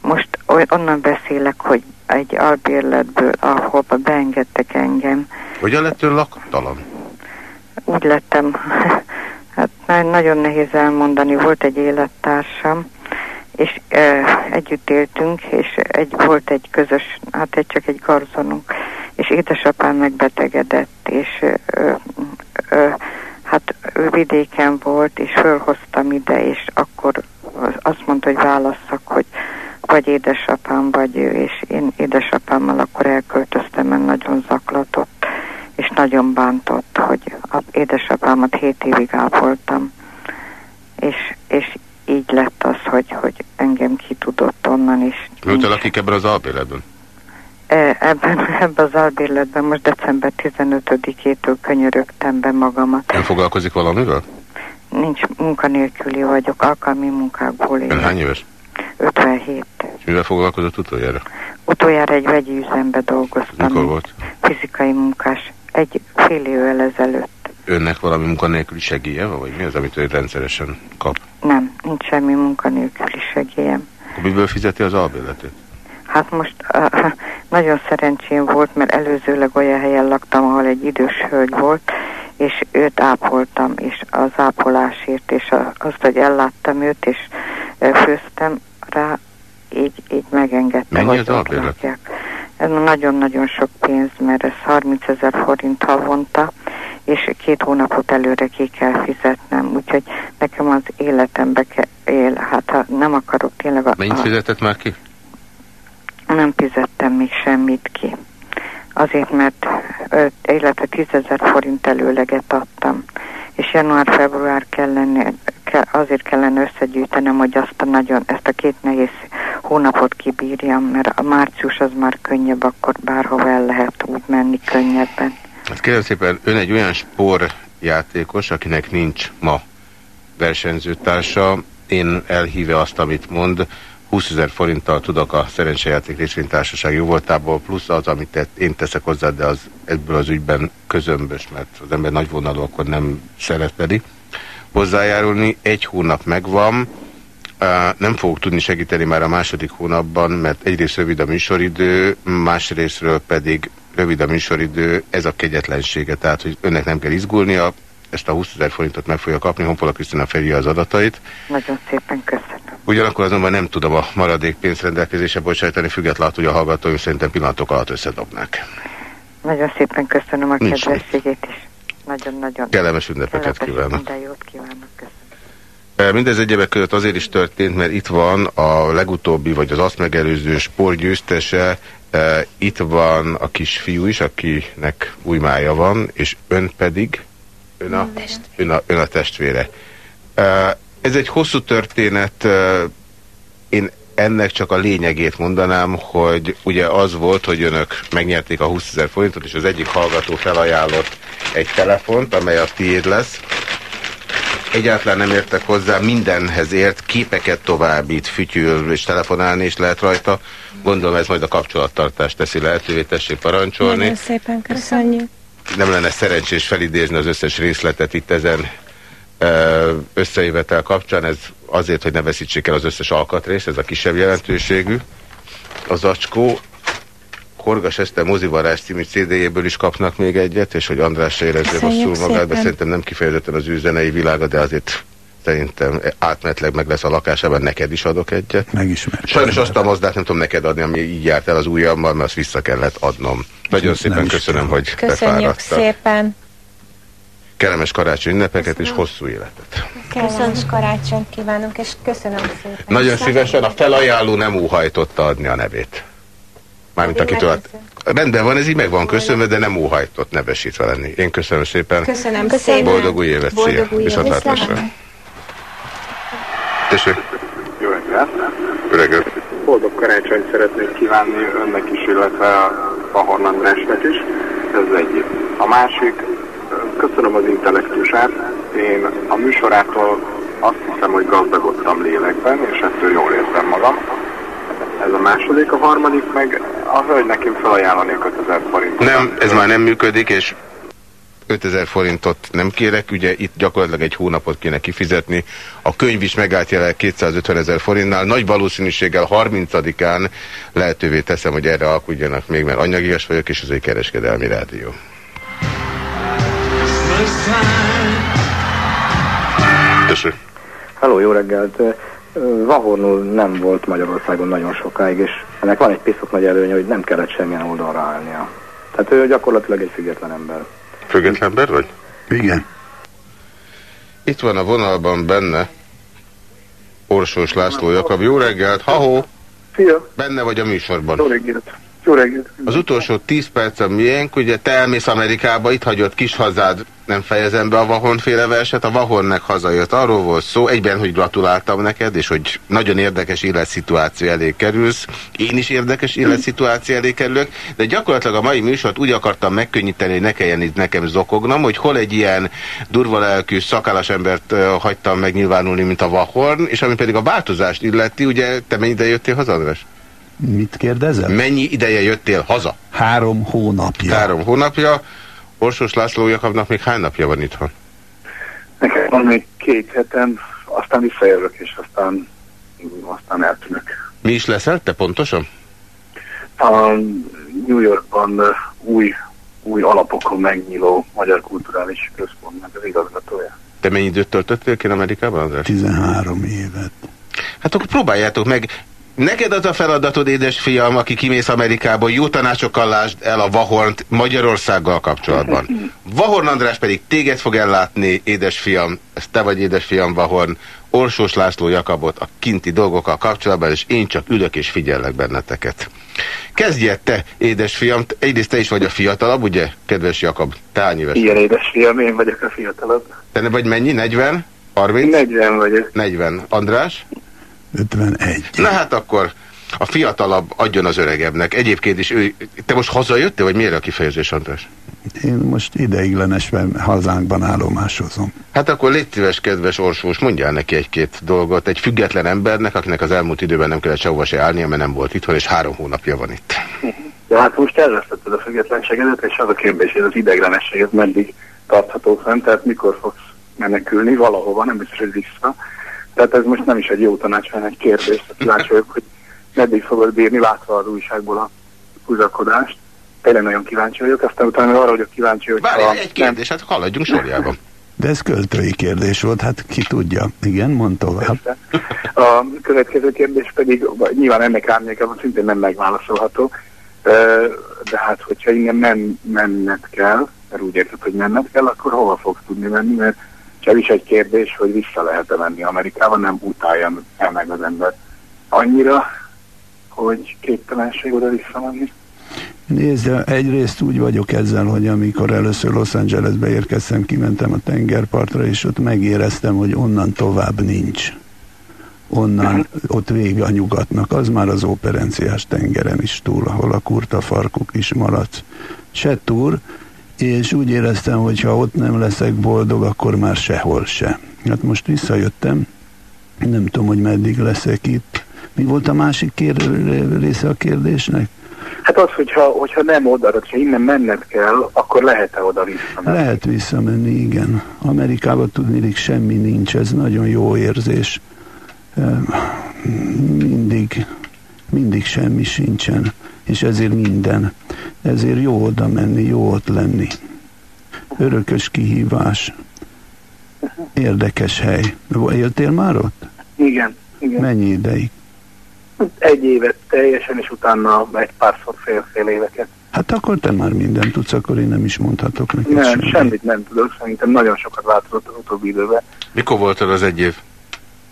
Most onnan beszélek, hogy egy albérletből, ahol beengedtek engem. Hogyan lett ön laktalan? Úgy lettem, hát nagyon nehéz elmondani. Volt egy élettársam, és e, együtt éltünk, és egy, volt egy közös, hát egy csak egy garzonunk, és édesapám megbetegedett, és e, e, hát ő vidéken volt, és fölhoztam ide, és akkor azt mondta, hogy válasszak, hogy vagy édesapám, vagy ő, és én édesapámmal akkor elköltöztem, mert nagyon zaklatott, és nagyon bántott, hogy édesapámat hét évig ápoltam, és, és így lett az, hogy, hogy engem ki tudott onnan is. Mióta lakik ebben az albérletben? E, ebben, ebben az albérletben most december 15-től könyörögtem be magamat. Nem foglalkozik valamivel? Nincs munkanélküli vagyok, alkalmi munkákból élek. Ön hány éves? 57. És mivel foglalkozott utoljára? Utoljára egy vegyi üzembe dolgoztam. Mikor volt? Fizikai munkás. Egy fél évvel ezelőtt önnek valami munkanélküli segélye van, vagy mi az, amit ő rendszeresen kap? Nem, nincs semmi munkanélküli segélyem. Akkor miből fizeti az albérletét? Hát most uh, nagyon szerencsém volt, mert előzőleg olyan helyen laktam, ahol egy idős hölgy volt, és őt ápoltam, és az ápolásért, és azt, hogy elláttam őt, és uh, főztem rá, így, így megengedte. Mennyi hogy az ott. Ez nagyon-nagyon sok pénz, mert ez 30 ezer forint havonta, és két hónapot előre ki kell fizetnem, úgyhogy nekem az életembe kell, él, hát ha nem akarok tényleg... A, Mennyit fizetett már ki? nem fizettem még semmit ki. Azért, mert öt, illetve 10 ezer forint előleget adtam, és január-február kellene, ke, azért kellene összegyűjtenem, hogy azt a nagyon, ezt a két nehéz hónapot kibírjam, mert a március az már könnyebb, akkor bárhova el lehet úgy menni könnyebben. Hát kérem szépen, ön egy olyan sportjátékos, akinek nincs ma versenyzőtársa. Én elhíve azt, amit mond, 20 ezer forinttal tudok a szerencsejáték részvénytársaság jóvoltából, plusz az, amit én teszek hozzá, de az ebből az ügyben közömbös, mert az ember nagyvonalú, akkor nem szeretedi hozzájárulni. Egy hónap megvan, nem fogok tudni segíteni már a második hónapban, mert egyrészt rövid a műsoridő, másrésztről pedig rövid a műsoridő, ez a kegyetlensége, tehát hogy önnek nem kell izgulnia, ezt a 20 ezer forintot meg fogja kapni, Honpola Krisztina felírja az adatait. Nagyon szépen köszönöm. Ugyanakkor azonban nem tudom a maradék pénzt rendelkezésre bocsájtani, függetlenül, hogy a hallgatóim szerintem pillanatok alatt összedobnák. Nagyon szépen köszönöm a kedvességét is. Nagyon-nagyon. Kellemes ünnepeket kellemes kívánok. Minden jót kívánok. Mindez egyebek között azért is történt, mert itt van a legutóbbi, vagy az azt megelőző sportgyőztese, itt van a kisfiú is, akinek új mája van, és ön pedig, ön a, ön a, ön a testvére. Ez egy hosszú történet, én ennek csak a lényegét mondanám, hogy ugye az volt, hogy önök megnyerték a 20 ezer forintot, és az egyik hallgató felajánlott egy telefont, amely a tiéd lesz, egyáltalán nem értek hozzá, mindenhez ért, képeket továbbít, fütyül és telefonálni is lehet rajta. Gondolom ez majd a kapcsolattartást teszi lehetővé, tessék parancsolni. Nagyon szépen köszönjük. Nem lenne szerencsés felidézni az összes részletet itt ezen összejövetel kapcsán, ez azért, hogy ne veszítsék el az összes alkatrészt, ez a kisebb jelentőségű. Az acskó Horgas Eszter mozivarás című CD-jéből is kapnak még egyet, és hogy András se érezze rosszul magát, de szépen. szerintem nem kifejezetten az ő zenei világa, de azért szerintem átmenetleg meg lesz a lakásában, neked is adok egyet. Megismertem. Sajnos azt a mozdát nem tudom neked adni, ami így járt el az ujjammal, mert azt vissza kellett adnom. Nagyon szépen köszönöm, hogy Köszönjük szépen. Kellemes karácsony ünnepeket és hosszú életet. Kellemes karácsonyt kívánunk, és köszönöm szépen. Nagyon szívesen a felajánló nem óhajtotta adni a nevét. Mármint akitől... a- Rendben van, ez így meg van köszönve, de nem óhajtott nevesítve lenni. Én köszönöm szépen. Köszönöm szépen. Boldog új évet, Boldog szia. új. Viszontlátásra. Tessék. Jó reggelt! Öregök. Boldog karácsonyt szeretnék kívánni önnek is, illetve a Horn Andrásnak is. Ez az egyik. A másik, köszönöm az intellektusát. Én a műsorától azt hiszem, hogy gazdagodtam lélekben, és ettől jól érzem magam. Ez a második, a harmadik meg a hölgy nekem felajánlani a 5000 forintot. Nem, ez már nem működik, és 5000 forintot nem kérek, ugye itt gyakorlatilag egy hónapot kéne kifizetni. A könyv is megállt jelenleg 250 ezer forintnál. Nagy valószínűséggel 30-án lehetővé teszem, hogy erre alkudjanak még, mert anyagias vagyok, és ez egy kereskedelmi rádió. Tessék. Halló, jó reggelt! Vahornul nem volt Magyarországon nagyon sokáig, és ennek van egy piszok nagy előnye, hogy nem kellett semmilyen oldalra állnia. Tehát ő gyakorlatilag egy független ember. Független ember vagy? Igen. Itt van a vonalban benne Orsós László Jakab. Jó reggelt, ha-hó! Szia! Benne vagy a műsorban. Jó reggelt! Jó reggelt! Az utolsó 10 perc a miénk, ugye te elmész Amerikába, itt hagyott kis hazád, nem fejezem be a Vahornféle verset, a Vahornek hazajött. Arról volt szó, egyben, hogy gratuláltam neked, és hogy nagyon érdekes életszituáció elé kerülsz. Én is érdekes életszituáció elé kerülök, de gyakorlatilag a mai műsort úgy akartam megkönnyíteni, hogy ne kelljen itt nekem zokognom, hogy hol egy ilyen durva lelkű, szakállas embert hagytam megnyilvánulni, mint a Vahorn, és ami pedig a változást illeti, ugye te mennyi ideje jöttél haza, András? Mit kérdezel? Mennyi ideje jöttél haza? Három hónapja. Három hónapja. Orsós László Jakabnak még hány napja van itthon? Nekem van még két hetem, aztán visszajövök, és aztán, aztán eltűnök. Mi is leszel te pontosan? A New Yorkban új, új alapokon megnyíló Magyar Kulturális Központnak az igazgatója. Te mennyi időt töltöttél ki Amerikában, András? 13 évet. Hát akkor próbáljátok meg Neked az a feladatod, édesfiam, aki kimész Amerikából, jó tanácsokkal lásd el a Vahornt Magyarországgal kapcsolatban. Vahorn András pedig téged fog ellátni, édesfiam, ez te vagy édesfiam Vahorn, Orsós László Jakabot a kinti dolgokkal kapcsolatban, és én csak ülök és figyellek benneteket. Kezdje te, édesfiam, egyrészt te is vagy a fiatalabb, ugye, kedves Jakab? Te hány éves? Igen, édesfiam, én vagyok a fiatalabb. Te ne vagy mennyi? 40? 30? 40 vagyok. 40. András? 51. Na hát akkor a fiatalabb adjon az öregebbnek. Egyébként is ő... Te most hazajöttél, vagy miért a kifejezés, András? Én most ideiglenesben hazánkban állomásozom. Hát akkor légy szíves, kedves Orsós, mondjál neki egy-két dolgot. Egy független embernek, akinek az elmúlt időben nem kellett sehova se állnia, mert nem volt itthon, és három hónapja van itt. De hát most elvesztetted a függetlenségedet, és az a kérdés, hogy az ideiglenesség ez meddig tartható fent, tehát mikor fogsz menekülni valahova, nem biztos, hogy vissza. Tehát ez most nem is egy jó tanács, hanem egy kérdés. Kíváncsi vagyok, hogy meddig fogod bírni, látva az újságból a húzakodást. Tényleg nagyon kíváncsi vagyok, aztán utána arra vagyok kíváncsi, hogy... Várj, egy kérdés, hát haladjunk sorjában. De ez költői kérdés volt, hát ki tudja. Igen, mond tovább. A következő kérdés pedig, nyilván ennek árnyékában szintén nem megválaszolható, de hát, hogyha innen men, menned kell, mert úgy érted, hogy menned kell, akkor hova fogsz tudni menni, mert csak is egy kérdés, hogy vissza lehet-e menni Amerikába, nem utálja el meg az ember annyira, hogy képtelenség oda visszamenni. Nézd, egyrészt úgy vagyok ezzel, hogy amikor először Los Angelesbe érkeztem, kimentem a tengerpartra, és ott megéreztem, hogy onnan tovább nincs. Onnan, ott vége a nyugatnak, az már az operenciás tengeren is túl, ahol a kurta farkuk is maradt. Se túr, és úgy éreztem, hogy ha ott nem leszek boldog, akkor már sehol se. Hát most visszajöttem, nem tudom, hogy meddig leszek itt. Mi volt a másik kér- része a kérdésnek? Hát az, hogyha, hogyha nem oda, hogyha innen menned kell, akkor lehet-e oda visszamenni? Lehet visszamenni, igen. Amerikában tudnélik semmi nincs, ez nagyon jó érzés. Mindig, mindig semmi sincsen, és ezért minden. Ezért jó oda menni, jó ott lenni. Örökös kihívás. Érdekes hely. Éltél már ott? Igen, igen. Mennyi ideig? Egy évet teljesen, és utána egy párszor fél-fél éveket. Hát akkor te már mindent tudsz, akkor én nem is mondhatok neked Nem, semmit. semmit nem tudok, szerintem nagyon sokat változott az utóbbi időben. Mikor volt az egy év?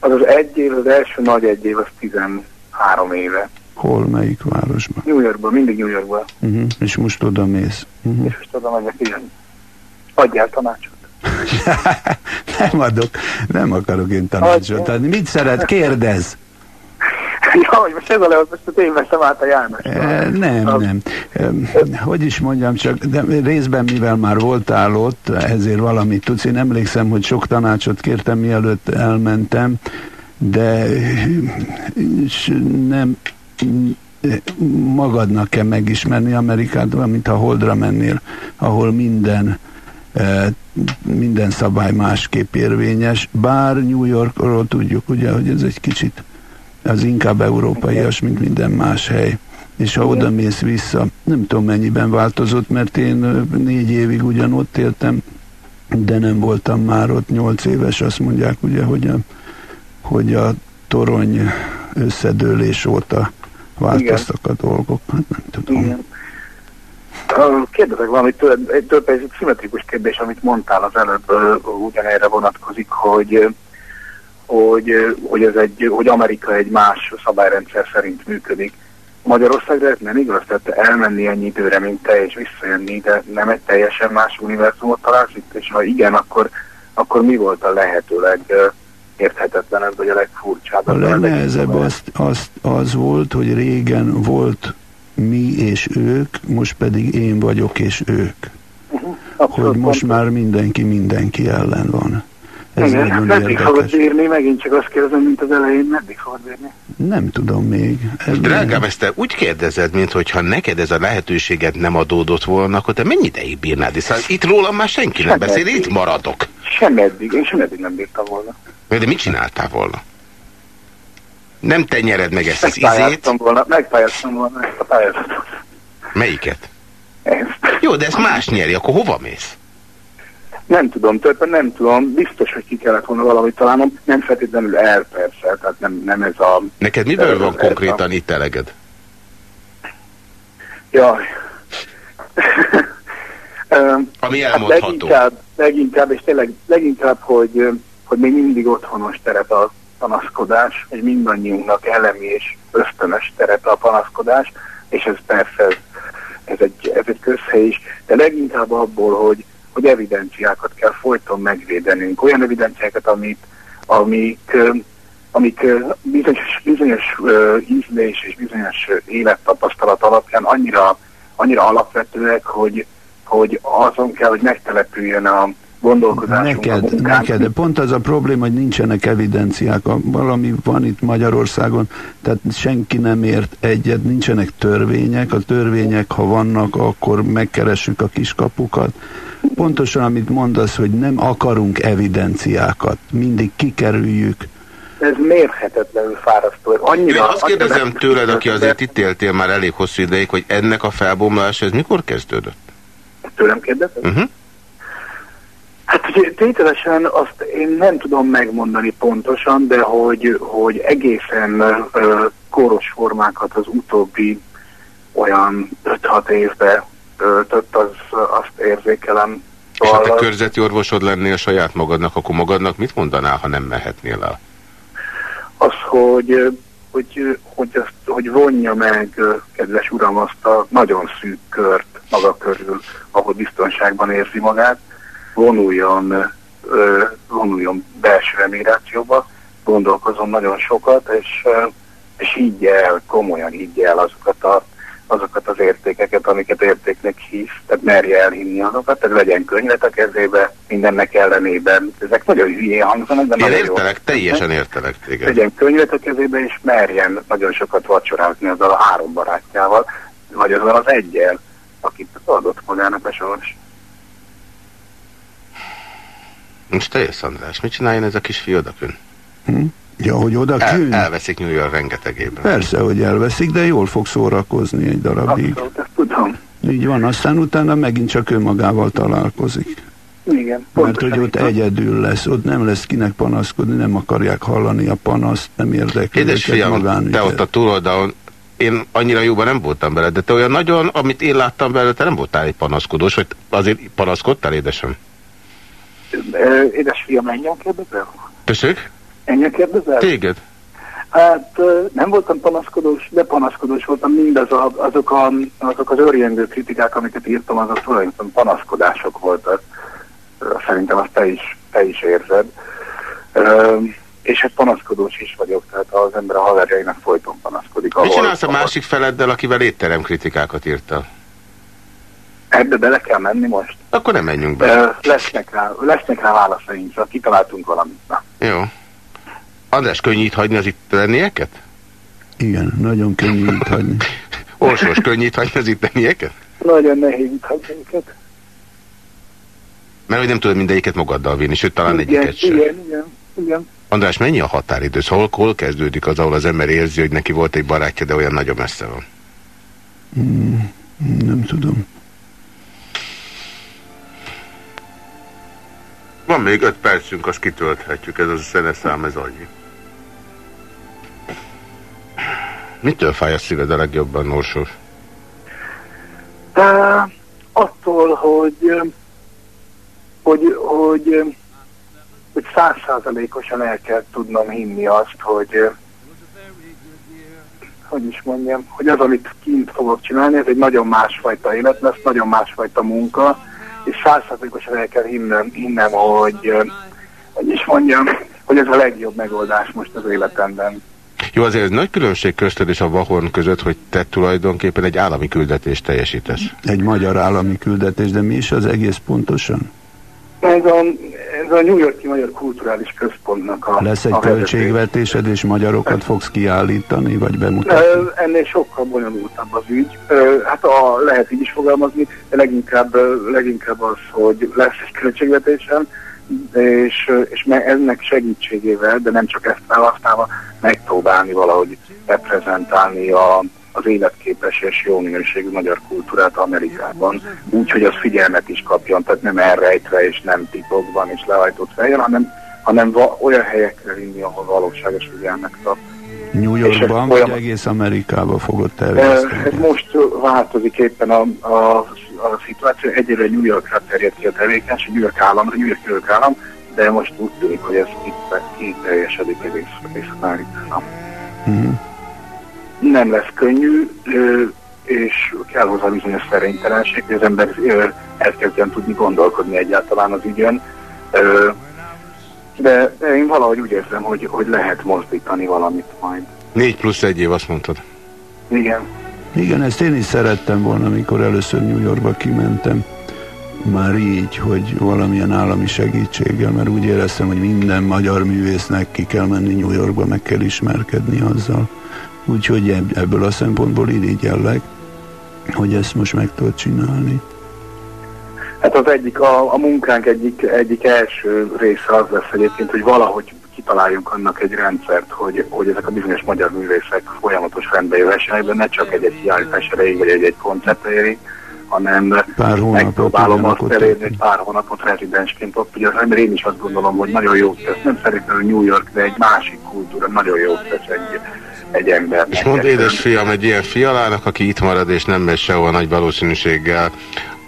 Az az egy év, az első nagy egy év, az 13 éve. Hol, melyik városban? New Yorkban, mindig New Yorkban. Uh-huh. És most oda mész. Uh-huh. És most oda megyek, igen. Adjál tanácsot. Nem adok, nem akarok én tanácsot adni. Mit szeret? Kérdez! ja, hogy most ez a lehoz, most én veszem át a János. E, nem, nem. E, hogy is mondjam, csak de részben mivel már voltál ott, ezért valamit tudsz. Én emlékszem, hogy sok tanácsot kértem, mielőtt elmentem, de nem magadnak kell megismerni Amerikát, olyan, mint ha Holdra mennél, ahol minden e, minden szabály másképp érvényes, bár New Yorkról tudjuk, ugye, hogy ez egy kicsit az inkább európaias, mint minden más hely. És ha oda mész vissza, nem tudom mennyiben változott, mert én négy évig ugyan ott éltem, de nem voltam már ott, nyolc éves, azt mondják ugye, hogy a, hogy a torony összedőlés óta változtak a dolgok. Hát nem tudom. Igen. Kérdezek valamit tőled, tőled egy szimmetrikus kérdés, amit mondtál az előbb, ugyanerre vonatkozik, hogy hogy, hogy, ez egy, hogy Amerika egy más szabályrendszer szerint működik. Magyarországra ez nem igaz, tehát elmenni ennyi időre, mint te, és visszajönni, de nem egy teljesen más univerzumot találsz itt, és ha igen, akkor, akkor mi volt a lehetőleg ö, érthetetlenebb, vagy a legfurcsább? A legnehezebb az, az, az volt, hogy régen volt mi és ők, most pedig én vagyok és ők. Hogy most már mindenki mindenki ellen van. Ez Igen, meddig érdekes. fogod bírni, megint csak azt kérdezem, mint az elején, meddig fogod bírni? Nem tudom még. Ez Drágám, ezt te úgy kérdezed, mintha neked ez a lehetőséged nem adódott volna, akkor te mennyi ideig bírnád? Hiszen itt rólam már senki nem Semmi beszél, eddig. itt maradok. Sem eddig, én sem eddig nem bírtam volna. De mit csináltál volna? Nem te nyered meg ezt az izét. Megpályáztam volna, megpályáztam volna ezt a pályázatot. Melyiket? Ezt. Jó, de ezt más nyeri, akkor hova mész? Nem tudom, többen nem tudom, biztos, hogy ki kellett volna valamit találnom, nem feltétlenül el persze, tehát nem, nem ez a... Neked miből van konkrétan itt eleged? Jaj. Ami hát elmondható. leginkább, leginkább, és tényleg leginkább, hogy, hogy még mindig otthonos teret a panaszkodás, hogy mindannyiunknak elemi és ösztönös teret a panaszkodás, és ez persze ez, ez, egy, ez egy közhely is, de leginkább abból, hogy, hogy evidenciákat kell folyton megvédenünk, olyan evidenciákat, amit, amik, amik bizonyos, bizonyos ízlés és bizonyos élettapasztalat alapján annyira, annyira alapvetőek, hogy, hogy azon kell, hogy megtelepüljön a gondolkodásunk, a Neked, munkánk. neked, de pont az a probléma, hogy nincsenek evidenciák. Valami van itt Magyarországon, tehát senki nem ért egyet, nincsenek törvények. A törvények, ha vannak, akkor megkeressük a kiskapukat. Pontosan, amit mondasz, hogy nem akarunk evidenciákat, mindig kikerüljük. Ez mérhetetlenül fárasztó. Én Annyira, azt annyira kérdezem meg- tőled, aki azért itt éltél már elég hosszú ideig, hogy ennek a felbomlása, ez mikor kezdődött? Tőlem kérdezed? Uh-huh. Hát ugye tételesen azt én nem tudom megmondani pontosan, de hogy, hogy egészen ö, koros formákat az utóbbi olyan 5-6 évben öltött, az, azt érzékelem. És ha te körzeti orvosod lennél saját magadnak, akkor magadnak mit mondanál, ha nem mehetnél el? az, hogy, hogy, hogy, azt, hogy vonja meg, kedves uram, azt a nagyon szűk kört maga körül, ahol biztonságban érzi magát, vonuljon, ö, vonuljon belső emigrációba, gondolkozom nagyon sokat, és, és higgye el, komolyan higgye el azokat, a, azokat az értékeket, amiket értéknek hisz, tehát merje elhinni azokat, tehát legyen könyvet a kezébe, mindennek ellenében. Ezek nagyon hülyén hangzanak, de Én nagyon jó. értelek, teljesen értelek téged. Legyen könyvet a kezébe, és merjen nagyon sokat vacsorázni azzal a három barátjával, vagy azzal az egyel, akit adott magának a sors. Most te jössz, András, mit csináljon ez a kis fiú odakön? Hm? Ja, hogy oda El, küld? elveszik New York rengetegében. Persze, hogy elveszik, de jól fog szórakozni egy darabig. Abszolút, ezt tudom. Így van, aztán utána megint csak önmagával találkozik. Igen, Mert hogy ott egyedül lesz, ott nem lesz kinek panaszkodni, nem akarják hallani a panaszt, nem érdekli Édesfiam, magánügyet. te ott a túloldalon, én annyira jóban nem voltam veled, de te olyan nagyon, amit én láttam belőle, te nem voltál egy panaszkodós, vagy azért panaszkodtál, édesem? Édesfiam, engem kérdezel? Tessék? Engem kérdezel? Téged? Hát nem voltam panaszkodós, de panaszkodós voltam. Mindaz a, azok, a, azok az örjengő kritikák, amiket írtam, azok tulajdonképpen panaszkodások voltak. Szerintem azt te is, te is érzed. És hát panaszkodós is vagyok, tehát az ember a haverjainak folyton panaszkodik. Mit csinálsz a másik feleddel, akivel étterem kritikákat írtál? Ebbe bele kell menni most? Akkor nem menjünk be. Lesznek, rá, lesznek rá válaszaink, csak kitaláltunk valamit. Na. Jó. András, könnyű itt hagyni az itt lennieket? Igen, nagyon könnyű itt hagyni. Orsós, könnyű itt hagyni az itt lennieket? Nagyon nehéz itt hagyni őket. Mert hogy nem tudod mindegyiket magaddal vinni, sőt talán Igen, egyiket sem. igen, igen, igen. András, mennyi a határidő? Szóval hol, hol kezdődik az, ahol az ember érzi, hogy neki volt egy barátja, de olyan nagyon messze van? Hmm, nem tudom. Van még öt percünk, azt kitölthetjük, ez az a szeneszám, ez annyi. Mitől fáj a szíved a legjobban, Norsós? Uh, attól, hogy hogy, hogy, hogy százszázalékosan el kell tudnom hinni azt, hogy hogy is mondjam, hogy az, amit kint fogok csinálni, ez egy nagyon másfajta élet lesz, nagyon másfajta munka, és százszázalékosan el kell hinnem, hinnem hogy, hogy is mondjam, hogy ez a legjobb megoldás most az életemben. Jó, azért ez nagy különbség közted és a Vahorn között, hogy te tulajdonképpen egy állami küldetést teljesítesz. Egy magyar állami küldetés, de mi is az egész pontosan? Ez a, ez a New Yorki Magyar Kulturális Központnak a Lesz egy a költségvetésed, és magyarokat fogsz kiállítani, vagy bemutatni? Ennél sokkal bonyolultabb az ügy. Hát a, lehet így is fogalmazni, de leginkább, leginkább az, hogy lesz egy költségvetésem, és, és ennek segítségével, de nem csak ezt felhasználva, megpróbálni valahogy reprezentálni a, az életképes és jó minőségű magyar kultúrát Amerikában, úgy, hogy az figyelmet is kapjon, tehát nem elrejtve és nem titokban és lehajtott fejjel, hanem, hanem olyan helyekre vinni, ahol valóságos figyelmet kap. New Yorkban, vagy egész Amerikába fogod terjeszteni? Ez most változik éppen a, a, a szituáció. Egyelőre New Yorkra terjed ki a tevékenység, New York államra, New York, New York állam, de most úgy tűnik, hogy ez kiteljesedik egész, egész Amerikára. Mhm. Nem lesz könnyű, és kell hozzá bizonyos szerénytelenség, hogy az ember elkezdjen tudni gondolkodni egyáltalán az ügyön. De, én valahogy úgy érzem, hogy, hogy lehet mozdítani valamit majd. 4 plusz egy év, azt mondtad. Igen. Igen, ezt én is szerettem volna, amikor először New Yorkba kimentem. Már így, hogy valamilyen állami segítséggel, mert úgy éreztem, hogy minden magyar művésznek ki kell menni New Yorkba, meg kell ismerkedni azzal. Úgyhogy ebb- ebből a szempontból irigyellek, hogy ezt most meg tudod csinálni. Hát az egyik, a, a munkánk egyik, egyik első része az lesz egyébként, hogy valahogy kitaláljunk annak egy rendszert, hogy, hogy ezek a bizonyos magyar művészek folyamatos rendbe jöhessenek, de ne csak egy-egy kiállítás erejéig, vagy egy-egy koncert erejéig, hanem Pár megpróbálom azt elérni, hogy pár hónapot rezidensként ott ugye, mert én is azt gondolom, hogy nagyon jó tesz, nem feltétlenül New York, de egy másik kultúra nagyon jó tesz egy, egy ember. És mondd édesfiam egy ilyen fialának, aki itt marad és nem megy sehova nagy valószínűséggel,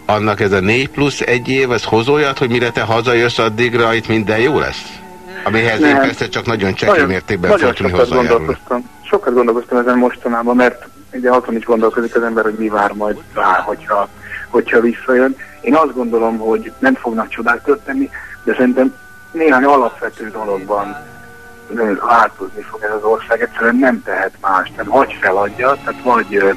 annak ez a 4 plusz egy év, ez hoz olyat, hogy mire te hazajössz addigra, itt minden jó lesz? Amihez én Nem. persze csak nagyon csekély mértékben fel tudni sokat hozzájárulni. gondolkoztam. Sokat gondolkoztam ezen mostanában, mert ugye azon is gondolkozik az ember, hogy mi vár majd rá, hogyha, hogyha visszajön. Én azt gondolom, hogy nem fognak csodák történni, de szerintem néhány alapvető dologban változni fog ez az ország. Egyszerűen nem tehet más, nem vagy feladja, tehát vagy,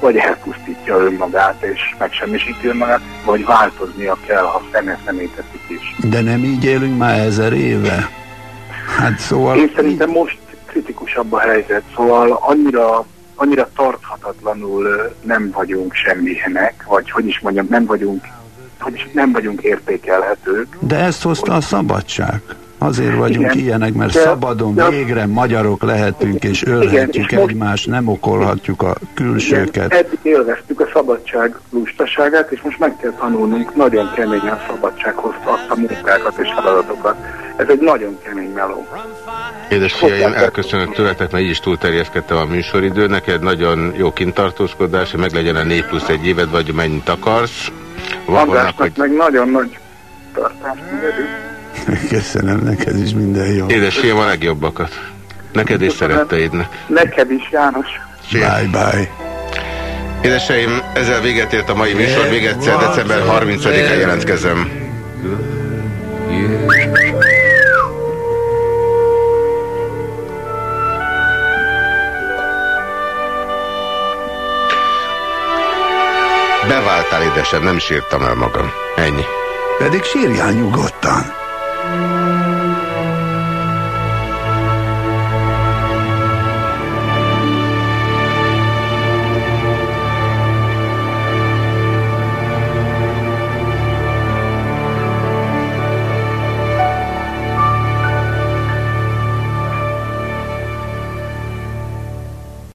vagy elpusztítja önmagát és megsemmisíti önmagát, vagy változnia kell, ha fene szemét teszik is. De nem így élünk már ezer éve? Hát szóval... Én szerintem most kritikusabb a helyzet, szóval annyira, annyira tarthatatlanul nem vagyunk semmihenek, vagy hogy is mondjam, nem vagyunk, hogy is nem vagyunk értékelhetők. De ezt hozta a szabadság. Azért vagyunk Igen, ilyenek, mert de- szabadon de- végre magyarok lehetünk, és ölhetjük és most- egymást, nem okolhatjuk a külsőket. Eddig élveztük a szabadság lustaságát, és most meg kell tanulnunk nagyon keményen szabadsághoz azt a munkákat és feladatokat. Ez egy nagyon kemény meló. Édes fiaim, elköszönök tőletek, mert így is túlterjeszkedtem a műsoridő. Neked nagyon jó kintartózkodás, hogy meglegyen a 4 plusz egy éved, vagy mennyit akarsz. Andrásnak hogy meg nagyon nagy tartást engedünk. Köszönöm neked is minden jó. édes fiam a legjobbakat. Neked és szeretteidnek. Neked is, János. Bye bye. Édeseim, ezzel véget ért a mai műsor, még egyszer december 30-án jelentkezem. Beváltál, édesem, nem is írtam el magam. Ennyi. Pedig sírjál nyugodtan.